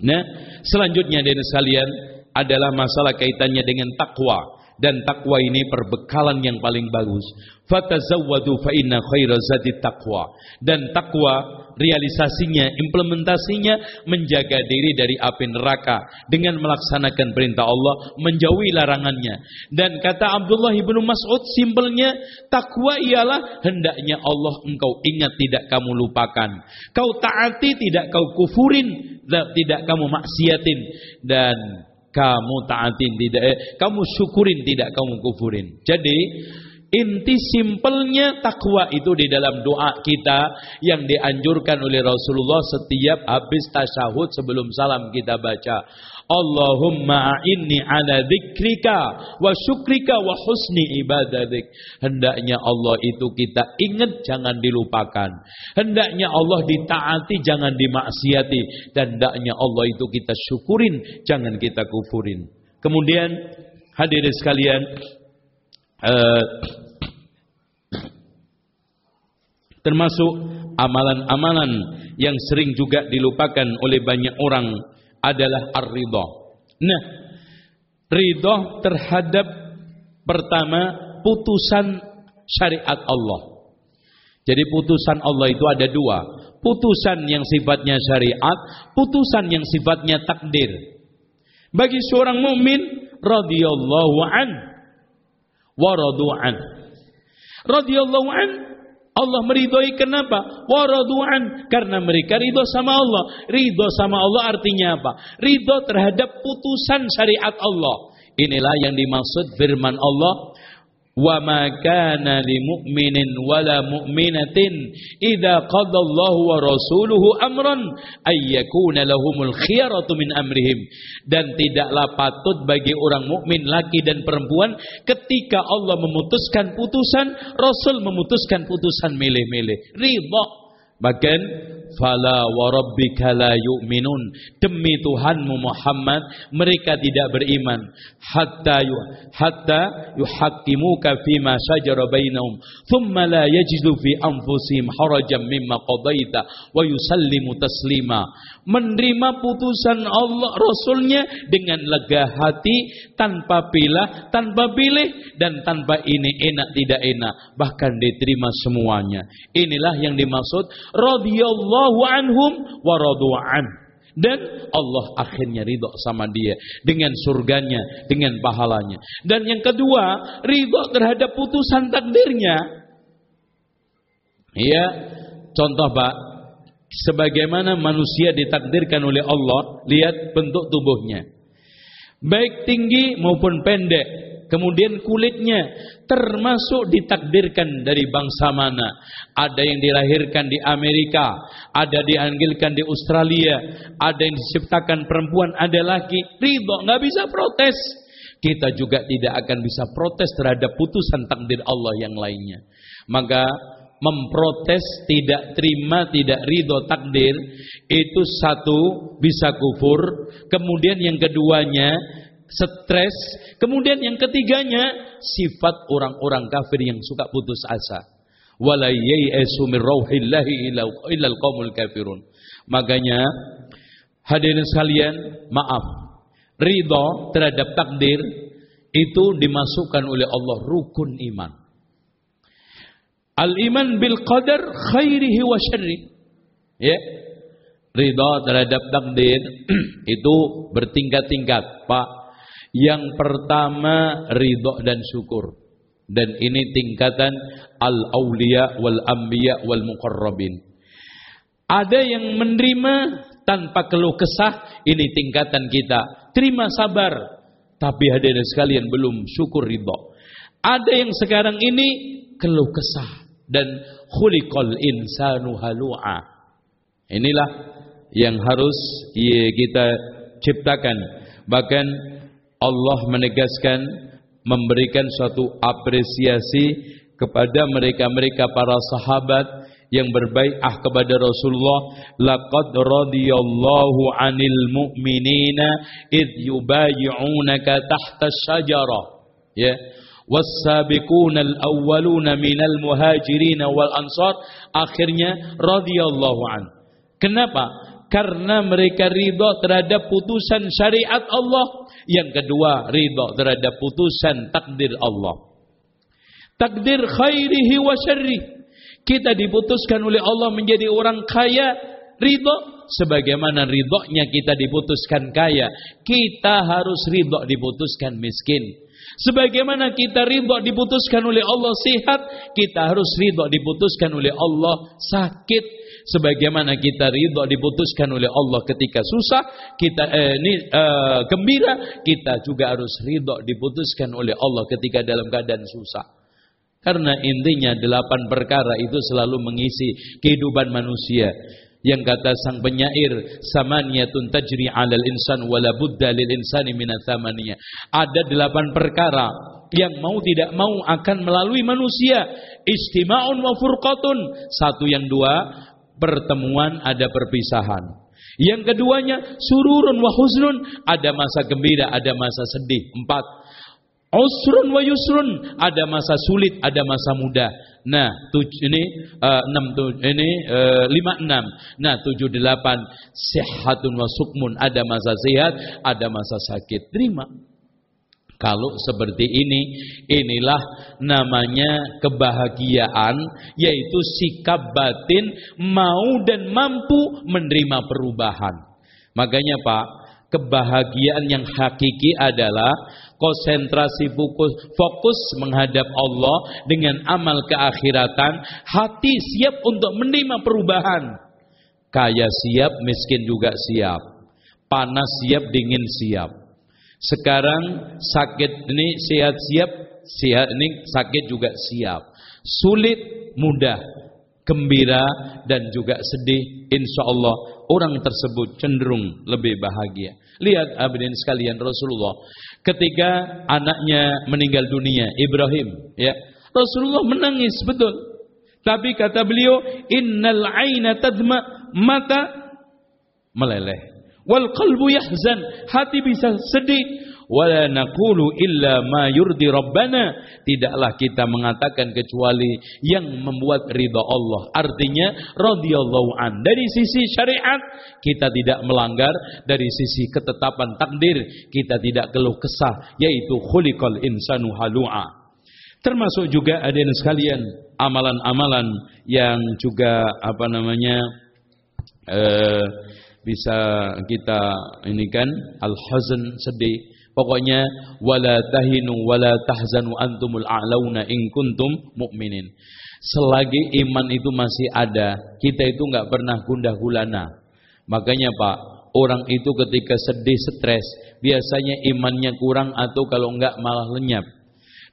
Nah, selanjutnya dari sekalian adalah masalah kaitannya dengan takwa dan takwa ini perbekalan yang paling bagus. Fatazawwadu fa inna khaira. Dan takwa realisasinya, implementasinya menjaga diri dari api neraka dengan melaksanakan perintah Allah, menjauhi larangannya. Dan kata Abdullah ibnu Mas'ud simpelnya takwa ialah hendaknya Allah engkau ingat tidak kamu lupakan. Kau taati tidak kau kufurin, tidak kamu maksiatin dan kamu taatin tidak eh, kamu syukurin tidak kamu kufurin. Jadi Inti simpelnya takwa itu di dalam doa kita yang dianjurkan oleh Rasulullah setiap habis tasyahud sebelum salam kita baca. Allahumma a'inni ala dzikrika wa syukrika wa husni ibadatik. Hendaknya Allah itu kita ingat jangan dilupakan. Hendaknya Allah ditaati jangan dimaksiati dan hendaknya Allah itu kita syukurin jangan kita kufurin. Kemudian hadirin sekalian uh, termasuk amalan-amalan yang sering juga dilupakan oleh banyak orang adalah ar-ridha. Nah, ridha terhadap pertama putusan syariat Allah. Jadi putusan Allah itu ada dua. Putusan yang sifatnya syariat, putusan yang sifatnya takdir. Bagi seorang mukmin radhiyallahu an wa an. Radhiyallahu an Allah meridhoi kenapa? Waradu'an karena mereka ridho sama Allah. Ridho sama Allah artinya apa? Ridho terhadap putusan syariat Allah. Inilah yang dimaksud firman Allah wa ma kana li mu'minin wala mu'minatin idza qadallahu wa rasuluhu amran ay yakuna lahumul khiyaratu min amrihim. Dan tidaklah patut bagi orang mukmin laki dan perempuan ketika Allah memutuskan putusan rasul memutuskan putusan milih-milih. Ridha bahkan fala warabbika la yu'minun. Demi Tuhanmu Muhammad mereka tidak beriman. Hatta yu, hatta yuhaqqimuka fima shajara bainahum. Thumma la yajidu fi anfusihim harajan mimma qadaita wa yusallimu taslima menerima putusan Allah Rasulnya dengan lega hati tanpa pilah tanpa pilih dan tanpa ini enak tidak enak bahkan diterima semuanya inilah yang dimaksud radhiyallahu anhum wa radu'an dan Allah akhirnya ridho sama dia dengan surganya, dengan pahalanya. Dan yang kedua, ridho terhadap putusan takdirnya. Iya, contoh Pak, sebagaimana manusia ditakdirkan oleh Allah, lihat bentuk tubuhnya. Baik tinggi maupun pendek, Kemudian kulitnya termasuk ditakdirkan dari bangsa mana. Ada yang dilahirkan di Amerika, ada dianggilkan di Australia, ada yang diciptakan perempuan, ada laki. Ridho, nggak bisa protes. Kita juga tidak akan bisa protes terhadap putusan takdir Allah yang lainnya. Maka memprotes, tidak terima, tidak ridho takdir, itu satu bisa kufur. Kemudian yang keduanya stres. Kemudian yang ketiganya sifat orang-orang kafir yang suka putus asa. Min rauhillahi illal qaumul kafirun. Makanya hadirin sekalian, maaf. Ridho terhadap takdir itu dimasukkan oleh Allah rukun iman. Al-iman bil qadar khairihi wa syarri. Ya. Ridho terhadap takdir itu bertingkat-tingkat, Pak. Yang pertama ridho dan syukur. Dan ini tingkatan al-auliya wal anbiya wal muqarrabin. Ada yang menerima tanpa keluh kesah, ini tingkatan kita. Terima sabar, tapi hadirin sekalian belum syukur ridho. Ada yang sekarang ini keluh kesah dan khuliqal insanu halu'a. Inilah yang harus kita ciptakan. Bahkan Allah menegaskan memberikan suatu apresiasi kepada mereka-mereka para sahabat yang berbaiah kepada Rasulullah laqad radiyallahu 'anil mu'minina id yubayyi'unaka tahta asy-syajarah ya al-awwaluna minal muhajirin wal ansar akhirnya radhiyallahu an kenapa karena mereka ridha terhadap putusan syariat Allah yang kedua, ridha terhadap putusan takdir Allah. Takdir khairihi wa syarri. Kita diputuskan oleh Allah menjadi orang kaya, ridha sebagaimana ridhonya kita diputuskan kaya. Kita harus ridho diputuskan miskin. Sebagaimana kita ridho diputuskan oleh Allah sehat, kita harus ridho diputuskan oleh Allah sakit sebagaimana kita ridho diputuskan oleh Allah ketika susah, kita eh, ini eh, gembira, kita juga harus ridho diputuskan oleh Allah ketika dalam keadaan susah. Karena intinya delapan perkara itu selalu mengisi kehidupan manusia. Yang kata sang penyair, samaniyatun tajri 'alal insan wala budda lil insani Ada delapan perkara yang mau tidak mau akan melalui manusia. Istima'un wa furqatun. Satu yang dua, pertemuan ada perpisahan. Yang keduanya sururun wa huznun, ada masa gembira, ada masa sedih. Empat. Usrun wa yusrun, ada masa sulit, ada masa mudah. Nah, tuj, ini uh, enam tuj, ini uh, lima enam. Nah, tujuh delapan. Sehatun wa sukmun, ada masa sehat, ada masa sakit. Terima. Kalau seperti ini, inilah namanya kebahagiaan, yaitu sikap batin mau dan mampu menerima perubahan. Makanya Pak, kebahagiaan yang hakiki adalah konsentrasi fokus, fokus menghadap Allah dengan amal keakhiratan, hati siap untuk menerima perubahan. Kaya siap, miskin juga siap. Panas siap, dingin siap. Sekarang sakit ini sehat siap, sehat ini sakit juga siap. Sulit, mudah, gembira dan juga sedih. Insya Allah orang tersebut cenderung lebih bahagia. Lihat abidin sekalian Rasulullah ketika anaknya meninggal dunia Ibrahim ya. Rasulullah menangis betul. Tapi kata beliau innal aina tadma mata meleleh. Wal qalbu yahzan. Hati bisa sedih wala naqulu illa ma yurdi rabbana. Tidaklah kita mengatakan kecuali yang membuat ridha Allah. Artinya radhiyallahu an. Dari sisi syariat kita tidak melanggar. Dari sisi ketetapan takdir kita tidak keluh kesah. Yaitu khuliqal insanu halu'a. Termasuk juga ada yang sekalian amalan-amalan yang juga apa namanya eh, bisa kita ini kan al-hazan sedih pokoknya wala tahinu wala tahzanu antumul a'launa in kuntum mu'minin. Selagi iman itu masih ada kita itu nggak pernah gundah gulana. Makanya Pak orang itu ketika sedih stres biasanya imannya kurang atau kalau enggak malah lenyap.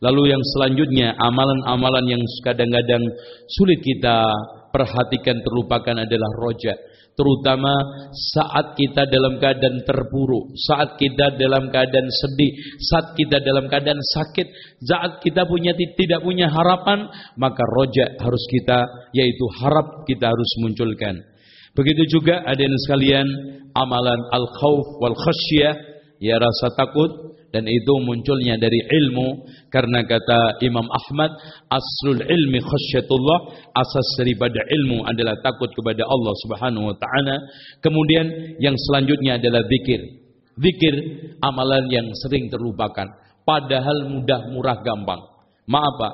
Lalu yang selanjutnya amalan-amalan yang kadang-kadang sulit kita perhatikan terlupakan adalah rojak terutama saat kita dalam keadaan terpuruk, saat kita dalam keadaan sedih, saat kita dalam keadaan sakit, saat kita punya tidak punya harapan, maka rojak harus kita yaitu harap kita harus munculkan. Begitu juga ada yang sekalian amalan al-khauf wal khasyah, ya rasa takut dan itu munculnya dari ilmu. Karena kata Imam Ahmad aslul ilmi khasyatullah asas daripada ilmu adalah takut kepada Allah Subhanahu wa taala. Kemudian yang selanjutnya adalah zikir. Zikir amalan yang sering terlupakan. Padahal mudah murah gampang. Maaf Pak.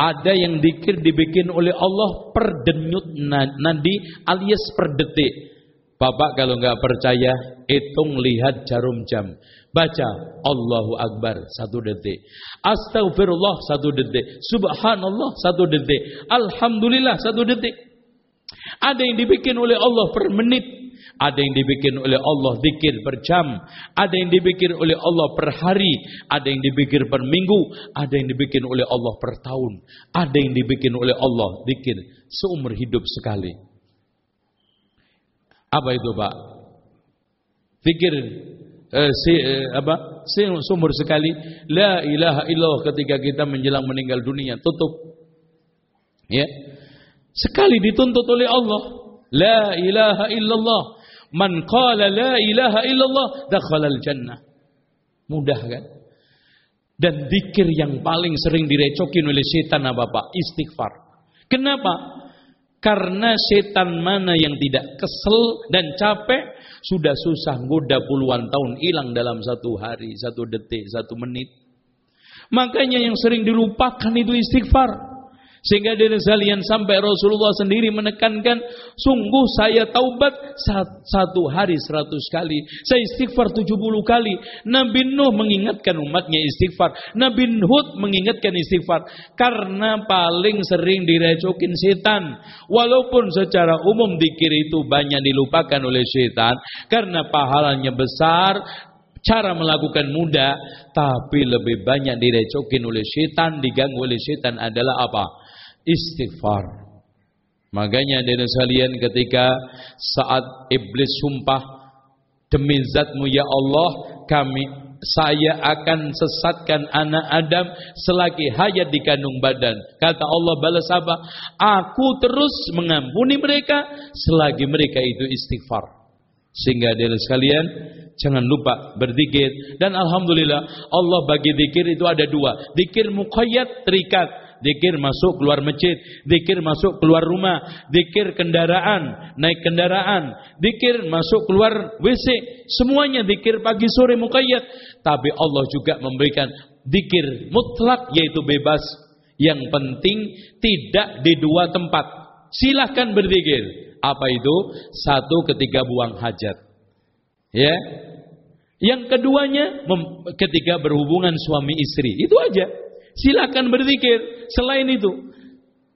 Ada yang zikir dibikin oleh Allah per denyut nadi alias per detik Bapak kalau nggak percaya, hitung lihat jarum jam. Baca Allahu Akbar satu detik. Astagfirullah satu detik. Subhanallah satu detik. Alhamdulillah satu detik. Ada yang dibikin oleh Allah per menit. Ada yang dibikin oleh Allah dikir per jam. Ada yang dibikin oleh Allah per hari. Ada yang dibikin per minggu. Ada yang dibikin oleh Allah per tahun. Ada yang dibikin oleh Allah dikir seumur hidup sekali. Apa itu Pak? Fikir eh, si, eh, apa? Si, sumur sekali la ilaha illallah ketika kita menjelang meninggal dunia tutup. Ya. Sekali dituntut oleh Allah, la ilaha illallah. Man qala la ilaha illallah dakhala al-jannah. Mudah kan? Dan zikir yang paling sering direcokin oleh setan apa Pak? Istighfar. Kenapa? Karena setan mana yang tidak kesel dan capek sudah susah goda puluhan tahun hilang dalam satu hari, satu detik, satu menit. Makanya yang sering dilupakan itu istighfar. Sehingga dari sekalian sampai Rasulullah sendiri menekankan, sungguh saya taubat satu hari seratus kali. Saya istighfar tujuh puluh kali. Nabi Nuh mengingatkan umatnya istighfar. Nabi Hud mengingatkan istighfar. Karena paling sering direcokin setan. Walaupun secara umum dikir itu banyak dilupakan oleh setan. Karena pahalanya besar, Cara melakukan mudah, tapi lebih banyak direcokin oleh setan, diganggu oleh setan adalah apa? Istighfar. Makanya dari sekalian ketika saat iblis sumpah demi zatmu ya Allah kami saya akan sesatkan anak Adam selagi hayat di kandung badan. Kata Allah balas apa? Aku terus mengampuni mereka selagi mereka itu istighfar. Sehingga dari sekalian jangan lupa berzikir dan alhamdulillah Allah bagi zikir itu ada dua. Zikir muqayyad terikat, zikir masuk keluar masjid, zikir masuk keluar rumah, zikir kendaraan, naik kendaraan, zikir masuk keluar WC, semuanya zikir pagi sore muqayyad. Tapi Allah juga memberikan zikir mutlak yaitu bebas. Yang penting tidak di dua tempat. Silahkan berzikir apa itu? Satu ketika buang hajat. Ya. Yang keduanya ketika berhubungan suami istri. Itu aja. Silakan berzikir. Selain itu,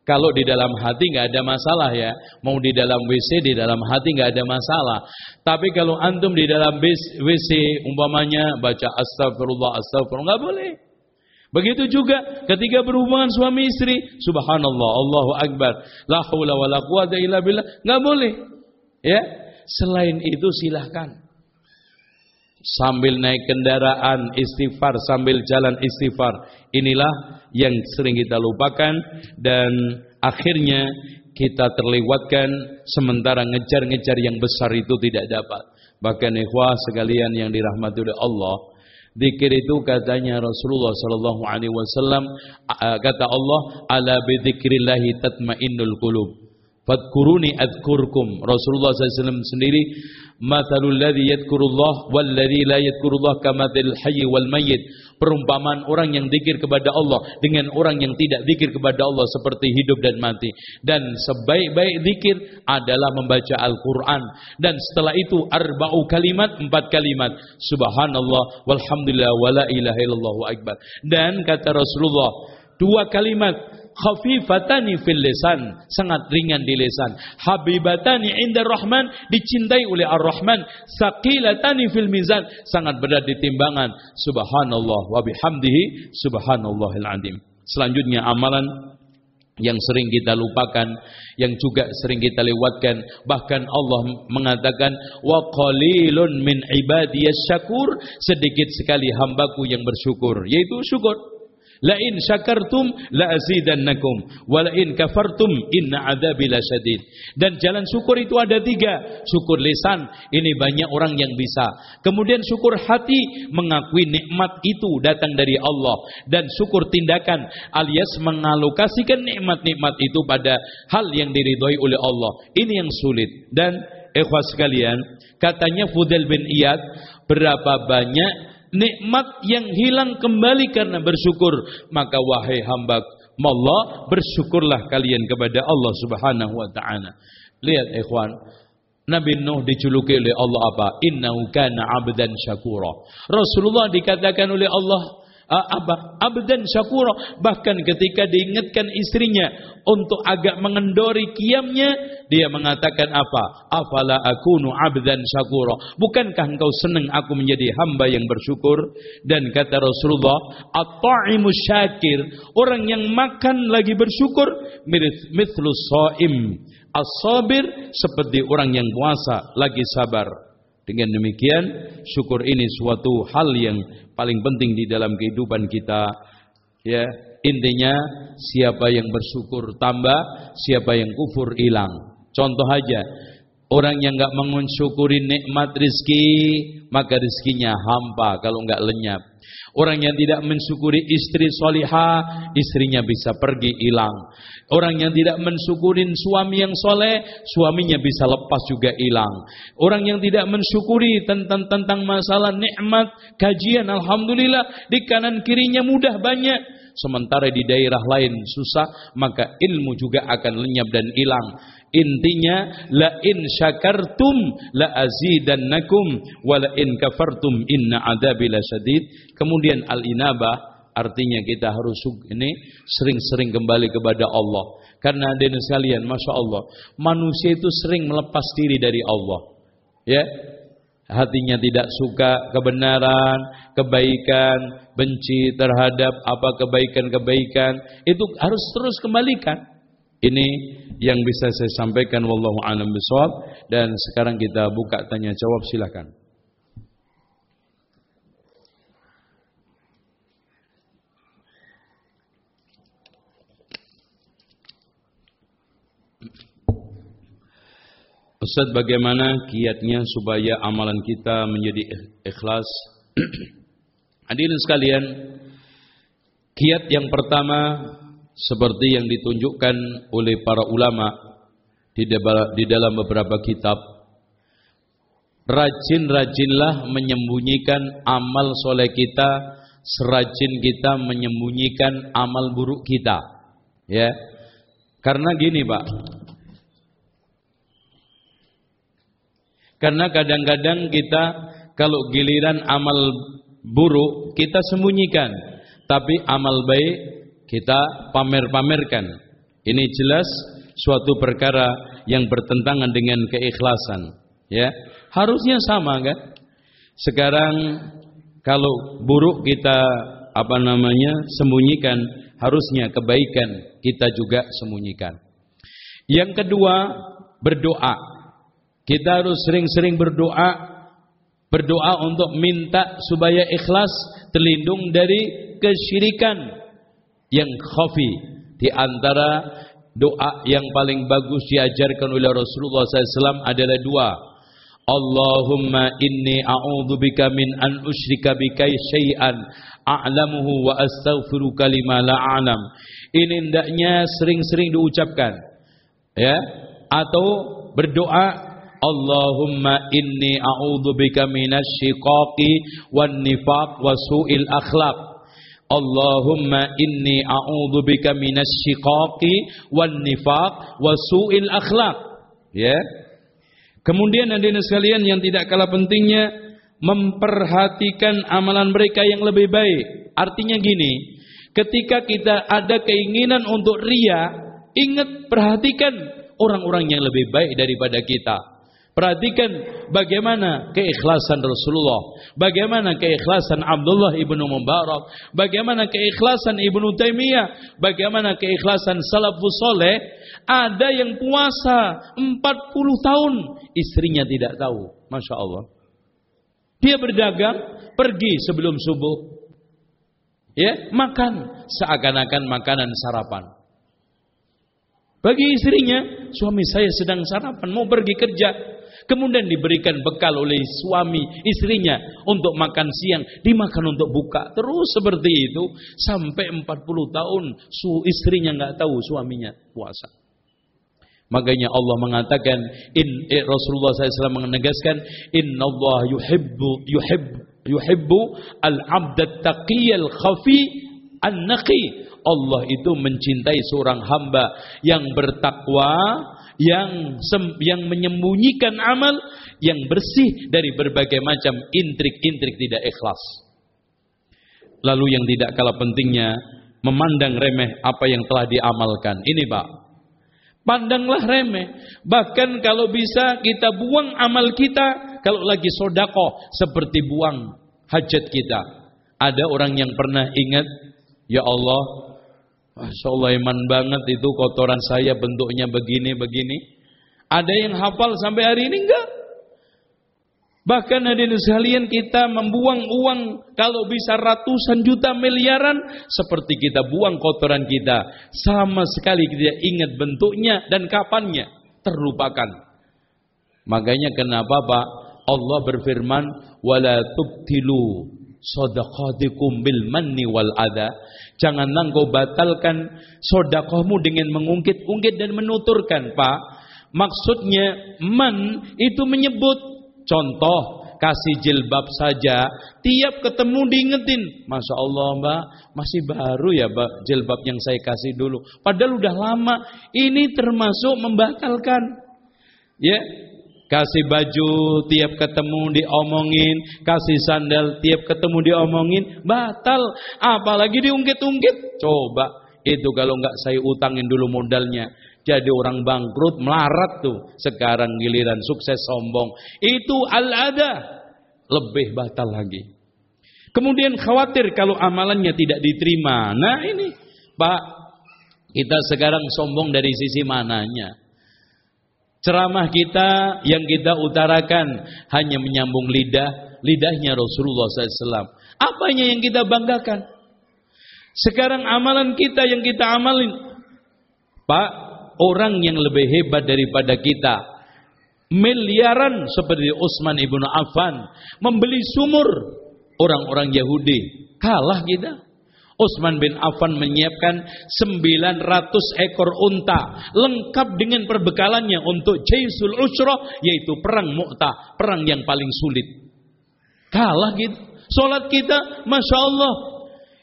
kalau di dalam hati nggak ada masalah ya, mau di dalam WC di dalam hati nggak ada masalah. Tapi kalau antum di dalam WC umpamanya baca astagfirullah astagfirullah nggak boleh. Begitu juga ketika berhubungan suami istri, subhanallah, Allahu akbar, la haula wala quwata illa billah, enggak boleh. Ya. Selain itu silahkan. Sambil naik kendaraan istighfar, sambil jalan istighfar. Inilah yang sering kita lupakan dan akhirnya kita terlewatkan sementara ngejar-ngejar yang besar itu tidak dapat. Bahkan ikhwah sekalian yang dirahmati oleh Allah, Zikir itu katanya Rasulullah sallallahu alaihi wasallam kata Allah ala bi dzikrillah tatmainnul qulub. Fadkuruni adzkurkum. Rasulullah SAW sendiri Mathalul ladzi yadhkurullah wal ladzi la yadhkurullah kamathil hayy wal mayyit. Perumpamaan orang yang zikir kepada Allah dengan orang yang tidak zikir kepada Allah seperti hidup dan mati. Dan sebaik-baik zikir adalah membaca Al-Qur'an dan setelah itu arba'u kalimat, empat kalimat. Subhanallah walhamdulillah wala ilaha illallah akbar. Dan kata Rasulullah, dua kalimat khafifatani fil lisan, sangat ringan di lisan. Habibatani inda Rahman, dicintai oleh Ar-Rahman. Saqilatani fil mizan, sangat berat di timbangan. Subhanallah wa bihamdihi subhanallahil azim. Selanjutnya amalan yang sering kita lupakan, yang juga sering kita lewatkan. Bahkan Allah mengatakan, wa qalilun min ibadiyas syakur, sedikit sekali hambaku yang bersyukur, yaitu syukur. La in syakartum la azidannakum wa la in kafartum inna adzabi lasyadid. Dan jalan syukur itu ada tiga. Syukur lisan, ini banyak orang yang bisa. Kemudian syukur hati, mengakui nikmat itu datang dari Allah. Dan syukur tindakan, alias mengalokasikan nikmat-nikmat itu pada hal yang diridhoi oleh Allah. Ini yang sulit. Dan ikhwas sekalian, katanya Fudel bin Iyad, berapa banyak nikmat yang hilang kembali karena bersyukur. Maka wahai hamba Allah, bersyukurlah kalian kepada Allah Subhanahu wa taala. Lihat ikhwan, Nabi Nuh dijuluki oleh Allah apa? Innahu kana 'abdan syakura. Rasulullah dikatakan oleh Allah apa abdan syakura. Bahkan ketika diingatkan istrinya untuk agak mengendori kiamnya dia mengatakan apa? Afala akunu abdan syakura? Bukankah engkau senang aku menjadi hamba yang bersyukur? Dan kata Rasulullah at-ta'imu syakir. Orang yang makan lagi bersyukur mithlu shaim as-sabir seperti orang yang puasa lagi sabar. Dengan demikian, syukur ini suatu hal yang paling penting di dalam kehidupan kita. Ya, intinya siapa yang bersyukur tambah, siapa yang kufur hilang. Contoh aja, orang yang nggak mensyukuri nikmat rizki, maka rizkinya hampa kalau nggak lenyap. Orang yang tidak mensyukuri istri solihah, istrinya bisa pergi hilang. Orang yang tidak mensyukurin suami yang soleh, suaminya bisa lepas juga hilang. Orang yang tidak mensyukuri tentang tentang masalah nikmat, kajian, alhamdulillah di kanan kirinya mudah banyak sementara di daerah lain susah, maka ilmu juga akan lenyap dan hilang. Intinya la in syakartum la azidannakum wa la in kafartum inna adzabi lasyadid. Kemudian al-inabah artinya kita harus ini sering-sering kembali kepada Allah. Karena dengan sekalian, masya Allah, manusia itu sering melepas diri dari Allah. Ya, hatinya tidak suka kebenaran, kebaikan, benci terhadap apa kebaikan-kebaikan, itu harus terus kembalikan. Ini yang bisa saya sampaikan wallahu a'lam bishawab dan sekarang kita buka tanya jawab silakan. Ustaz bagaimana kiatnya supaya amalan kita menjadi ikhlas? Hadirin sekalian, kiat yang pertama seperti yang ditunjukkan oleh para ulama di dalam beberapa kitab. Rajin-rajinlah menyembunyikan amal soleh kita serajin kita menyembunyikan amal buruk kita. Ya karena gini Pak Karena kadang-kadang kita kalau giliran amal buruk kita sembunyikan, tapi amal baik kita pamer-pamerkan. Ini jelas suatu perkara yang bertentangan dengan keikhlasan, ya. Harusnya sama kan? Sekarang kalau buruk kita apa namanya sembunyikan, harusnya kebaikan kita juga sembunyikan. Yang kedua, berdoa. Kita harus sering-sering berdoa, berdoa untuk minta supaya ikhlas terlindung dari kesyirikan yang khafi. Di antara doa yang paling bagus diajarkan oleh Rasulullah SAW adalah dua. Allahumma inni a'udzubika min an usyrika bika syai'an a'lamuhu wa astaghfiruka lima la a'lam. Ini hendaknya sering-sering diucapkan. Ya, atau berdoa Allahumma inni a'udzubika minasyiqaqi wan nifaq wa su'il akhlaq. Allahumma inni a'udzubika minasyiqaqi wan nifaq wa su'il akhlaq. Ya. Kemudian hadirin sekalian yang tidak kalah pentingnya memperhatikan amalan mereka yang lebih baik. Artinya gini, ketika kita ada keinginan untuk ria, ingat perhatikan orang-orang yang lebih baik daripada kita. Perhatikan bagaimana keikhlasan Rasulullah, bagaimana keikhlasan Abdullah ibnu Mubarak, bagaimana keikhlasan ibnu Taimiyah, bagaimana keikhlasan salafus soleh. Ada yang puasa 40 tahun, istrinya tidak tahu. Masya Allah. Dia berdagang, pergi sebelum subuh. Ya, makan seakan-akan makanan sarapan. Bagi istrinya, suami saya sedang sarapan, mau pergi kerja. Kemudian diberikan bekal oleh suami istrinya untuk makan siang, dimakan untuk buka. Terus seperti itu sampai 40 tahun su istrinya nggak tahu suaminya puasa. Makanya Allah mengatakan in eh, Rasulullah SAW menegaskan inna Allah yuhibbu yuhibbu yuhibbu al-'abda taqiyal khafi an-naqi. Allah itu mencintai seorang hamba yang bertakwa yang yang menyembunyikan amal yang bersih dari berbagai macam intrik-intrik tidak ikhlas. Lalu yang tidak kalah pentingnya memandang remeh apa yang telah diamalkan. Ini Pak. Pandanglah remeh. Bahkan kalau bisa kita buang amal kita kalau lagi sodako seperti buang hajat kita. Ada orang yang pernah ingat, ya Allah, Masya Allah iman banget itu kotoran saya bentuknya begini-begini. Ada yang hafal sampai hari ini enggak? Bahkan hadirin sekalian kita membuang uang kalau bisa ratusan juta miliaran seperti kita buang kotoran kita. Sama sekali tidak ingat bentuknya dan kapannya. Terlupakan. Makanya kenapa Pak? Allah berfirman, "Wala tubtilu sadaqatikum bil manni wal ada. Janganlah engkau batalkan sodakohmu dengan mengungkit-ungkit dan menuturkan, Pak. Maksudnya man itu menyebut contoh kasih jilbab saja tiap ketemu diingetin Masya Allah mbak masih baru ya mbak jilbab yang saya kasih dulu padahal udah lama ini termasuk membatalkan ya Kasih baju tiap ketemu diomongin, kasih sandal tiap ketemu diomongin, batal. Apalagi diungkit-ungkit. Coba itu kalau nggak saya utangin dulu modalnya, jadi orang bangkrut melarat tuh. Sekarang giliran sukses sombong. Itu al-ada. lebih batal lagi. Kemudian khawatir kalau amalannya tidak diterima. Nah ini Pak, kita sekarang sombong dari sisi mananya? Ceramah kita yang kita utarakan hanya menyambung lidah, lidahnya Rasulullah SAW. Apanya yang kita banggakan? Sekarang amalan kita yang kita amalin. Pak, orang yang lebih hebat daripada kita. Miliaran seperti Utsman ibnu Affan. Membeli sumur orang-orang Yahudi. Kalah kita. Utsman bin Affan menyiapkan 900 ekor unta lengkap dengan perbekalannya untuk Jaisul Usrah yaitu perang Mu'tah, perang yang paling sulit. Kalah kita. Salat kita, masya Allah,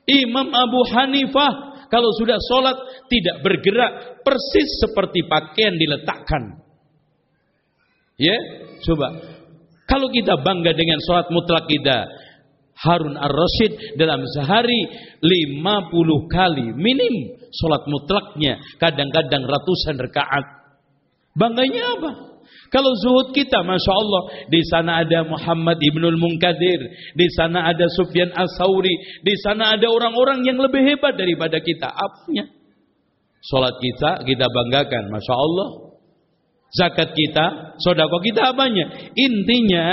Imam Abu Hanifah kalau sudah sholat tidak bergerak persis seperti pakaian diletakkan. Ya, coba. Kalau kita bangga dengan sholat mutlak kita, Harun ar-Rasyid dalam sehari 50 kali minim sholat mutlaknya, kadang-kadang ratusan rakaat. Bangganya apa? Kalau zuhud kita, masya Allah, di sana ada Muhammad ibnul Munkadir, di sana ada Sufyan as-Sauri, di sana ada orang-orang yang lebih hebat daripada kita. Apanya? Salat kita kita banggakan, masya Allah. Zakat kita, sodako kita apanya? Intinya,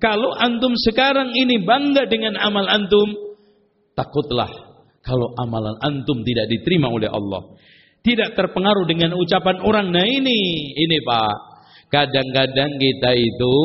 kalau antum sekarang ini bangga dengan amal antum, takutlah kalau amalan antum tidak diterima oleh Allah. Tidak terpengaruh dengan ucapan orang. Nah ini, ini Pak. Kadang-kadang kita itu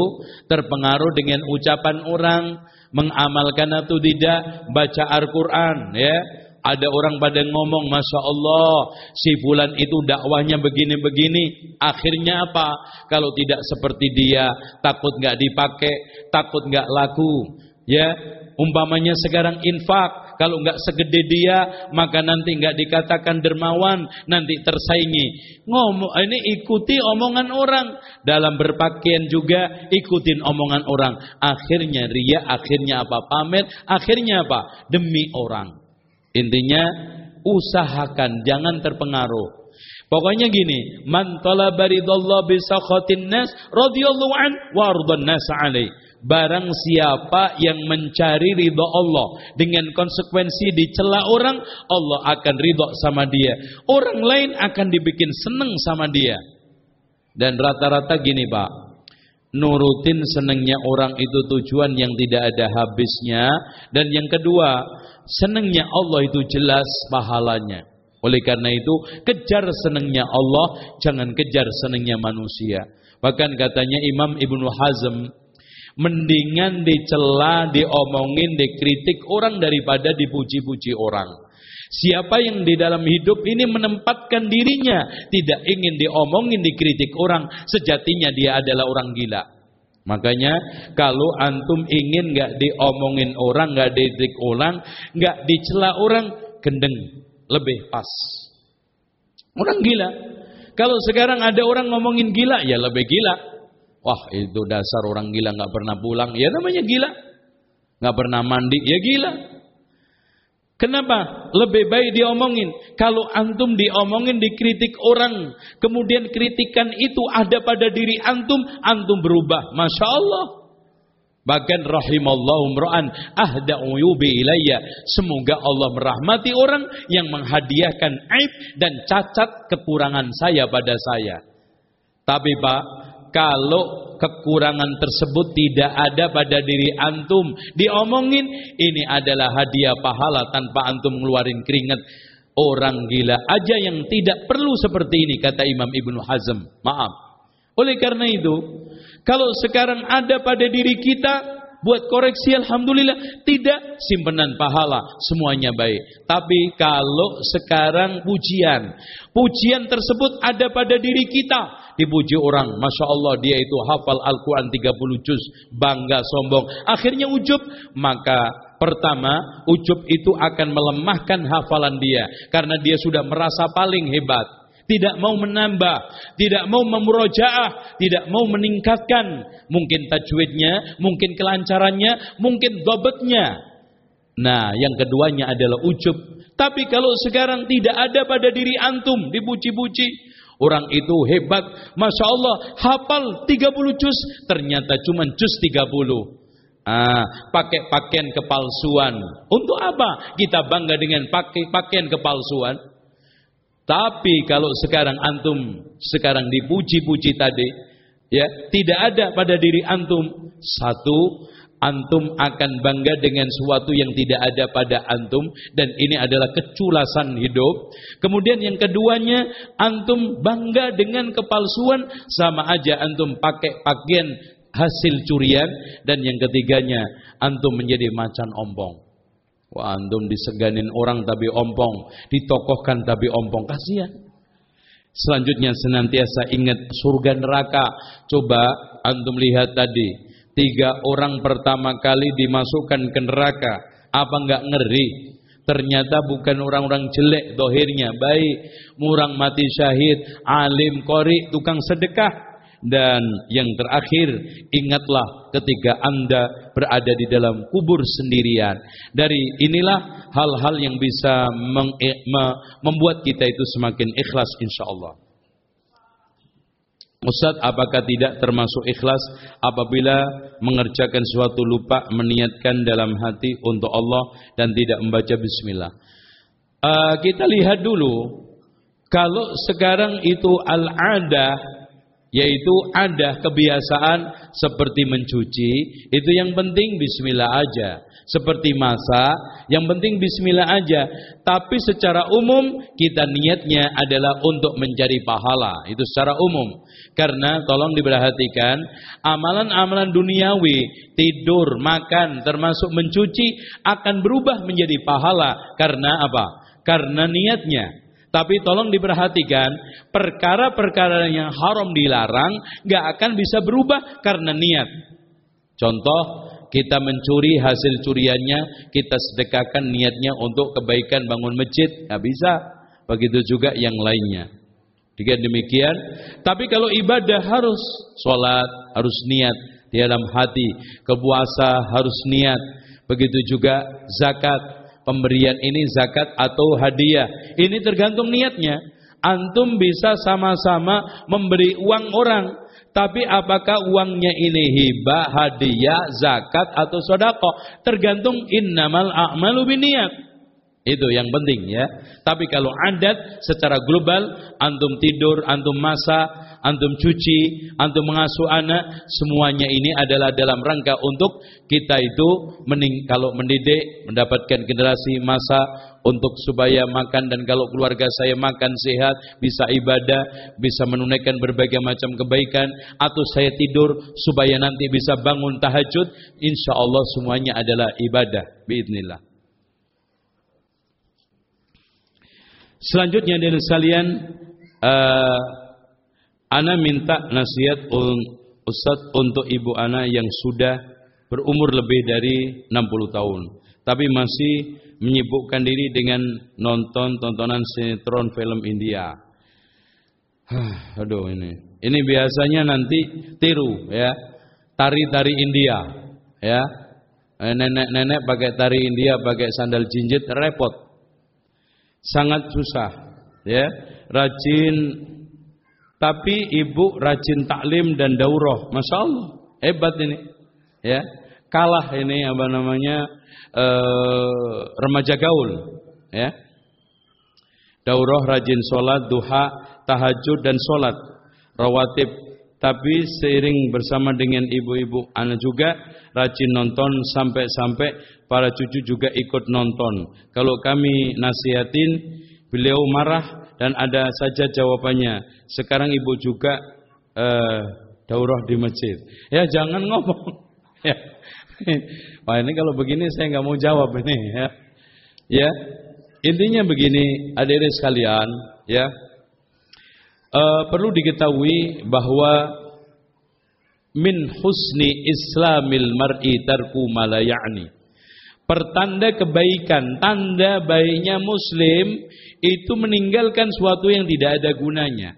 terpengaruh dengan ucapan orang, mengamalkan atau tidak, baca Al-Quran, ya. Ada orang pada ngomong, Masya Allah, si bulan itu dakwahnya begini-begini. Akhirnya apa? Kalau tidak seperti dia, takut nggak dipakai, takut nggak laku. Ya, umpamanya sekarang infak, kalau nggak segede dia, maka nanti nggak dikatakan dermawan, nanti tersaingi. Ngomong ini ikuti omongan orang dalam berpakaian juga ikutin omongan orang. Akhirnya ria, akhirnya apa? Pamer, akhirnya apa? Demi orang. Intinya usahakan jangan terpengaruh. Pokoknya gini, man talaba ridallah bi sakhatin nas radhiyallahu an nas alaih. Barang siapa yang mencari ridho Allah dengan konsekuensi dicela orang, Allah akan ridho sama dia. Orang lain akan dibikin seneng sama dia. Dan rata-rata gini Pak, nurutin senengnya orang itu tujuan yang tidak ada habisnya. Dan yang kedua, senengnya Allah itu jelas pahalanya. Oleh karena itu, kejar senengnya Allah, jangan kejar senengnya manusia. Bahkan katanya Imam Ibnu Hazm Mendingan dicela, diomongin, dikritik orang daripada dipuji-puji orang. Siapa yang di dalam hidup ini menempatkan dirinya tidak ingin diomongin, dikritik orang, sejatinya dia adalah orang gila. Makanya kalau antum ingin nggak diomongin orang, nggak dikritik orang, nggak dicela orang, gendeng lebih pas. Orang gila. Kalau sekarang ada orang ngomongin gila, ya lebih gila. Wah itu dasar orang gila nggak pernah pulang. Ya namanya gila. nggak pernah mandi. Ya gila. Kenapa? Lebih baik diomongin. Kalau antum diomongin, dikritik orang. Kemudian kritikan itu ada pada diri antum. Antum berubah. Masya Allah. Bahkan rahimallahu mra'an ahda uyubi ilayya. Semoga Allah merahmati orang yang menghadiahkan aib dan cacat kekurangan saya pada saya. Tapi Pak, kalau kekurangan tersebut tidak ada pada diri antum, diomongin ini adalah hadiah pahala tanpa antum ngeluarin keringat. Orang gila aja yang tidak perlu seperti ini kata Imam Ibnu Hazm. Maaf. Oleh karena itu, kalau sekarang ada pada diri kita buat koreksi alhamdulillah. Tidak simpenan pahala. Semuanya baik. Tapi kalau sekarang pujian. Pujian tersebut ada pada diri kita. Dipuji orang. Masya Allah dia itu hafal Al-Quran 30 juz. Bangga sombong. Akhirnya ujub. Maka Pertama, ujub itu akan melemahkan hafalan dia. Karena dia sudah merasa paling hebat tidak mau menambah, tidak mau memurojaah, tidak mau meningkatkan mungkin tajwidnya, mungkin kelancarannya, mungkin dobetnya. Nah, yang keduanya adalah ujub. Tapi kalau sekarang tidak ada pada diri antum dipuji-puji, orang itu hebat, masya Allah, hafal 30 juz, ternyata cuma juz 30. Ah, pakai pakaian kepalsuan. Untuk apa kita bangga dengan pakai pakaian kepalsuan? Tapi kalau sekarang antum sekarang dipuji-puji tadi, ya, tidak ada pada diri antum satu antum akan bangga dengan sesuatu yang tidak ada pada antum dan ini adalah keculasan hidup. Kemudian yang keduanya antum bangga dengan kepalsuan sama aja antum pakai pakaian hasil curian dan yang ketiganya antum menjadi macan ompong. Wah, antum diseganin orang tapi ompong, ditokohkan tapi ompong, kasihan. Selanjutnya senantiasa ingat surga neraka. Coba antum lihat tadi, Tiga orang pertama kali dimasukkan ke neraka. Apa enggak ngeri? Ternyata bukan orang-orang jelek dohirnya. Baik. Murang mati syahid. Alim, kori, tukang sedekah. Dan yang terakhir, ingatlah ketika anda berada di dalam kubur sendirian. Dari inilah hal-hal yang bisa membuat kita itu semakin ikhlas insya Allah. Ustaz, apakah tidak termasuk ikhlas apabila mengerjakan suatu lupa meniatkan dalam hati untuk Allah dan tidak membaca bismillah? Uh, kita lihat dulu, kalau sekarang itu al-ada, yaitu ada kebiasaan seperti mencuci, itu yang penting bismillah aja seperti masa, yang penting bismillah aja. Tapi secara umum kita niatnya adalah untuk mencari pahala, itu secara umum. Karena tolong diperhatikan, amalan-amalan duniawi, tidur, makan, termasuk mencuci akan berubah menjadi pahala karena apa? Karena niatnya. Tapi tolong diperhatikan, perkara-perkara yang haram dilarang gak akan bisa berubah karena niat. Contoh, kita mencuri hasil curiannya, kita sedekahkan niatnya untuk kebaikan bangun masjid, nggak bisa. Begitu juga yang lainnya. Dengan demikian, tapi kalau ibadah harus sholat, harus niat di dalam hati, kepuasa harus niat. Begitu juga zakat, pemberian ini zakat atau hadiah. Ini tergantung niatnya. Antum bisa sama-sama memberi uang orang, tapi apakah uangnya ini hibah, hadiah, zakat atau sodako? Tergantung innamal a'malu biniat. Itu yang penting ya. Tapi kalau adat secara global, antum tidur, antum masak, antum cuci, antum mengasuh anak, semuanya ini adalah dalam rangka untuk kita itu mening kalau mendidik, mendapatkan generasi masa untuk supaya makan dan kalau keluarga saya makan sehat, bisa ibadah, bisa menunaikan berbagai macam kebaikan atau saya tidur supaya nanti bisa bangun tahajud, insya Allah semuanya adalah ibadah. Bismillah. Selanjutnya dari sekalian uh, Ana minta nasihat Ustaz untuk ibu Ana yang sudah berumur lebih dari 60 tahun tapi masih menyibukkan diri dengan nonton tontonan sinetron film India. Aduh ini. Ini biasanya nanti tiru ya. Tari-tari India ya. Eh, nenek-nenek pakai tari India, pakai sandal jinjit repot. Sangat susah ya. Rajin tapi ibu rajin taklim dan daurah. Masya Allah. Hebat ini. Ya. Kalah ini apa namanya eh, remaja gaul. Ya. Daurah rajin sholat, duha, tahajud dan sholat. Rawatib. Tapi seiring bersama dengan ibu-ibu anak juga rajin nonton sampai-sampai para cucu juga ikut nonton. Kalau kami nasihatin, beliau marah dan ada saja jawabannya. Sekarang ibu juga uh, daurah di masjid. Ya jangan ngomong. ya. Wah ini kalau begini saya nggak mau jawab ini ya. Ya. Intinya begini, hadirin sekalian, ya. Uh, perlu diketahui bahwa min husni islamil mar'i tarku malayani. Pertanda kebaikan, tanda baiknya muslim itu meninggalkan sesuatu yang tidak ada gunanya.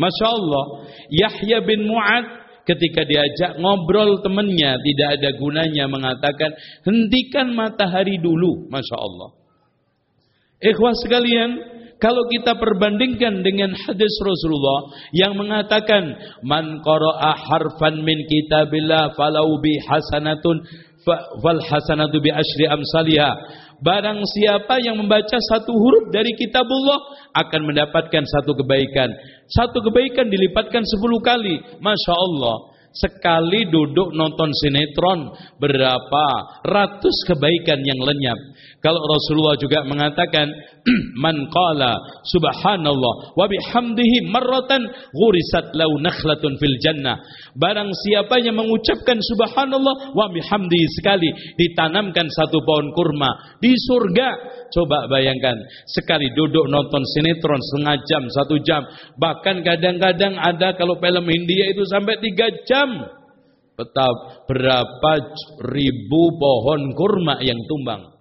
Masya Allah, Yahya bin Mu'ad ketika diajak ngobrol temannya tidak ada gunanya mengatakan hentikan matahari dulu. Masya Allah. Ikhwah sekalian, kalau kita perbandingkan dengan hadis Rasulullah yang mengatakan man qara'a harfan min kitabillah falau bi hasanatun fal hasanatu bi asyri amsalha. Barang siapa yang membaca satu huruf dari kitabullah akan mendapatkan satu kebaikan. Satu kebaikan dilipatkan sepuluh kali. Masya Allah. Sekali duduk nonton sinetron berapa ratus kebaikan yang lenyap. Kalau Rasulullah juga mengatakan man qala subhanallah wa bihamdihi marratan ghurisat lau nakhlatun fil jannah. Barang siapa yang mengucapkan subhanallah wa bihamdihi sekali ditanamkan satu pohon kurma di surga. Coba bayangkan sekali duduk nonton sinetron setengah jam, satu jam, bahkan kadang-kadang ada kalau film India itu sampai tiga jam. Betapa berapa ribu pohon kurma yang tumbang.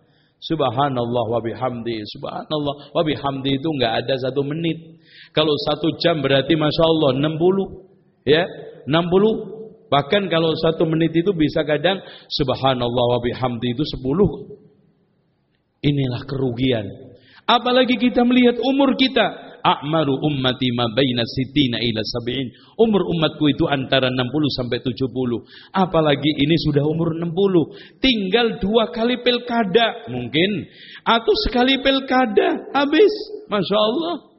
Subhanallah wa bihamdi. Subhanallah wa bihamdi itu enggak ada satu menit. Kalau satu jam berarti Masya Allah 60. Ya, 60. Bahkan kalau satu menit itu bisa kadang Subhanallah wa bihamdi itu 10. Inilah kerugian. Apalagi kita melihat umur kita a'maru ummati ma baina sitina ila sab'in. Umur umatku itu antara 60 sampai 70. Apalagi ini sudah umur 60. Tinggal dua kali pilkada mungkin. Atau sekali pilkada habis. Masya Allah.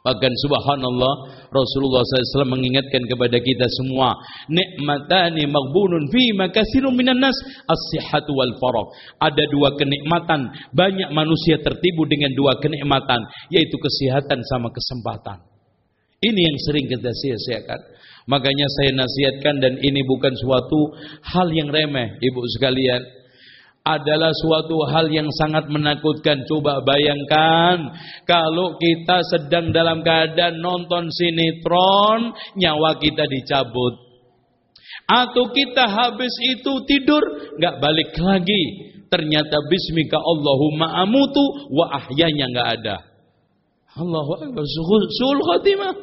Bahkan subhanallah Rasulullah SAW mengingatkan kepada kita semua nikmatani maghbunun fi makasirun minan nas as-sihhatu wal farah. Ada dua kenikmatan, banyak manusia tertibu dengan dua kenikmatan yaitu kesehatan sama kesempatan. Ini yang sering kita sia-siakan. Makanya saya nasihatkan dan ini bukan suatu hal yang remeh Ibu sekalian adalah suatu hal yang sangat menakutkan. Coba bayangkan kalau kita sedang dalam keadaan nonton sinetron, nyawa kita dicabut. Atau kita habis itu tidur, nggak balik lagi. Ternyata bismika Allahumma amutu wa ahyanya nggak ada. Allahu Akbar. Suhul khatimah.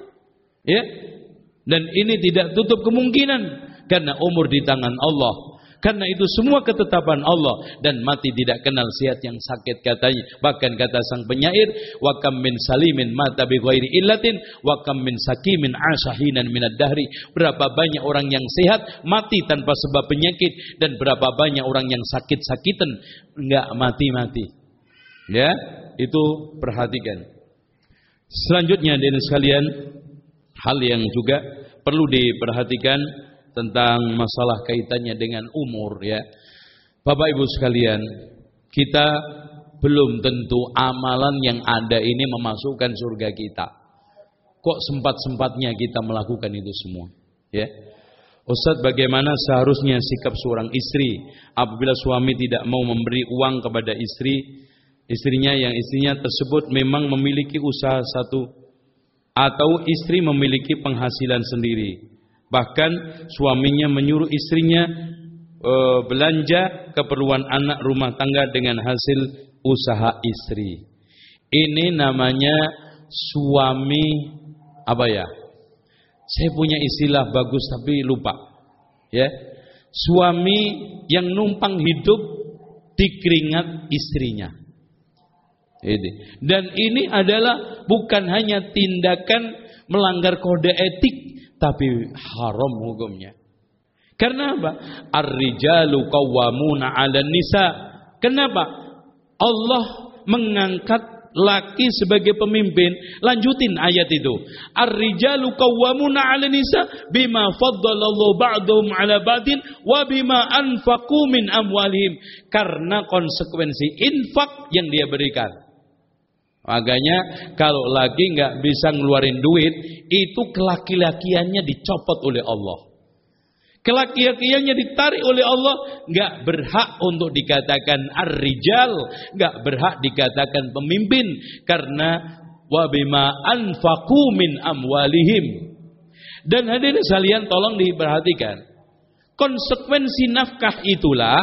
Ya. Dan ini tidak tutup kemungkinan karena umur di tangan Allah. Karena itu semua ketetapan Allah dan mati tidak kenal sihat yang sakit katanya. Bahkan kata sang penyair, wa kam min salimin mata bi ghairi illatin wa kam min sakimin ashahinan minad dahri. Berapa banyak orang yang sehat mati tanpa sebab penyakit dan berapa banyak orang yang sakit-sakitan enggak mati-mati. Ya, itu perhatikan. Selanjutnya dari sekalian hal yang juga perlu diperhatikan tentang masalah kaitannya dengan umur ya. Bapak Ibu sekalian, kita belum tentu amalan yang ada ini memasukkan surga kita. Kok sempat-sempatnya kita melakukan itu semua? Ya. Ustadz bagaimana seharusnya sikap seorang istri apabila suami tidak mau memberi uang kepada istri istrinya yang istrinya tersebut memang memiliki usaha satu atau istri memiliki penghasilan sendiri Bahkan suaminya menyuruh istrinya e, belanja keperluan anak rumah tangga dengan hasil usaha istri. Ini namanya suami apa ya? Saya punya istilah bagus tapi lupa. Ya. Suami yang numpang hidup di keringat istrinya. Ini. Dan ini adalah bukan hanya tindakan melanggar kode etik tapi haram hukumnya. Karena apa? Ar-rijalu qawwamuna 'ala nisa. Kenapa? Allah mengangkat laki sebagai pemimpin. Lanjutin ayat itu. Ar-rijalu qawwamuna 'ala nisa bima faddalallahu ba'dhum 'ala ba'din wa bima anfaqu min amwalihim. Karena konsekuensi infak yang dia berikan. Makanya kalau lagi nggak bisa ngeluarin duit, itu kelaki-lakiannya dicopot oleh Allah. Kelaki-lakiannya ditarik oleh Allah, nggak berhak untuk dikatakan ar-rijal, nggak berhak dikatakan pemimpin karena wabima anfaqu min amwalihim. Dan hadirin sekalian tolong diperhatikan. Konsekuensi nafkah itulah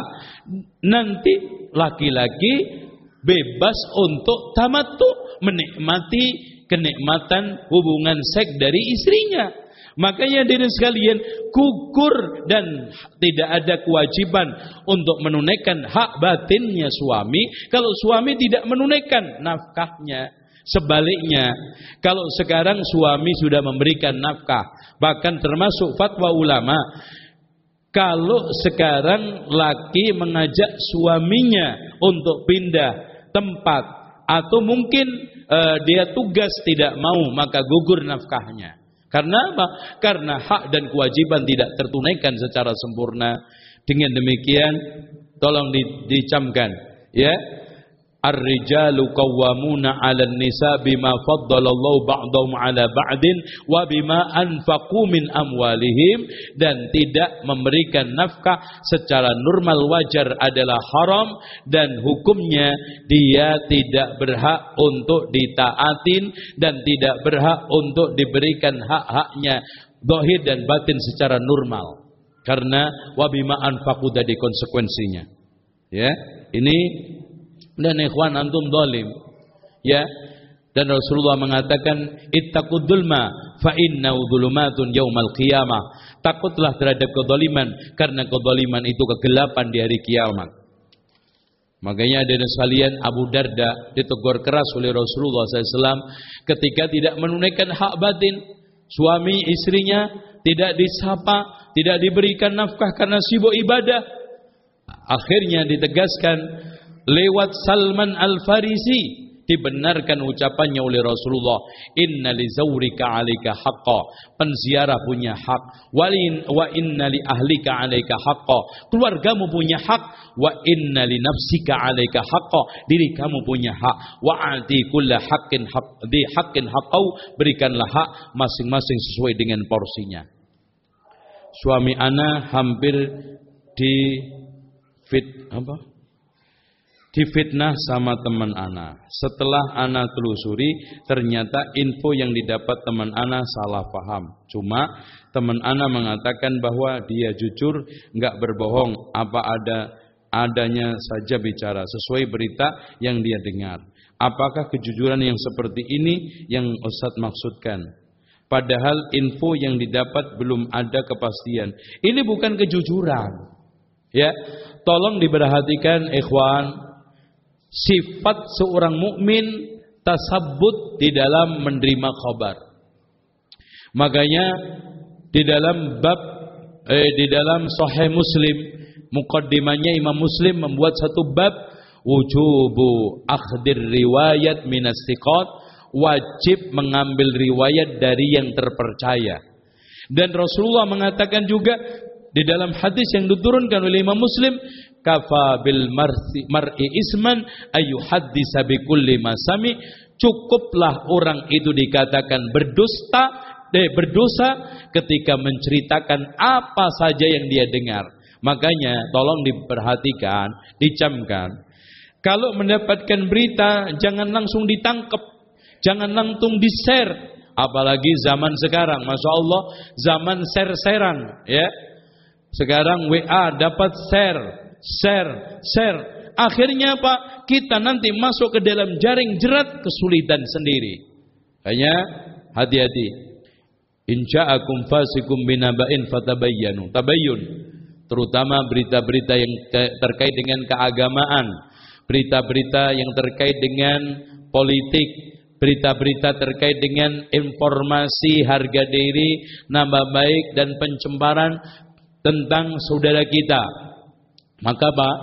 nanti laki-laki bebas untuk tamattu menikmati kenikmatan hubungan seks dari istrinya. Makanya diri sekalian kukur dan tidak ada kewajiban untuk menunaikan hak batinnya suami kalau suami tidak menunaikan nafkahnya. Sebaliknya, kalau sekarang suami sudah memberikan nafkah, bahkan termasuk fatwa ulama, Kalau sekarang laki mengajak suaminya untuk pindah tempat atau mungkin uh, dia tugas tidak mau maka gugur nafkahnya. Karena apa? Karena hak dan kewajiban tidak tertunaikan secara sempurna. Dengan demikian tolong dicamkan ya Ar-rijalu qawwamuna 'alan nisa bima faddalallahu ba'dahum 'ala ba'din wa bima anfaqu min amwalihim dan tidak memberikan nafkah secara normal wajar adalah haram dan hukumnya dia tidak berhak untuk ditaatin dan tidak berhak untuk diberikan hak-haknya zahir dan batin secara normal. Karena wa bima anfaqu dari konsekuensinya. Ya ini dan ikhwan antum dolim ya. Dan Rasulullah mengatakan ittaqud dzulma fa innahu dzulumatun yaumal qiyamah. Takutlah terhadap kezaliman karena kezaliman itu kegelapan di hari kiamat. Makanya ada sekalian Abu Darda ditegur keras oleh Rasulullah SAW ketika tidak menunaikan hak batin suami istrinya tidak disapa tidak diberikan nafkah karena sibuk ibadah. Akhirnya ditegaskan lewat Salman Al-Farisi dibenarkan ucapannya oleh Rasulullah. Inna li zawrika 'alaika haqqa. Penziarah punya hak. Walin wa inna li ahlika 'alaika haqqa. Keluargamu punya hak. Wa inna li nafsika 'alaika haqqa. Diri kamu punya hak. Wa ati kulla haqqin haq di haqqin haqqau. Berikanlah hak masing-masing sesuai dengan porsinya. Suami ana hampir di fit apa difitnah sama teman ana. Setelah ana telusuri, ternyata info yang didapat teman ana salah paham. Cuma teman ana mengatakan bahwa dia jujur, nggak berbohong, apa ada adanya saja bicara sesuai berita yang dia dengar. Apakah kejujuran yang seperti ini yang Ustadz maksudkan? Padahal info yang didapat belum ada kepastian. Ini bukan kejujuran. Ya, tolong diperhatikan ikhwan, sifat seorang mukmin tasabut di dalam menerima khabar. Makanya di dalam bab eh, di dalam Sahih Muslim mukaddimahnya Imam Muslim membuat satu bab wujubu akhdir riwayat minas wajib mengambil riwayat dari yang terpercaya. Dan Rasulullah mengatakan juga di dalam hadis yang diturunkan oleh Imam Muslim kafa bil mar'i isman ayu haddisa bi kulli masami cukuplah orang itu dikatakan berdusta eh, berdosa ketika menceritakan apa saja yang dia dengar. Makanya tolong diperhatikan dicamkan. Kalau mendapatkan berita jangan langsung ditangkap jangan langsung di-share. Apalagi zaman sekarang Masya Allah zaman share-sharean ya. Sekarang WA dapat share share, share. Akhirnya apa? Kita nanti masuk ke dalam jaring jerat kesulitan sendiri. Hanya hati-hati. Inja'akum fasikum binaba'in fatabayyanu. Tabayyun. Terutama berita-berita yang terkait dengan keagamaan. Berita-berita yang terkait dengan politik. Berita-berita terkait dengan informasi harga diri, nama baik dan pencemaran tentang saudara kita maka Pak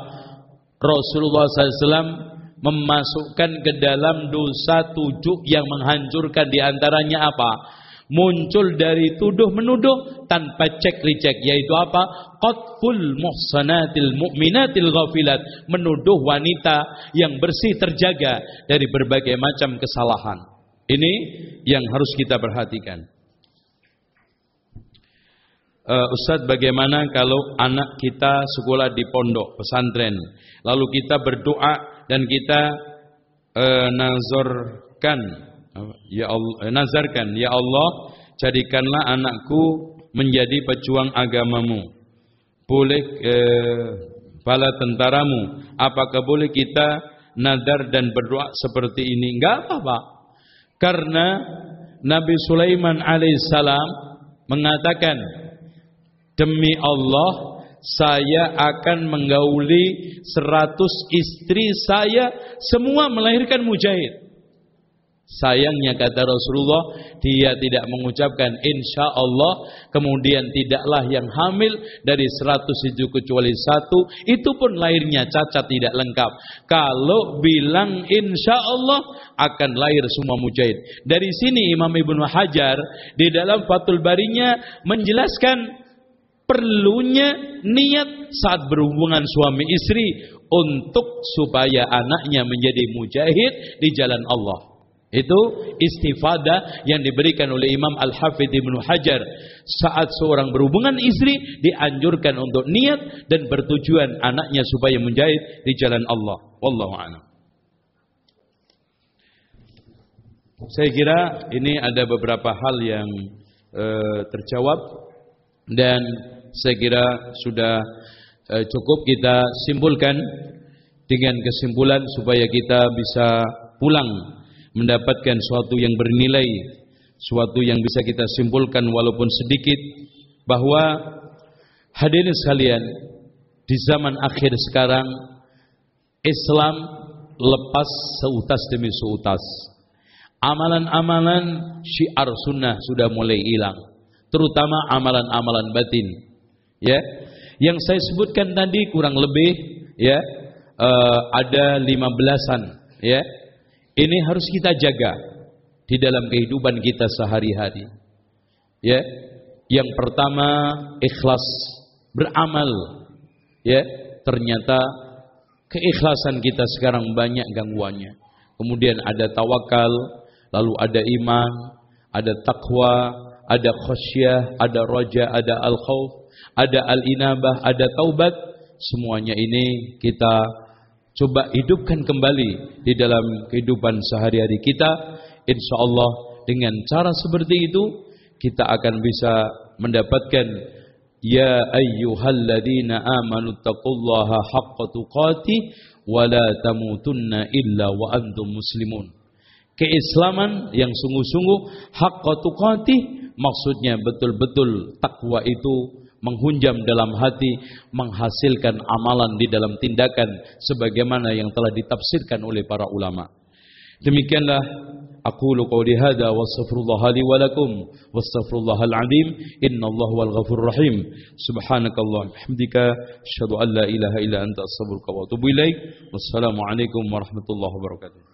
Rasulullah SAW memasukkan ke dalam dosa tujuh yang menghancurkan di antaranya apa? Muncul dari tuduh menuduh tanpa cek recek yaitu apa? Qatful muhsanatil mu'minatil ghafilat menuduh wanita yang bersih terjaga dari berbagai macam kesalahan. Ini yang harus kita perhatikan uh, Ustadz bagaimana kalau anak kita sekolah di pondok pesantren? Lalu kita berdoa dan kita uh, nazarkan ya Allah uh, nazarkan ya Allah jadikanlah anakku menjadi pejuang agamamu. Boleh uh, tentaramu. Apakah boleh kita nadar dan berdoa seperti ini? Enggak apa-apa karena Nabi Sulaiman alaihissalam mengatakan Demi Allah saya akan menggauli seratus istri saya semua melahirkan mujahid. Sayangnya kata Rasulullah, dia tidak mengucapkan insya Allah, kemudian tidaklah yang hamil dari seratus itu kecuali satu, itu pun lahirnya cacat tidak lengkap. Kalau bilang insya Allah akan lahir semua mujahid. Dari sini Imam Ibnu Hajar di dalam Fathul Barinya menjelaskan perlunya niat saat berhubungan suami istri untuk supaya anaknya menjadi mujahid di jalan Allah. Itu istifadah yang diberikan oleh Imam Al-Hafidh Ibnu Hajar. Saat seorang berhubungan istri, dianjurkan untuk niat dan bertujuan anaknya supaya menjahit di jalan Allah. Wallahu a'lam. Saya kira ini ada beberapa hal yang uh, terjawab dan saya kira sudah uh, cukup kita simpulkan dengan kesimpulan supaya kita bisa pulang mendapatkan suatu yang bernilai, suatu yang bisa kita simpulkan walaupun sedikit bahwa hadirin sekalian di zaman akhir sekarang Islam lepas seutas demi seutas. Amalan-amalan syiar sunnah sudah mulai hilang, terutama amalan-amalan batin. Ya, yang saya sebutkan tadi kurang lebih ya uh, ada lima belasan ya ini harus kita jaga di dalam kehidupan kita sehari-hari. Ya. Yang pertama ikhlas beramal. Ya, ternyata keikhlasan kita sekarang banyak gangguannya. Kemudian ada tawakal, lalu ada iman, ada takwa, ada khasyah, ada roja, ada al-khauf, ada al-inabah, ada taubat. Semuanya ini kita coba hidupkan kembali di dalam kehidupan sehari-hari kita insya Allah dengan cara seperti itu kita akan bisa mendapatkan ya ayyuhalladzina amanu taqullaha haqqa tuqatih wa la tamutunna illa wa antum muslimun keislaman yang sungguh-sungguh haqqa tuqatih maksudnya betul-betul takwa itu menghunjam dalam hati, menghasilkan amalan di dalam tindakan sebagaimana yang telah ditafsirkan oleh para ulama. Demikianlah aqulu qawli hadza wa astaghfirullah li wa lakum wastaghfirullahal azim innallaha wal ghafurur rahim. Subhanakallah hamdika asyhadu an la ilaha illa anta astaghfiruka wa atubu ilaik. Wassalamu alaikum warahmatullahi wabarakatuh